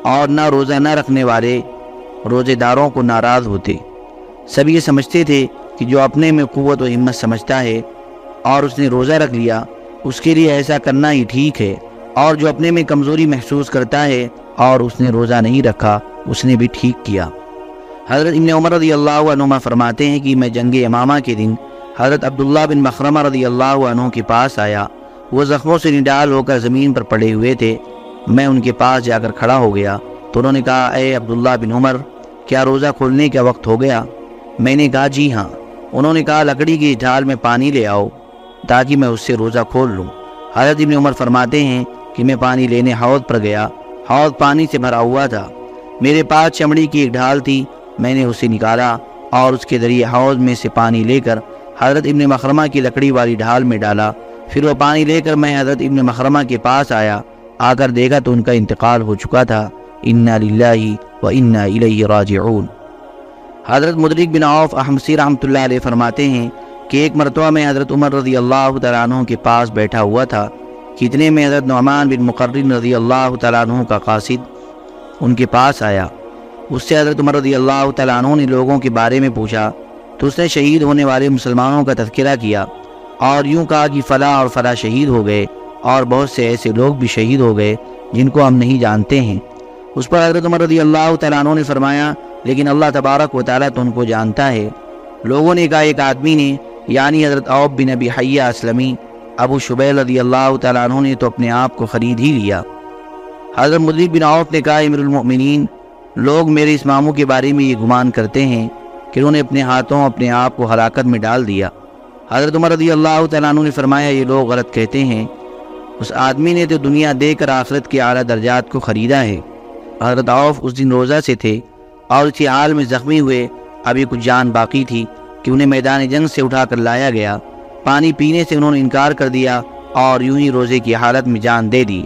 اور نہ روزہ نہ رکھنے والے روزے داروں کو ناراض ہوتے۔ سب یہ سمجھتے تھے کہ جو اپنے میں قوت و ہمت سمجھتا ہے اور اس نے روزہ رکھ لیا، اس کے لیے ایسا کرنا ہی ٹھیک ہے۔ اور جو اپنے میں کمزوری محسوس کرتا ہے اور اس نے روزہ نہیں رکھا، اس نے بھی ٹھیک کیا۔ حضرت ابن عمر رضی اللہ عنہ فرماتے ہیں کہ میں جنگ امامہ کے دن حضرت عبداللہ بن مخرمہ رضی اللہ عنہ کے پاس آیا۔ وہ زخموں سے نڈال ہو کر زمین پر پڑے ہوئے تھے۔ میں ان کے پاس جا کر کھڑا ہو گیا تو انہوں نے کہا، اے عبداللہ بن عمر، کیا روزہ کھولنے کا وقت ہو گیا؟ میں نے کہا جی ہاں۔ انہوں نے کہا، لکڑی کی ڈھال میں پانی لے آؤ تاکہ میں اس سے روزہ کھول لوں۔ حضرت ابن عمر فرماتے ہیں کہ میں پانی لینے حوض پر گیا۔ حوض پانی سے بھرا ہوا تھا۔ میرے پاس چمڑی کی ایک ڈھال تھی۔ میں نے اسے نکالا اور اس کے ذریعے حوض میں سے پانی لے کر حضرت ابن مخرمہ کی لکڑی والی ڈھال میں ڈالا۔ پھر وہ پانی لے کر میں حضرت ابن مخرمہ کے پاس آیا۔ آ کر دیکھا تو ان کا انتقال ہو چکا تھا۔ انا للہ و انا الیہ راجعون۔ حضرت مدرک بن عوف احمسی رحمۃ اللہ علیہ فرماتے ہیں کہ ایک مرتبہ میں حضرت عمر رضی اللہ تعالیٰ عنہ کے پاس بیٹھا ہوا تھا۔ کتنے میں حضرت نعمان بن مقرر رضی اللہ تعالیٰ عنہ کا قاصد ان کے پاس آیا۔ اس سے حضرت عمر رضی اللہ تعالیٰ عنہ نے لوگوں کے بارے میں پوچھا۔ تو اس نے شہید ہونے والے مسلمانوں کا تذکرہ کیا۔ اور یوں کہا کہ فلاں اور فلاں شہید ہو گئے اور بہت سے ایسے لوگ بھی شہید ہو گئے جن کو ہم نہیں جانتے ہیں۔ اس پر حضرت عمر رضی اللہ تعالیٰ عنہ نے فرمایا، لیکن اللہ تبارک و تعالیٰ تو ان کو جانتا ہے۔ لوگوں نے کہا، ایک آدمی نے یعنی حضرت عوب بن نبی حیہ اسلمی، ابو شبیل رضی اللہ تعالیٰ عنہ نے تو اپنے آپ کو خرید ہی لیا۔ حضرت مدی بن عوف نے کہا امر المؤمنین، لوگ میرے اس ماموں کے بارے میں یہ گمان کرتے ہیں کہ انہوں نے اپنے ہاتھوں اپنے آپ کو ہلاکت میں ڈال دیا۔ حضرت عمر رضی اللہ تعالیٰ عنہ نے فرمایا، یہ لوگ غلط کہتے ہیں۔ اس آدمی نے تو دنیا دے کر آخرت کے اعلیٰ درجات کو خریدا ہے۔ حضرت عوف اس دن روزہ سے تھے اور اسی حال میں زخمی ہوئے۔ ابھی کچھ جان باقی تھی کہ انہیں میدان جنگ سے اٹھا کر لایا گیا۔ پانی پینے سے انہوں نے انکار کر دیا اور یوں ہی روزے کی حالت میں جان دے دی۔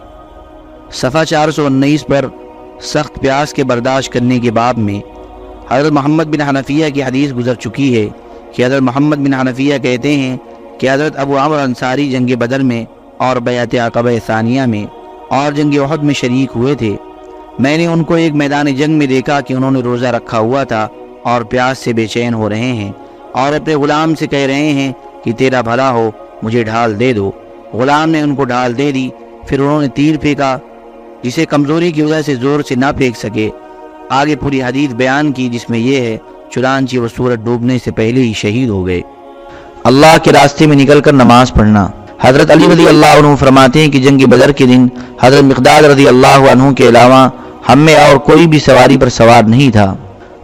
صفحہ چار سو انیس پر سخت پیاس کے برداشت کرنے کے باب میں حضرت محمد بن حنفیہ کی حدیث گزر چکی ہے۔ کہ حضرت محمد بن حنفیہ کہتے ہیں کہ حضرت ابو عمر انصاری جنگ بدر میں اور بیعت عقبہ ثانیہ میں اور جنگ عہد میں شریک ہوئے تھے۔ میں نے ان کو ایک میدان جنگ میں دیکھا کہ انہوں نے روزہ رکھا ہوا تھا اور پیاس سے بے چین ہو رہے ہیں اور اپنے غلام سے کہہ رہے ہیں کہ تیرا بھلا ہو، مجھے ڈھال دے دو۔ غلام نے ان کو ڈھال دے دی، پھر انہوں نے تیر پھینکا، جسے کمزوری کی وجہ سے زور سے نہ پھینک سکے۔ آگے پوری حدیث بیان کی جس میں یہ ہے چنانچہ وہ سورج ڈوبنے سے پہلے ہی شہید ہو گئے۔ اللہ کے راستے میں نکل کر نماز پڑھنا۔ حضرت علی رضی اللہ عنہ فرماتے ہیں کہ جنگ بدر کے دن حضرت مقداد رضی اللہ عنہ کے علاوہ ہم میں اور کوئی بھی سواری پر سوار نہیں تھا۔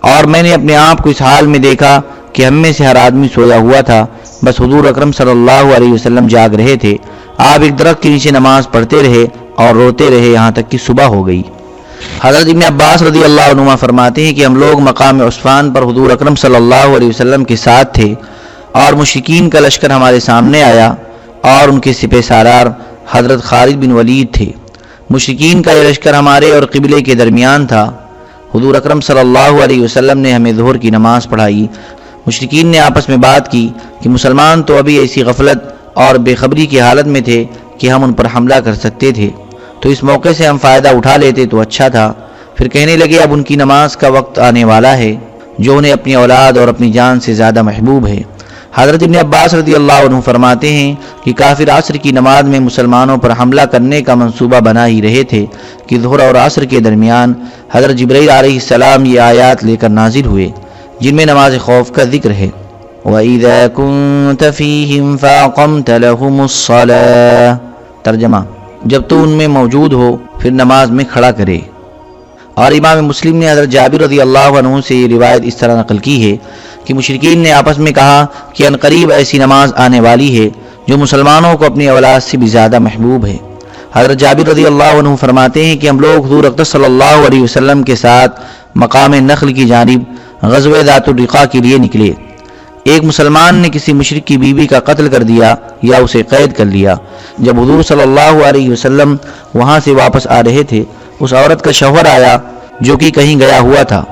اور میں نے اپنے آپ کو اس حال میں دیکھا کہ ہم میں سے ہر آدمی سویا ہوا تھا۔ بس حضور اکرم صلی اللہ علیہ وسلم جاگ رہے تھے۔ آپ ایک درخت کے نیچے نماز پڑھتے رہے اور روتے رہے یہاں تک کہ صبح ہو گئی۔ حضرت ابن عباس رضی اللہ عنہ فرماتے ہیں کہ ہم لوگ مقام عثمان پر حضور اکرم صلی اللہ علیہ وسلم کے ساتھ تھے اور مشکین کا لشکر ہمارے سامنے آیا اور ان کے سپہ سالار حضرت خالد بن ولید تھے۔ مشکین کا یہ لشکر ہمارے اور قبلے کے درمیان تھا۔ حضور اکرم صلی اللہ علیہ وسلم نے ہمیں ظہر کی نماز پڑھائی۔ مشرقین نے آپس میں بات کی کہ مسلمان تو ابھی ایسی غفلت اور بے خبری کی حالت میں تھے کہ ہم ان پر حملہ کر سکتے تھے۔ تو اس موقع سے ہم فائدہ اٹھا لیتے تو اچھا تھا۔ پھر کہنے لگے، اب ان کی نماز کا وقت آنے والا ہے، جو انہیں اپنی اولاد اور اپنی جان سے زیادہ محبوب ہے۔ حضرت ابن عباس رضی اللہ عنہ فرماتے ہیں کہ کافر عصر کی نماز میں مسلمانوں پر حملہ کرنے کا منصوبہ بنا ہی رہے تھے کہ ظہر اور عصر کے درمیان حضرت جبرائیل علیہ السلام یہ آیات لے کر نازل ہوئے، جن میں نماز خوف کا ذکر ہے۔ وَإِذَا كُنْتَ فِيهِمْ فَاقَمْتَ لَهُمُ الصَّلَاةِ۔ ترجمہ۔ جب تو ان میں موجود ہو، پھر نماز میں کھڑا کرے۔ اور امام مسلم نے حضرت جابر رضی اللہ عنہ سے یہ روایت اس طرح نقل کی ہے کہ مشرقین نے آپس میں کہا کہ ان قریب ایسی نماز آنے والی ہے جو مسلمانوں کو اپنی اولاد سے بھی زیادہ محبوب ہے۔ حضرت جابر رضی اللہ عنہ فرماتے ہیں کہ ہم لوگ حضور اقدس صلی اللہ علیہ وسلم کے ساتھ مقام نخل کی جانب غزوہ ذات الرقا کے لیے نکلے۔ ایک مسلمان نے کسی مشرق کی بیوی کا قتل کر دیا یا اسے قید کر لیا۔ جب حضور صلی اللہ علیہ وسلم وہاں سے واپس آ رہے تھے، اس عورت کا شوہر آیا جو کہ کہیں گیا ہوا تھا۔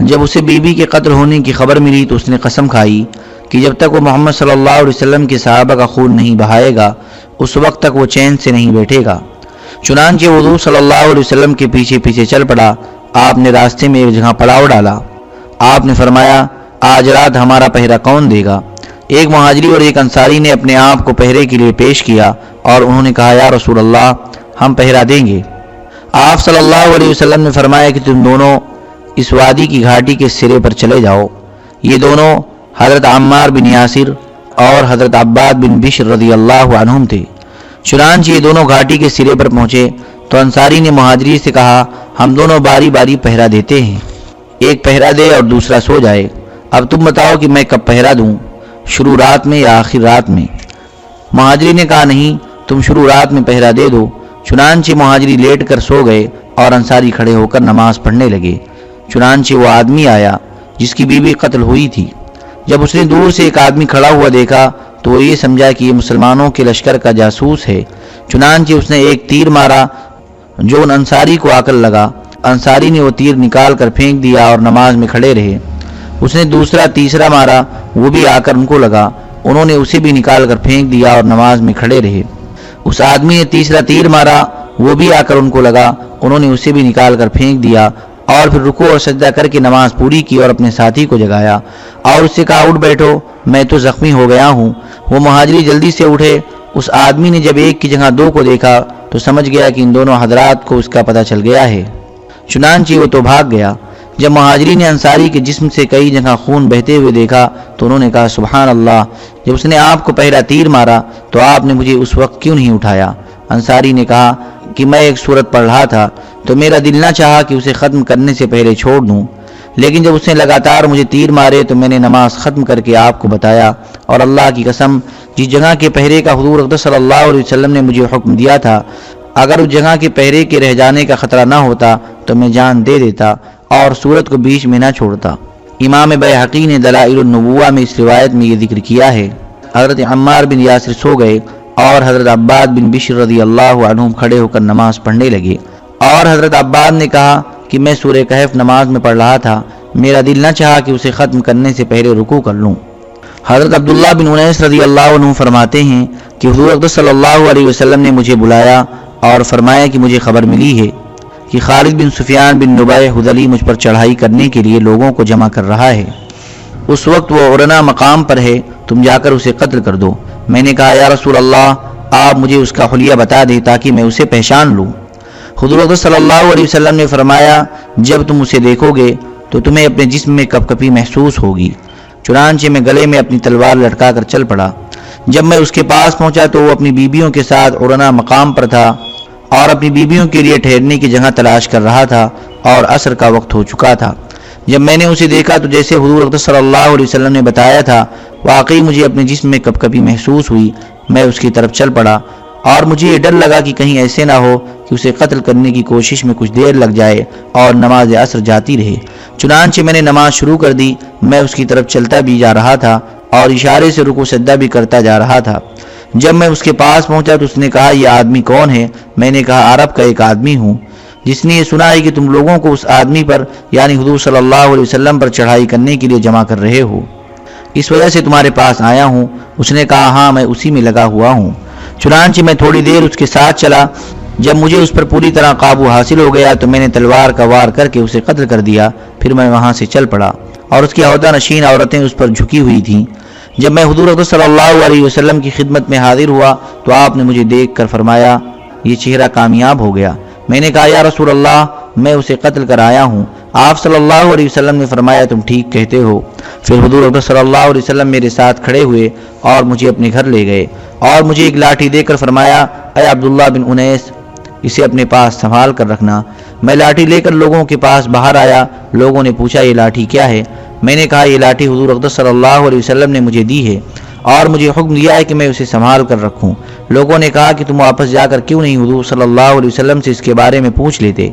جب اسے بیوی کے قتل ہونے کی خبر ملی تو اس نے قسم کھائی کہ جب تک وہ محمد صلی اللہ علیہ وسلم کے صحابہ کا خون نہیں بہائے گا، اس وقت تک وہ چین سے نہیں بیٹھے گا۔ چنانچہ حضور صلی اللہ علیہ وسلم کے پیچھے پیچھے چل پڑا۔ آپ نے راستے میں ایک جگہ پڑاؤ ڈالا۔ آپ نے فرمایا آج رات ہمارا پہرا کون دے گا؟ ایک مہاجری اور ایک انصاری نے اپنے آپ کو پہرے کے لیے پیش کیا اور انہوں نے کہا، یا رسول اللہ، ہم پہرا دیں گے. آپ صلی اللہ علیہ وسلم نے فرمایا کہ تم دونوں اس وادی کی گھاٹی کے سرے پر چلے جاؤ۔ یہ دونوں حضرت عمار بن یاسر اور حضرت عباد بن بشر رضی اللہ عنہم تھے۔ چنانچہ یہ دونوں گھاٹی کے سرے پر پہنچے تو انصاری نے مہاجری سے کہا، ہم دونوں باری باری پہرا دیتے ہیں۔ ایک پہرا دے اور دوسرا سو جائے۔ اب تم بتاؤ کہ میں کب پہرا دوں؟ شروع رات میں یا آخر رات میں؟ مہاجری نے کہا نہیں، تم شروع رات میں پہرا دے دو۔ چنانچہ مہاجری لیٹ کر سو گئے اور انصاری کھڑے ہو کر نماز پڑھنے لگے۔ چنانچہ وہ آدمی آیا جس کی بیوی قتل ہوئی تھی۔ جب اس نے دور سے ایک آدمی کھڑا ہوا دیکھا تو وہ یہ سمجھا کہ یہ مسلمانوں کے لشکر کا جاسوس ہے۔ چنانچہ اس نے ایک تیر مارا جو ان انصاری کو آ کر لگا۔ انصاری نے وہ تیر نکال کر پھینک دیا اور نماز میں کھڑے رہے۔ اس نے دوسرا، تیسرا مارا، وہ بھی آ کر ان کو لگا۔ انہوں نے اسے بھی نکال کر پھینک دیا اور نماز میں کھڑے رہے۔ اس آدمی نے تیسرا تیر مارا، وہ بھی آ کر ان کو لگا۔ انہوں نے اسے بھی نکال کر پھینک دیا اور پھر رکو اور سجدہ کر کے نماز پوری کی اور اپنے ساتھی کو جگایا۔ اور اس سے کہا، اٹھ بیٹھو، میں تو زخمی ہو گیا ہوں۔ وہ مہاجری جلدی سے اٹھے۔ اس آدمی نے جب ایک کی جگہ دو کو دیکھا تو سمجھ گیا کہ ان دونوں حضرات کو اس کا پتہ چل گیا ہے۔ چنانچہ وہ تو بھاگ گیا۔ جب مہاجری نے انصاری کے جسم سے کئی جگہ خون بہتے ہوئے دیکھا تو انہوں نے کہا، سبحان اللہ، جب اس نے آپ کو پہلا تیر مارا تو آپ نے مجھے اس وقت کیوں نہیں اٹھایا؟ انصاری نے کہا کہ میں ایک صورت پڑھ رہا تھا تو میرا دل نہ چاہا کہ اسے ختم کرنے سے پہلے چھوڑ دوں۔ لیکن جب اس نے لگاتار مجھے تیر مارے تو میں نے نماز ختم کر کے آپ کو بتایا اور اللہ کی قسم، جس جگہ کے پہرے کا حضور اقدس صلی اللہ علیہ وسلم نے مجھے حکم دیا تھا، اگر اس جگہ کے پہرے کے رہ جانے کا خطرہ نہ ہوتا تو میں جان دے دیتا۔ اور صورت کو بیچ میں نہ چھوڑتا۔ امام بحقی نے دلائل النبوہ میں اس روایت میں یہ ذکر کیا ہے۔ حضرت عمار بن یاسر سو گئے اور حضرت عباد بن بشر رضی اللہ عنہ کھڑے ہو کر نماز پڑھنے لگے۔ اور حضرت عباد نے کہا کہ میں سورہ کہف نماز میں پڑھ رہا تھا۔ میرا دل نہ چاہا کہ اسے ختم کرنے سے پہلے رکو کر لوں۔ حضرت عبداللہ بن انیس رضی اللہ عنہ فرماتے ہیں کہ حضور صلی اللہ علیہ وسلم نے مجھے بلایا اور فرمایا کہ مجھے خبر ملی ہے۔ کہ خالد بن سفیان بن نبائے حدلی مجھ پر چڑھائی کرنے کے لیے لوگوں کو جمع کر رہا ہے۔ اس وقت وہ عرنا مقام پر ہے، تم جا کر اسے قتل کر دو۔ میں نے کہا، یا رسول اللہ، آپ مجھے اس کا خلیہ بتا دیں تاکہ میں اسے پہچان لوں۔ حضور صلی اللہ علیہ وسلم نے فرمایا، جب تم اسے دیکھو گے تو تمہیں اپنے جسم میں کپ کپی محسوس ہوگی۔ چنانچہ میں گلے میں اپنی تلوار لٹکا کر چل پڑا۔ جب میں اس کے پاس پہنچا تو وہ اپنی بیبیوں کے ساتھ اڑنا مقام پر تھا۔ اور اپنی بیبیوں کے لیے ٹھہرنے کی جگہ تلاش کر رہا تھا اور عصر کا وقت ہو چکا تھا۔ جب میں نے اسے دیکھا تو جیسے حضور صلی اللہ علیہ وسلم نے بتایا تھا، واقعی مجھے اپنے جسم میں کب کبھی محسوس ہوئی۔ میں اس کی طرف چل پڑا اور مجھے یہ ڈر لگا کہ کہیں ایسے نہ ہو کہ اسے قتل کرنے کی کوشش میں کچھ دیر لگ جائے اور نماز عصر جاتی رہے۔ چنانچہ میں نے نماز شروع کر دی، میں اس کی طرف چلتا بھی جا رہا تھا اور اشارے سے رکو سدا بھی کرتا جا رہا تھا۔ جب میں اس کے پاس پہنچا تو اس نے کہا، یہ آدمی کون ہے؟ میں نے کہا، عرب کا ایک آدمی ہوں۔ جس نے یہ سنا ہے کہ تم لوگوں کو اس آدمی پر یعنی حضور صلی اللہ علیہ وسلم پر چڑھائی کرنے کے لیے جمع کر رہے ہو۔ اس وجہ سے تمہارے پاس آیا ہوں۔ اس نے کہا ہاں میں اسی میں لگا ہوا ہوں۔ چنانچہ میں تھوڑی دیر اس کے ساتھ چلا۔ جب مجھے اس پر پوری طرح قابو حاصل ہو گیا تو میں نے تلوار کا وار کر کے اسے قتل کر دیا۔ پھر میں وہاں سے چل پڑا اور اس کی عہدہ نشین عورتیں اس پر جھکی ہوئی تھیں۔ جب میں حضور صلی اللہ علیہ وسلم کی خدمت میں حاضر ہوا تو آپ نے مجھے دیکھ کر فرمایا، یہ چہرہ کامیاب ہو گیا۔ میں نے کہا، یا رسول اللہ، میں اسے قتل کر آیا ہوں۔ آپ صلی اللہ علیہ وسلم نے فرمایا، تم ٹھیک کہتے ہو۔ پھر حضور صلی اللہ علیہ وسلم میرے ساتھ کھڑے ہوئے اور مجھے اپنے گھر لے گئے اور مجھے ایک لاٹھی دے کر فرمایا، اے عبداللہ بن انیس، اسے اپنے پاس سنبھال کر رکھنا۔ میں لاٹھی لے کر لوگوں کے پاس باہر آیا۔ لوگوں نے پوچھا، یہ لاٹھی کیا ہے؟ میں نے کہا، یہ لاٹھی حضور اقدس صلی اللہ علیہ وسلم نے مجھے دی ہے اور مجھے حکم دیا ہے کہ میں اسے سنبھال کر رکھوں۔ لوگوں نے کہا کہ تم واپس جا کر کیوں نہیں حضور صلی اللہ علیہ وسلم سے اس کے بارے میں پوچھ لیتے۔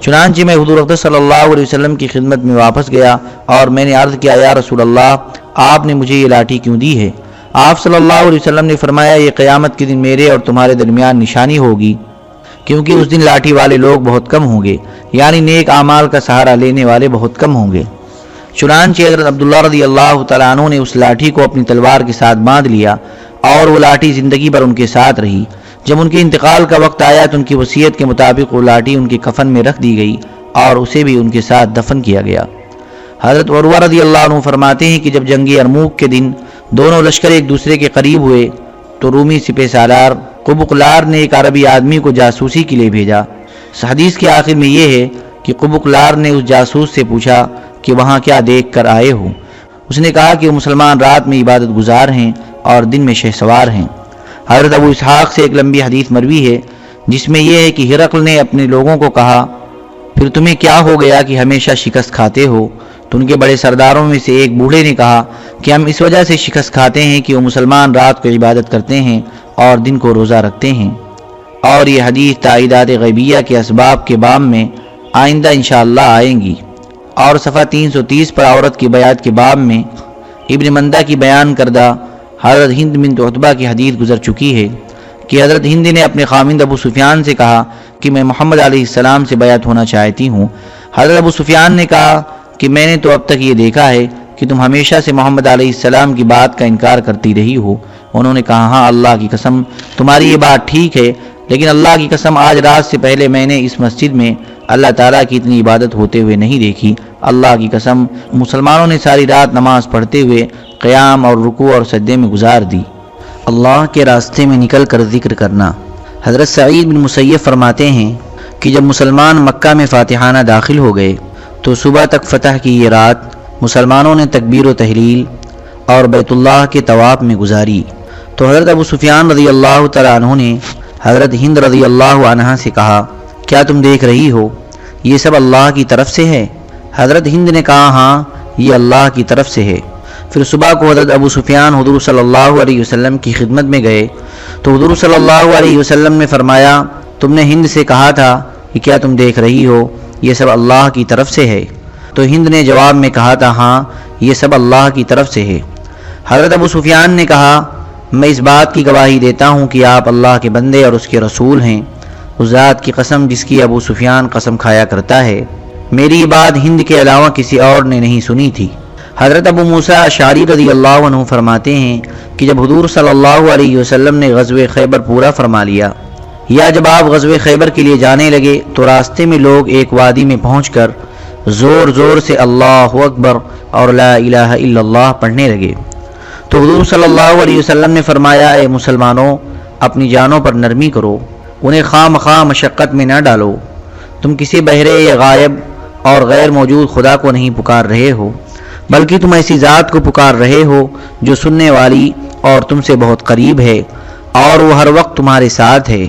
چنانچہ میں حضور اقدس صلی اللہ علیہ وسلم کی خدمت میں واپس گیا اور میں نے عرض کیا، یا رسول اللہ، آپ نے مجھے یہ لاٹھی کیوں دی ہے؟ آپ صلی اللہ علیہ وسلم نے فرمایا، یہ قیامت کے دن میرے اور تمہارے درمیان نشانی ہوگی، کیونکہ اس دن لاٹھی والے لوگ بہت کم ہوں گے یعنی نیک اعمال کا سہارا لینے والے بہت کم ہوں گے۔ چنانچہ حضرت عبداللہ رضی اللہ تعالیٰ عنہ نے اس لاٹھی کو اپنی تلوار کے ساتھ باندھ لیا اور وہ لاٹھی زندگی پر ان کے ساتھ رہی۔ جب ان کے انتقال کا وقت آیا تو ان کی وصیت کے مطابق وہ لاٹھی ان کے کفن میں رکھ دی گئی اور اسے بھی ان کے ساتھ دفن کیا گیا۔ حضرت عروہ رضی اللہ عنہ فرماتے ہیں کہ جب جنگی ارموک کے دن دونوں لشکر ایک دوسرے کے قریب ہوئے تو رومی سپہ سالار قبقلار نے ایک عربی آدمی کو جاسوسی کے لیے بھیجا۔ حدیث کے آخر میں یہ ہے کہ قبقلار نے اس جاسوس سے پوچھا کہ وہاں کیا دیکھ کر آئے ہو؟ اس نے کہا کہ وہ مسلمان رات میں عبادت گزار ہیں اور دن میں شہ سوار ہیں۔ حضرت ابو اسحاق سے ایک لمبی حدیث مروی ہے، جس میں یہ ہے کہ ہرقل نے اپنے لوگوں کو کہا، پھر تمہیں کیا ہو گیا کہ ہمیشہ شکست کھاتے ہو؟ تو ان کے بڑے سرداروں میں سے ایک بوڑھے نے کہا، کہ ہم اس وجہ سے شکست کھاتے ہیں کہ وہ مسلمان رات کو عبادت کرتے ہیں اور دن کو روزہ رکھتے ہیں۔ اور یہ حدیث تعیدات غیبیہ کے اسباب کے بام میں آئندہ انشاءاللہ آئیں گی۔ اور صفحہ تین سو تیس پر عورت کی بیعت کے باب میں ابن مندہ کی بیان کردہ حضرت ہند بن عطبہ کی حدیث گزر چکی ہے کہ حضرت ہند نے اپنے خامند ابو سفیان سے کہا کہ میں محمد علیہ السلام سے بیعت ہونا چاہتی ہوں۔ حضرت ابو سفیان نے کہا کہ میں نے تو اب تک یہ دیکھا ہے کہ تم ہمیشہ سے محمد علیہ السلام کی بات کا انکار کرتی رہی ہو۔ انہوں نے کہا ہاں اللہ کی قسم، تمہاری یہ بات ٹھیک ہے، لیکن اللہ کی قسم، آج رات سے پہلے میں نے اس مسجد میں اللہ تعالیٰ کی اتنی عبادت ہوتے ہوئے نہیں دیکھی۔ اللہ کی قسم، مسلمانوں نے ساری رات نماز پڑھتے ہوئے قیام اور رکوع اور سجدے میں گزار دی۔ اللہ کے راستے میں نکل کر ذکر کرنا۔ حضرت سعید بن مسیف فرماتے ہیں کہ جب مسلمان مکہ میں فاتحانہ داخل ہو گئے، تو صبح تک فتح کی یہ رات مسلمانوں نے تکبیر و تحلیل اور بیت اللہ کے طواف میں گزاری۔ تو حضرت ابو سفیان رضی اللہ تعالیٰ عنہ نے حضرت ہند رضی اللہ عنہ سے کہا کیا تم دیکھ رہی ہو؟ یہ سب اللہ کی طرف سے ہے۔ حضرت ہند نے کہا ہاں یہ اللہ کی طرف سے ہے۔ پھر صبح کو حضرت ابو سفیان حضور صلی اللہ علیہ وسلم کی خدمت میں گئے۔ تو حضور صلی اللہ علیہ وسلم نے فرمایا، تم نے ہند سے کہا تھا کہ کیا تم دیکھ رہی ہو؟ یہ سب اللہ کی طرف سے ہے۔ تو ہند نے جواب میں کہا تھا ہاں یہ سب اللہ کی طرف سے ہے۔ حضرت ابو سفیان نے کہا، میں اس بات کی گواہی دیتا ہوں کہ آپ اللہ کے بندے اور اس کے رسول ہیں۔ ذات کی قسم جس کی ابو سفیان قسم کھایا کرتا ہے، میری بات ہند کے علاوہ کسی اور نے نہیں سنی تھی۔ حضرت ابو موسیٰ شاری رضی اللہ عنہ فرماتے ہیں کہ جب حضور صلی اللہ علیہ وسلم نے غزو خیبر پورا فرما لیا، یا جب آپ غزو خیبر کے لیے جانے لگے تو راستے میں لوگ ایک وادی میں پہنچ کر زور زور سے اللہ اکبر اور لا الہ الا اللہ پڑھنے لگے۔ تو حضور صلی اللہ علیہ وسلم نے فرمایا، اے مسلمانوں، اپنی جانوں پر نرمی کرو۔ انہیں خواہ مخواہ مشقت میں نہ ڈالو۔ تم کسی بہرے یا غائب اور غیر موجود خدا کو نہیں پکار رہے ہو، بلکہ تم ایسی ذات کو پکار رہے ہو جو سننے والی اور تم سے بہت قریب ہے اور وہ ہر وقت تمہارے ساتھ ہے۔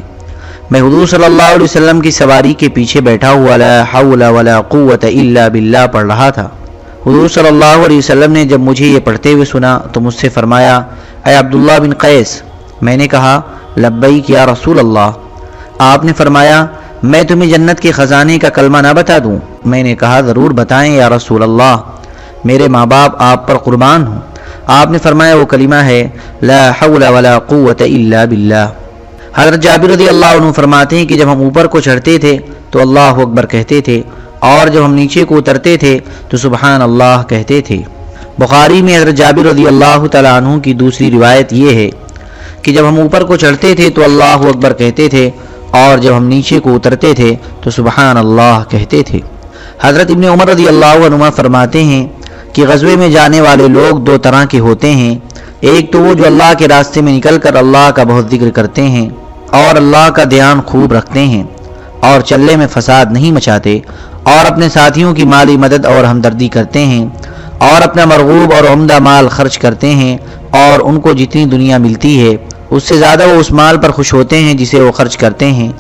میں حضور صلی اللہ علیہ وسلم کی سواری کے پیچھے بیٹھا ہوا لا حول ولا قوت الا باللہ پڑھ رہا تھا۔ حضور صلی اللہ علیہ وسلم نے جب مجھے یہ پڑھتے ہوئے سنا تو مجھ سے فرمایا، اے عبداللہ بن قیس، میں نے کہا، لبیک یا رسول اللہ آپ نے فرمایا، میں تمہیں جنت کے خزانے کا کلمہ نہ بتا دوں۔ میں نے کہا، ضرور بتائیں یا رسول اللہ، میرے ماں باپ آپ پر قربان ہوں۔ آپ نے فرمایا، وہ کلمہ ہے، لا حول ولا قوت الا باللہ۔ حضرت جابر رضی اللہ عنہ فرماتے ہیں کہ جب ہم اوپر کو چڑھتے تھے، تو اللہ اکبر کہتے تھے، اور جب ہم نیچے کو اترتے تھے، تو سبحان اللہ کہتے تھے۔ بخاری میں حضرت جابر رضی اللہ تعالیٰ عنہ کی دوسری روایت یہ ہے کہ جب ہم اوپر کو چڑھتے تھے، تو اللہ اکبر کہتے تھے اور جب ہم نیچے کو اترتے تھے تو سبحان اللہ کہتے تھے۔ حضرت ابن عمر رضی اللہ عنہ فرماتے ہیں کہ غزوے میں جانے والے لوگ دو طرح کے ہوتے ہیں۔ ایک تو وہ جو اللہ کے راستے میں نکل کر اللہ کا بہت ذکر کرتے ہیں اور اللہ کا دھیان خوب رکھتے ہیں اور چلے میں فساد نہیں مچاتے اور اپنے ساتھیوں کی مالی مدد اور ہمدردی کرتے ہیں اور اپنا مرغوب اور عمدہ مال خرچ کرتے ہیں اور ان کو جتنی دنیا ملتی ہے اس سے زیادہ وہ اس مال پر خوش ہوتے ہیں جسے وہ خرچ کرتے ہیں۔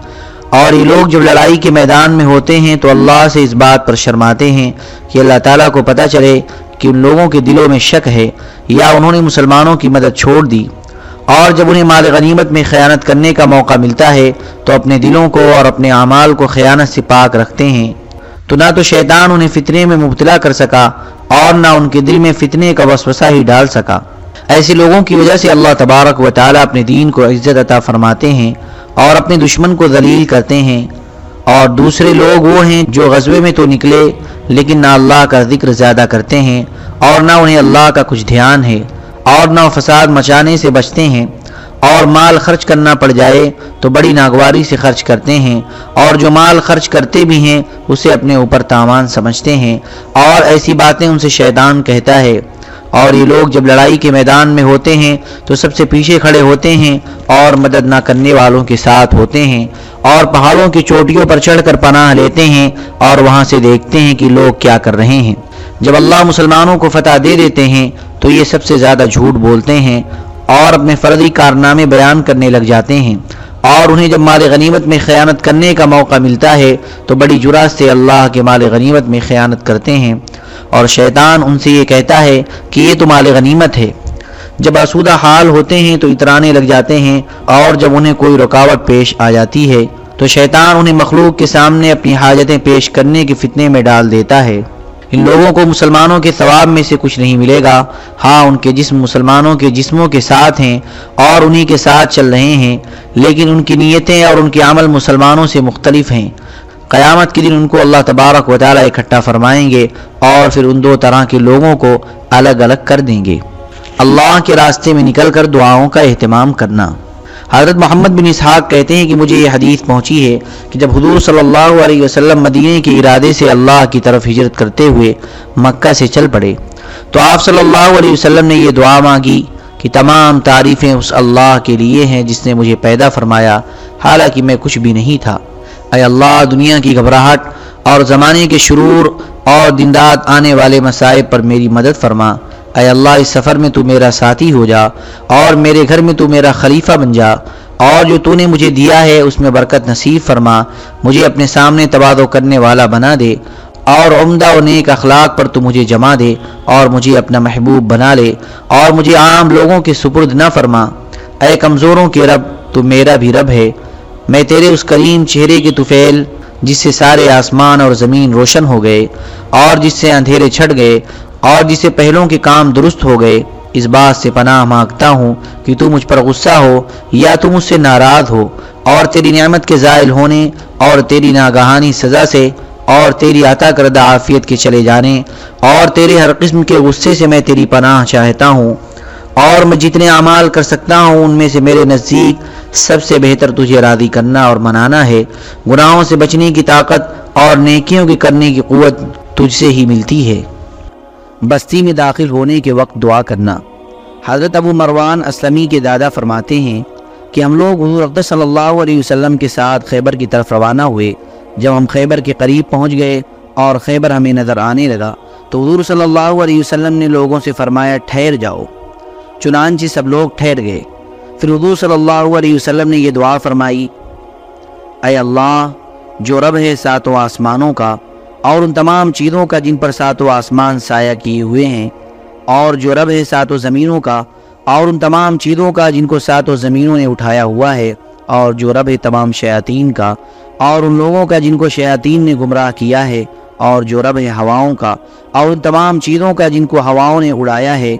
اور یہ لوگ جب لڑائی کے میدان میں ہوتے ہیں تو اللہ سے اس بات پر شرماتے ہیں کہ اللہ تعالیٰ کو پتہ چلے کہ ان لوگوں کے دلوں میں شک ہے یا انہوں نے مسلمانوں کی مدد چھوڑ دی۔ اور جب انہیں مال غنیمت میں خیانت کرنے کا موقع ملتا ہے تو اپنے دلوں کو اور اپنے اعمال کو خیانت سے پاک رکھتے ہیں۔ تو نہ تو شیطان انہیں فتنے میں مبتلا کر سکا اور نہ ان کے دل میں فتنے کا وسوسہ ہی ڈال سکا۔ ایسے لوگوں کی وجہ سے اللہ تبارک و تعالیٰ اپنے دین کو عزت عطا فرماتے ہیں اور اپنے دشمن کو ذلیل کرتے ہیں اور دوسرے لوگ وہ ہیں جو غزوے میں تو نکلے لیکن نہ اللہ کا ذکر زیادہ کرتے ہیں اور نہ انہیں اللہ کا کچھ دھیان ہے اور نہ فساد مچانے سے بچتے ہیں اور مال خرچ کرنا پڑ جائے تو بڑی ناگواری سے خرچ کرتے ہیں اور جو مال خرچ کرتے بھی ہیں اسے اپنے اوپر تاوان سمجھتے ہیں اور ایسی باتیں ان سے شیطان کہتا ہے اور یہ لوگ جب لڑائی کے میدان میں ہوتے ہیں تو سب سے پیچھے کھڑے ہوتے ہیں اور مدد نہ کرنے والوں کے ساتھ ہوتے ہیں اور پہاڑوں کی چوٹیوں پر چڑھ کر پناہ لیتے ہیں اور وہاں سے دیکھتے ہیں کہ لوگ کیا کر رہے ہیں۔ جب اللہ مسلمانوں کو فتح دے دیتے ہیں تو یہ سب سے زیادہ جھوٹ بولتے ہیں اور اپنے فردی کارنامے بیان کرنے لگ جاتے ہیں۔ اور انہیں جب مال غنیمت میں خیانت کرنے کا موقع ملتا ہے، تو بڑی جرات سے اللہ کے مال غنیمت میں خیانت کرتے ہیں۔ اور شیطان ان سے یہ کہتا ہے کہ یہ تو مال غنیمت ہے۔ جب آسودہ حال ہوتے ہیں تو اترانے لگ جاتے ہیں، اور جب انہیں کوئی رکاوٹ پیش آ جاتی ہے، تو شیطان انہیں مخلوق کے سامنے اپنی حاجتیں پیش کرنے کے فتنے میں ڈال دیتا ہے۔ ان لوگوں کو مسلمانوں کے ثواب میں سے کچھ نہیں ملے گا۔ ہاں ان کے جسم مسلمانوں کے جسموں کے ساتھ ہیں اور انہی کے ساتھ چل رہے ہیں، لیکن ان کی نیتیں اور ان کے عمل مسلمانوں سے مختلف ہیں۔ قیامت کے دن ان کو اللہ تبارک و تعالیٰ اکٹھا فرمائیں گے اور پھر ان دو طرح کے لوگوں کو الگ الگ کر دیں گے۔ اللہ کے راستے میں نکل کر دعاؤں کا اہتمام کرنا۔ حضرت محمد بن اسحاق کہتے ہیں کہ مجھے یہ حدیث پہنچی ہے کہ جب حضور صلی اللہ علیہ وسلم مدینے کے ارادے سے اللہ کی طرف ہجرت کرتے ہوئے مکہ سے چل پڑے، تو آپ صلی اللہ علیہ وسلم نے یہ دعا مانگی کہ تمام تعریفیں اس اللہ کے لیے ہیں جس نے مجھے پیدا فرمایا، حالانکہ میں کچھ بھی نہیں تھا۔ اے اللہ، دنیا کی گھبراہٹ اور زمانے کے شرور اور دندات آنے والے مسائب پر میری مدد فرما۔ اے اللہ، اس سفر میں تو میرا ساتھی ہو جا اور میرے گھر میں تو میرا خلیفہ بن جا اور جو تو نے مجھے دیا ہے، اس میں برکت نصیب فرما، مجھے اپنے سامنے تبادو کرنے والا بنا دے اور عمدہ و نیک اخلاق پر تو مجھے جما دے اور مجھے اپنا محبوب بنا لے اور مجھے عام لوگوں کے سپرد نہ فرما۔ اے کمزوروں کے رب، تو میرا بھی رب ہے۔ میں تیرے اس کریم چہرے کے طفیل جس سے سارے آسمان اور زمین روشن ہو گئے اور جس سے اندھیرے چھٹ گئے اور جس سے پہلوں کے کام درست ہو گئے، اس بات سے پناہ مانگتا ہوں کہ تو مجھ پر غصہ ہو یا تو مجھ سے ناراض ہو، اور تیری نعمت کے زائل ہونے اور تیری ناگہانی سزا سے اور تیری عطا کردہ عافیت کے چلے جانے اور تیرے ہر قسم کے غصے سے میں تیری پناہ چاہتا ہوں۔ اور میں جتنے اعمال کر سکتا ہوں، ان میں سے میرے نزدیک سب سے بہتر تجھے راضی کرنا اور منانا ہے۔ گناہوں سے بچنے کی طاقت اور نیکیوں کی کرنے کی قوت تجھ سے ہی ملتی ہے۔ بستی میں داخل ہونے کے وقت دعا کرنا۔ حضرت ابو مروان اسلمی کے دادا فرماتے ہیں کہ ہم لوگ حضور اقدس صلی اللہ علیہ وسلم کے ساتھ خیبر کی طرف روانہ ہوئے۔ جب ہم خیبر کے قریب پہنچ گئے اور خیبر ہمیں نظر آنے لگا تو حضور صلی اللہ علیہ وسلم نے لوگوں سے فرمایا، ٹھہر جاؤ۔ چنانچہ سب لوگ ٹھہر گئے۔ پھر حضور صلی اللہ علیہ وسلم نے یہ دعا فرمائی، اے اللہ، جو رب ہے ساتوں آسمانوں کا اور ان تمام چیزوں کا جن پر سات و آسمان سایہ کیے ہوئے ہیں، اور جو رب ہے سات و زمینوں کا، اور ان تمام چیزوں کا جن کو سات و زمینوں نے اٹھایا ہوا ہے، اور جو رب ہے تمام شیاطین کا، اور ان لوگوں کا جن کو شیاطین نے گمراہ کیا ہے، اور جو رب ہے ہواؤں کا، اور ان تمام چیزوں کا جن کو ہواؤں نے اڑایا ہے۔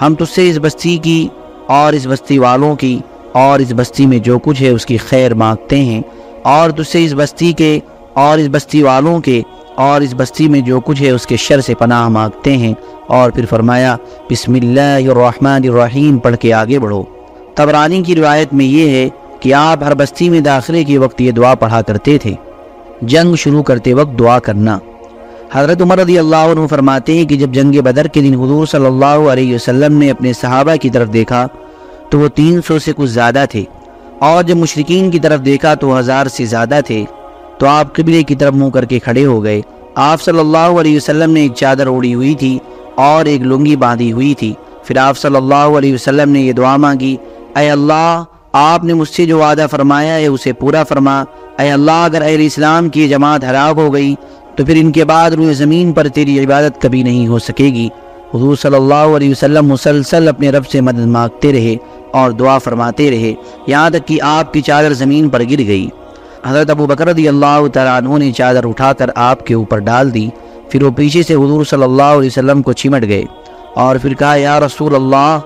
ہم تجھ سے اس بستی کی، اور اس بستی والوں کی، اور اس بستی میں جو کچھ ہے اس کی خیر مانگتے ہیں، اور تجھ سے اس بستی کے، اور اس بستی والوں کے اور اس بستی میں جو کچھ ہے اس کے شر سے پناہ مانگتے ہیں اور پھر فرمایا، بسم اللہ الرحمن الرحیم، پڑھ کے آگے بڑھو۔ تبرانی کی روایت میں یہ ہے کہ آپ ہر بستی میں داخلے کے وقت یہ دعا پڑھا کرتے تھے۔ جنگ شروع کرتے وقت دعا کرنا۔ حضرت عمر رضی اللہ عنہ فرماتے ہیں کہ جب جنگ بدر کے دن حضور صلی اللہ علیہ وسلم نے اپنے صحابہ کی طرف دیکھا تو وہ تین سو سے کچھ زیادہ تھے اور جب مشرقین کی طرف دیکھا تو ہزار سے زیادہ تھے۔ تو آپ قبلے کی طرف منہ کر کے کھڑے ہو گئے۔ آپ صلی اللہ علیہ وسلم نے ایک چادر اوڑی ہوئی تھی اور ایک لنگی باندھی ہوئی تھی۔ پھر آپ صلی اللہ علیہ وسلم نے یہ دعا مانگی، اے اللہ، آپ نے مجھ سے جو وعدہ فرمایا ہے اسے پورا فرما۔ اے اللہ، اگر اہل اسلام کی جماعت ہلاک ہو گئی، تو پھر ان کے بعد روئے زمین پر تیری عبادت کبھی نہیں ہو سکے گی۔ حضور صلی اللہ علیہ وسلم مسلسل اپنے رب سے مدد مانگتے رہے اور دعا فرماتے رہے۔ یہاں تک کہ آپ کی چادر زمین پر گر گئی۔ حضرت ابو بکر رضی اللہ تعالیٰ عنہ نے چادر اٹھا کر آپ کے اوپر ڈال دی، پھر وہ پیچھے سے حضور صلی اللہ علیہ وسلم کو چمٹ گئے اور پھر کہا، یا رسول اللہ،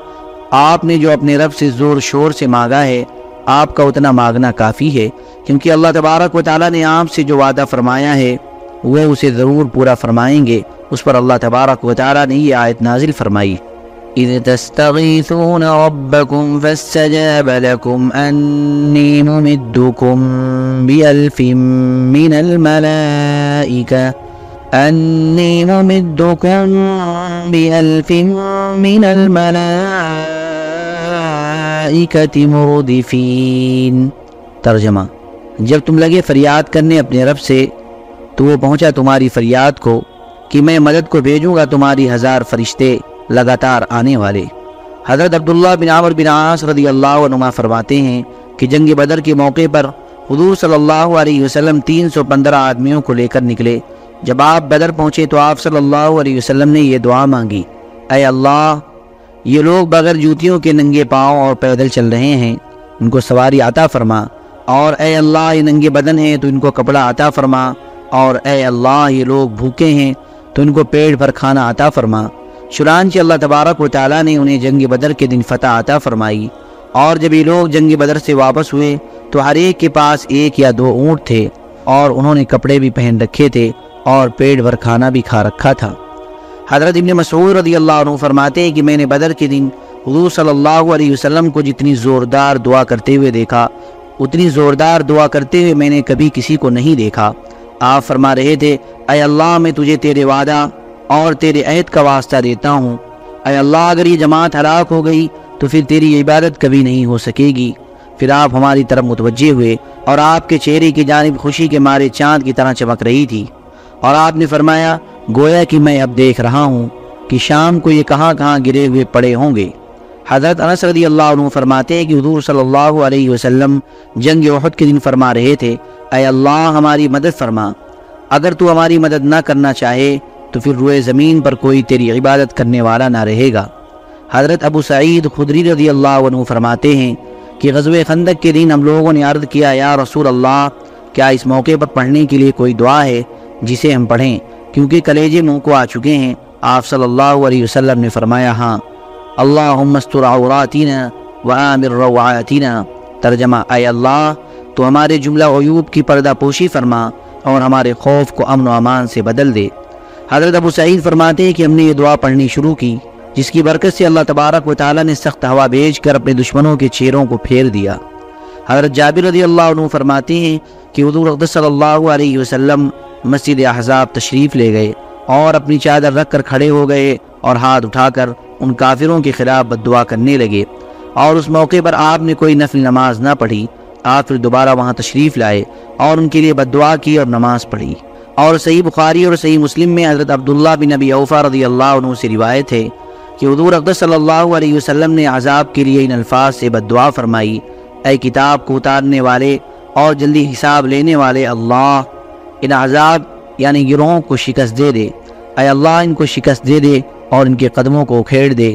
آپ نے جو اپنے رب سے زور شور سے مانگا ہے، آپ کا اتنا مانگنا کافی ہے، کیونکہ اللہ تبارک و تعالیٰ نے آپ سے جو وعدہ فرمایا ہے، وہ اسے ضرور پورا فرمائیں گے۔ اس پر اللہ تبارک و تعالیٰ نے یہ آیت نازل فرمائی۔ إذ تستغيثون ربكم فاستجاب لكم أني ممدكم بألف من الملائكة. أني ممدكم بألف من الملائكة مردفين. ترجمہ جب تم لگے فریاد کرنے اپنے رب سے، تو وہ پہنچا تمہاری فریاد کو کہ میں مدد کو بھیجوں گا تمہاری ہزار فرشتے۔ لگاتار آنے والے۔ حضرت عبداللہ بن عامر بن عاص رضی اللہ عنہ فرماتے ہیں کہ جنگ بدر کے موقع پر حضور صلی اللہ علیہ وسلم تین سو پندرہ آدمیوں کو لے کر نکلے۔ جب آپ بدر پہنچے تو آپ صلی اللہ علیہ وسلم نے یہ دعا مانگی۔ اے اللہ، یہ لوگ بغیر جوتیوں کے ننگے پاؤں اور پیدل چل رہے ہیں۔ ان کو سواری عطا فرما۔ اور اے اللہ، یہ ننگے بدن ہیں تو ان کو کپڑا عطا فرما۔ اور اے اللہ، یہ لوگ بھوکے ہیں تو ان کو پیٹ بھر کھانا عطا فرما۔ چنانچہ اللہ تبارک و تعالیٰ نے انہیں جنگ بدر کے دن فتح عطا فرمائی۔ اور جب یہ لوگ جنگ بدر سے واپس ہوئے، تو ہر ایک کے پاس ایک یا دو اونٹ تھے، اور انہوں نے کپڑے بھی پہن رکھے تھے، اور پیٹ بھر کھانا بھی کھا رکھا تھا۔ حضرت ابن مسعود رضی اللہ عنہ فرماتے ہیں کہ میں نے بدر کے دن حضور صلی اللہ علیہ وسلم کو جتنی زوردار دعا کرتے ہوئے دیکھا، اتنی زوردار دعا کرتے ہوئے میں نے کبھی کسی کو نہیں دیکھا۔ آپ فرما رہے تھے، اے اللہ، میں تجھے تیرے وعدہ اور تیرے عہد کا واسطہ دیتا ہوں۔ اے اللہ، اگر یہ جماعت ہلاک ہو گئی، تو پھر تیری عبادت کبھی نہیں ہو سکے گی۔ پھر آپ ہماری طرف متوجہ ہوئے اور آپ کے چہرے کی جانب خوشی کے مارے چاند کی طرح چمک رہی تھی۔ اور آپ نے فرمایا، گویا کہ میں اب دیکھ رہا ہوں کہ شام کو یہ کہاں کہاں گرے ہوئے پڑے ہوں گے۔ حضرت انس رضی اللہ عنہ فرماتے ہیں کہ حضور صلی اللہ علیہ وسلم جنگ احد کے دن فرما رہے تھے، اے اللہ، ہماری مدد فرما۔ اگر تو ہماری مدد نہ کرنا چاہے تو پھر روئے زمین پر کوئی تیری عبادت کرنے والا نہ رہے گا۔ حضرت ابو سعید خدری رضی اللہ عنہ فرماتے ہیں کہ غزوہ خندق کے دن ہم لوگوں نے عرض کیا، یا رسول اللہ، کیا اس موقع پر پڑھنے کے لیے کوئی دعا ہے جسے ہم پڑھیں؟ کیونکہ کلیجے منہ کو آ چکے ہیں۔ آپ صلی اللہ علیہ وسلم نے فرمایا ہاں۔ اللہ مستر عوراتینا وعامر روعاتینا ترجمہ، اے اللہ، تو ہمارے جملہ عیوب کی پردہ پوشی فرما اور ہمارے خوف کو امن و امان سے بدل دے۔ حضرت ابو سعید فرماتے ہیں کہ ہم نے یہ دعا پڑھنی شروع کی، جس کی برکت سے اللہ تبارک و تعالیٰ نے سخت ہوا بھیج کر اپنے دشمنوں کے چیروں کو پھیر دیا۔ حضرت جابر رضی اللہ عنہ فرماتے ہیں کہ حضور اقدس صلی اللہ علیہ وسلم مسجد احزاب تشریف لے گئے اور اپنی چادر رکھ کر کھڑے ہو گئے اور ہاتھ اٹھا کر ان کافروں کے خلاف بد دعا کرنے لگے۔ اور اس موقع پر آپ نے کوئی نفل نماز نہ پڑھی، آپ پھر دوبارہ وہاں تشریف لائے اور ان کے لیے بد دعا کی اور نماز پڑھی۔ اور صحیح بخاری اور صحیح مسلم میں حضرت عبداللہ بن نبی اوفا رضی اللہ عنہ سے روایت ہے کہ حضور اقدس صلی اللہ علیہ وسلم نے عذاب کے لیے ان الفاظ سے بد دعا فرمائی، اے کتاب کو اتارنے والے اور جلدی حساب لینے والے اللہ، ان عذاب یعنی گروہوں کو شکست دے دے۔ اے اللہ، ان کو شکست دے دے اور ان کے قدموں کو اکھیڑ دے۔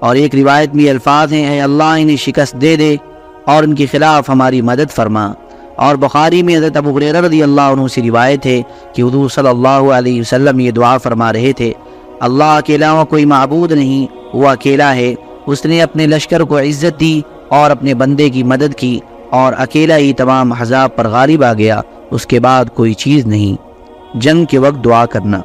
اور ایک روایت میں الفاظ ہیں، اے اللہ، انہیں شکست دے دے اور ان کے خلاف ہماری مدد فرما۔ اور بخاری میں حضرت ابو غریرہ رضی اللہ عنہ سے روایت ہے کہ حضور صلی اللہ علیہ وسلم یہ دعا فرما رہے تھے، اللہ کے علاوہ کوئی معبود نہیں، وہ اکیلا ہے۔ اس نے اپنے لشکر کو عزت دی اور اپنے بندے کی مدد کی اور اکیلا ہی تمام حذاب پر غالب آ گیا، اس کے بعد کوئی چیز نہیں۔ جنگ کے وقت دعا کرنا۔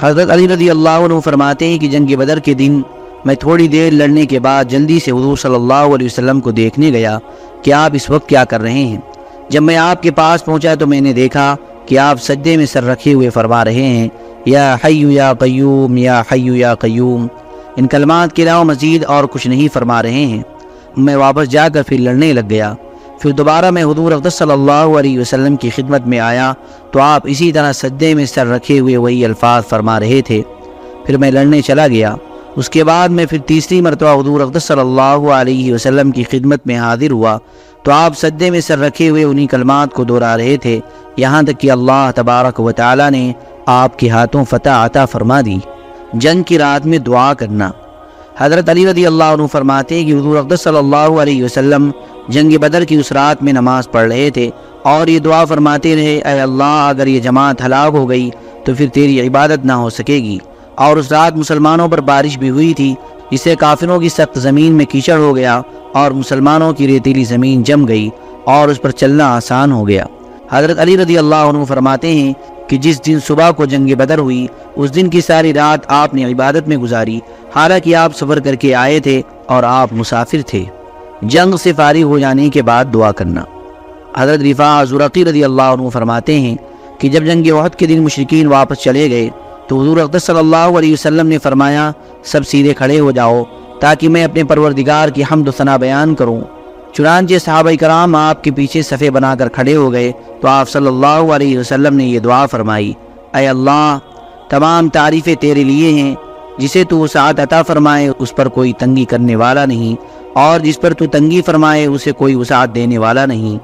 حضرت علی رضی اللہ عنہ فرماتے ہیں کہ جنگ بدر کے دن میں تھوڑی دیر لڑنے کے بعد جلدی سے حضور صلی اللہ علیہ وسلم کو دیکھنے گیا کہ آپ اس وقت کیا کر رہے ہیں۔ جب میں آپ کے پاس پہنچا تو میں نے دیکھا کہ آپ سجدے میں سر رکھے ہوئے فرما رہے ہیں، یا حیو یا قیوم، یا حیو یا قیوم۔ ان کلمات کے علاوہ مزید اور کچھ نہیں فرما رہے ہیں۔ میں واپس جا کر پھر لڑنے لگ گیا۔ پھر دوبارہ میں حضور اقدس صلی اللہ علیہ وسلم کی خدمت میں آیا تو آپ اسی طرح سجدے میں سر رکھے ہوئے وہی الفاظ فرما رہے تھے۔ پھر میں لڑنے چلا گیا۔ اس کے بعد میں پھر تیسری مرتبہ حضور اقدس صلی اللہ علیہ وسلم کی خدمت میں حاضر ہوا۔ تو آپ سجدے میں سر رکھے ہوئے انہی کلمات کو دہرا رہے تھے، یہاں تک کہ اللہ تبارک و تعالی نے آپ کے ہاتھوں فتح عطا فرما دی۔ جنگ کی رات میں دعا کرنا۔ حضرت علی رضی اللہ عنہ فرماتے ہیں کہ حضور اقدس صلی اللہ علیہ وسلم جنگ بدر کی اس رات میں نماز پڑھ رہے تھے اور یہ دعا فرماتے رہے، اے اللہ، اگر یہ جماعت ہلاک ہو گئی تو پھر تیری عبادت نہ ہو سکے گی۔ اور اس رات مسلمانوں پر بارش بھی ہوئی تھی جس سے کافروں کی سخت زمین میں کیچڑ ہو گیا اور مسلمانوں کی ریتیلی زمین جم گئی اور اس پر چلنا آسان ہو گیا۔ حضرت علی رضی اللہ عنہ فرماتے ہیں کہ جس دن صبح کو جنگ بدر ہوئی، اس دن کی ساری رات آپ نے عبادت میں گزاری۔ حالانکہ آپ سفر کر کے آئے تھے اور آپ مسافر تھے۔ جنگ سے فارغ ہو جانے کے بعد دعا کرنا۔ حضرت رفاع زرقی رضی اللہ عنہ فرماتے ہیں کہ جب جنگ وحد کے دن مشرقین واپس چلے گئے تو حضور اقدس صلی اللہ علیہ وسلم نے فرمایا، سب سیدھے کھڑے ہو جاؤ تاکہ میں اپنے پروردگار کی حمد و ثنا بیان کروں۔ چنانچہ صحابہ کرام آپ کے پیچھے صفے بنا کر کھڑے ہو گئے تو آپ صلی اللہ علیہ وسلم نے یہ دعا فرمائی، اے اللہ، تمام تعریفیں تیرے لیے ہیں، جسے تو وسعت عطا فرمائے اس پر کوئی تنگی کرنے والا نہیں، اور جس پر تو تنگی فرمائے اسے کوئی وسعت دینے والا نہیں۔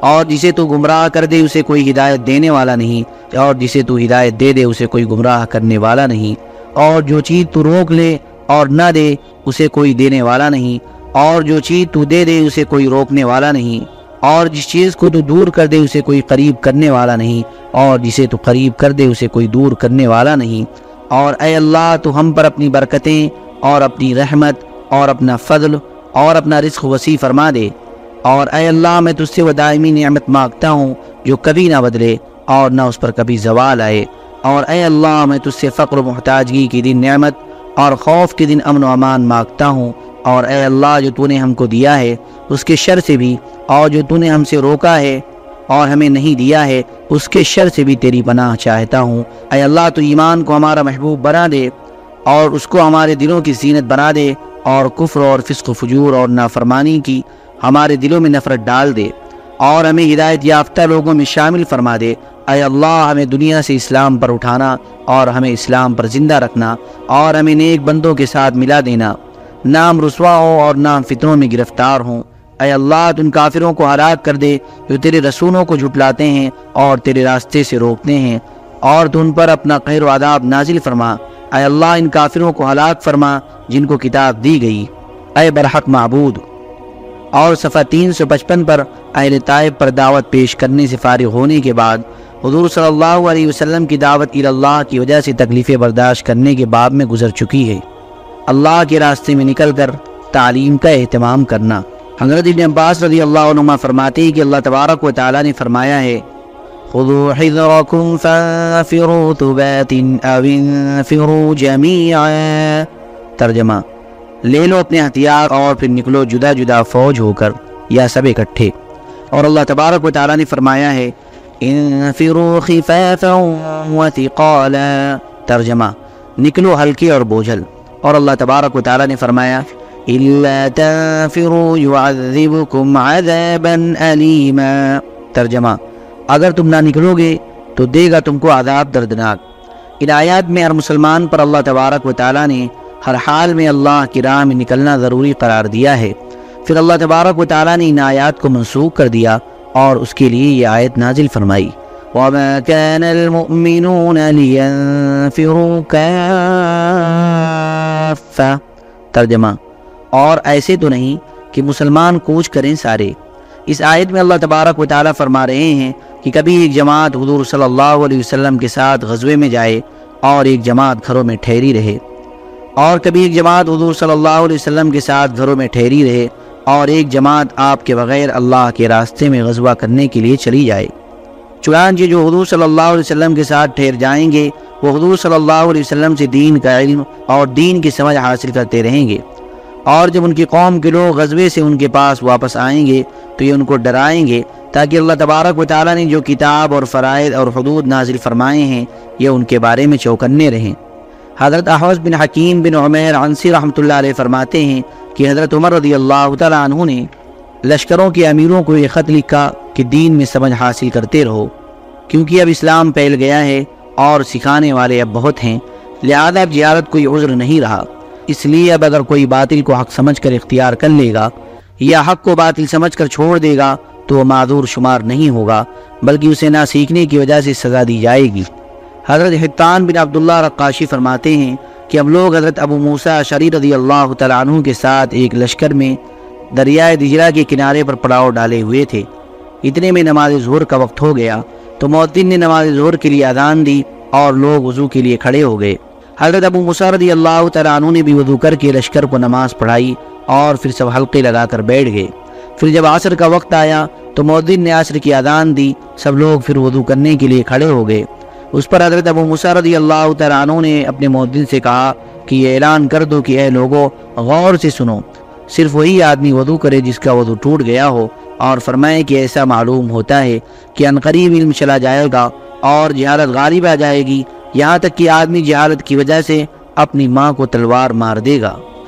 اور جسے تو گمراہ کر دے، اسے کوئی ہدایت دینے والا نہیں، اور جسے تو ہدایت دے دے، اسے کوئی گمراہ کرنے والا نہیں۔ اور جو چیز تو روک لے اور نہ دے، اسے کوئی دینے والا نہیں۔ اور جو چیز تو دے دے، اسے کوئی روکنے والا نہیں۔ اور جس چیز کو تو دور کر دے، اسے کوئی قریب کرنے والا نہیں۔ اور جسے تو قریب کر دے، اسے کوئی دور کرنے والا نہیں۔ اور اے اللہ، تو ہم پر اپنی برکتیں اور اپنی رحمت اور اپنا فضل اور اپنا رزق وسیع فرما دے۔ اور اے اللہ، میں تجھ سے وہ دائمی نعمت مانگتا ہوں جو کبھی نہ بدلے اور نہ اس پر کبھی زوال آئے۔ اور اے اللہ، میں تجھ سے فقر و محتاجگی کی دن نعمت اور خوف کے دن امن و امان مانگتا ہوں۔ اور اے اللہ، جو تو نے ہم کو دیا ہے، اس کے شر سے بھی، اور جو تو نے ہم سے روکا ہے اور ہمیں نہیں دیا ہے، اس کے شر سے بھی تیری پناہ چاہتا ہوں۔ اے اللہ، تو ایمان کو ہمارا محبوب بنا دے اور اس کو ہمارے دلوں کی زینت بنا دے اور کفر اور فسق و فجور اور نافرمانی کی ہمارے دلوں میں نفرت ڈال دے اور ہمیں ہدایت یافتہ لوگوں میں شامل فرما دے۔ اے اللہ، ہمیں دنیا سے اسلام پر اٹھانا اور ہمیں اسلام پر زندہ رکھنا اور ہمیں نیک بندوں کے ساتھ ملا دینا۔ نام رسوا ہو اور نام فتنوں میں گرفتار ہوں۔ اے اللہ تو ان کافروں کو ہلاک کر دے جو تیرے رسولوں کو جھٹلاتے ہیں اور تیرے راستے سے روکتے ہیں اور تو ان پر اپنا قہر و عذاب نازل فرما۔ اے اللہ، ان کافروں کو ہلاک فرما جن کو کتاب دی گئی۔ اے برحق معبود اور صفحہ تین سو پچپن پر اہل طائب پر دعوت پیش کرنے سے فارغ ہونے کے بعد حضور صلی اللہ علیہ وسلم کی دعوت اللہ کی وجہ سے تکلیفیں برداشت کرنے کے باب میں گزر چکی ہے۔ اللہ کے راستے میں نکل کر تعلیم کا اہتمام کرنا۔ حضرت ابن عباس رضی اللہ عنہ فرماتے ہیں کہ اللہ تبارک و تعالیٰ نے فرمایا ہے خذوا حذركم فانفروا ثبات او انفروا جميعا ترجمہ لے لو اپنے ہتھیار اور پھر نکلو جدا جدا فوج ہو کر، یا سب اکٹھے۔ اور اللہ تبارک و تعالیٰ نے فرمایا ہے، انفروا خفافا وثقالا۔ ترجمہ، نکلو ہلکے اور بوجھل۔ اور اللہ تبارک و تعالیٰ نے فرمایا إِلَّا تَنفِرُوا يُعَذِّبُكُمْ عَذَابًا أَلِيمًا۔ ترجمہ، اگر تم نہ نکلو گے تو دے گا تم کو عذاب دردناک۔ ان آیات میں ہر مسلمان پر اللہ تبارک و تعالیٰ نے ہر حال میں اللہ کی راہ میں نکلنا ضروری قرار دیا ہے۔ پھر اللہ تبارک و تعالیٰ نے ان آیات کو منسوخ کر دیا اور اس کے لیے یہ آیت نازل فرمائی۔ وَمَا كَانَ الْمُؤْمِنُونَ لِيَنفِرُوا كَافَّةً۔ ترجمہ اور ایسے تو نہیں کہ مسلمان کوچ کریں سارے۔ اس آیت میں اللہ تبارک و تعالیٰ فرما رہے ہیں کہ کبھی ایک جماعت حضور صلی اللہ علیہ وسلم کے ساتھ غزوے میں جائے اور ایک جماعت گھروں میں ٹھہری رہے۔ اور کبھی ایک جماعت حضور صلی اللہ علیہ وسلم کے ساتھ گھروں میں ٹھہری رہے اور ایک جماعت آپ کے بغیر اللہ کے راستے میں غزوہ کرنے کے لیے چلی جائے۔ چنانچہ جو حضور صلی اللہ علیہ وسلم کے ساتھ ٹھہر جائیں گے، وہ حضور صلی اللہ علیہ وسلم سے دین کا علم اور دین کی سمجھ حاصل کرتے رہیں گے۔ اور جب ان کی قوم کے لوگ غزوے سے ان کے پاس واپس آئیں گے، تو یہ ان کو ڈرائیں گے تاکہ اللہ تبارک و تعالیٰ نے جو کتاب اور فرائض اور حدود نازل فرمائے ہیں، یہ ان کے بارے میں چوکنے رہیں۔ حضرت احوز بن حکیم بن عمیر عنسی رحمۃ اللہ علیہ فرماتے ہیں کہ حضرت عمر رضی اللہ تعالیٰ عنہ نے لشکروں کے امیروں کو یہ خط لکھا کہ دین میں سمجھ حاصل کرتے رہو، کیونکہ اب اسلام پھیل گیا ہے اور سکھانے والے اب بہت ہیں، لہذا اب جہارت کوئی عذر نہیں رہا۔ اس لیے اب اگر کوئی باطل کو حق سمجھ کر اختیار کر لے گا یا حق کو باطل سمجھ کر چھوڑ دے گا تو وہ معذور شمار نہیں ہوگا، بلکہ اسے نہ سیکھنے کی وجہ سے سزا دی جائے گی۔ حضرت حتان بن عبداللہ رقاشی فرماتے ہیں کہ ہم لوگ حضرت ابو موسیٰ شری رضی اللہ تعالیٰ عنہ کے ساتھ ایک لشکر میں دریائے دجرہ کے کنارے پر پڑاؤ ڈالے ہوئے تھے۔ اتنے میں نماز ظہر کا وقت ہو گیا تو معدن نے نماز ظہر کے لیے اذان دی اور لوگ وضو کے لیے کھڑے ہو گئے۔ حضرت ابو موسیٰ رضی اللہ تعالیٰ عنہ نے بھی وضو کر کے لشکر کو نماز پڑھائی اور پھر سب حلقے لگا کر بیٹھ گئے۔ پھر جب عصر کا وقت آیا تو مودن نے عصر کی اذان دی، سب لوگ پھر وضو کرنے کے لیے کھڑے ہو گئے۔ اس پر حضرت ابو موسیٰ رضی اللہ تعالیٰ عنہ نے اپنے مودن سے کہا کہ یہ اعلان کر دو کہ اے لوگوں غور سے سنو۔ صرف وہی آدمی وضو کرے جس کا وضو ٹوٹ گیا ہو اور فرمائے کہ ایسا معلوم ہوتا ہے کہ انقریب علم چلا جائے گا اور جہالت غالب آ جائے گی۔ یہاں تک کہ آدمی جہالت کی وجہ سے اپنی ماں کو تلوار مار دے گا۔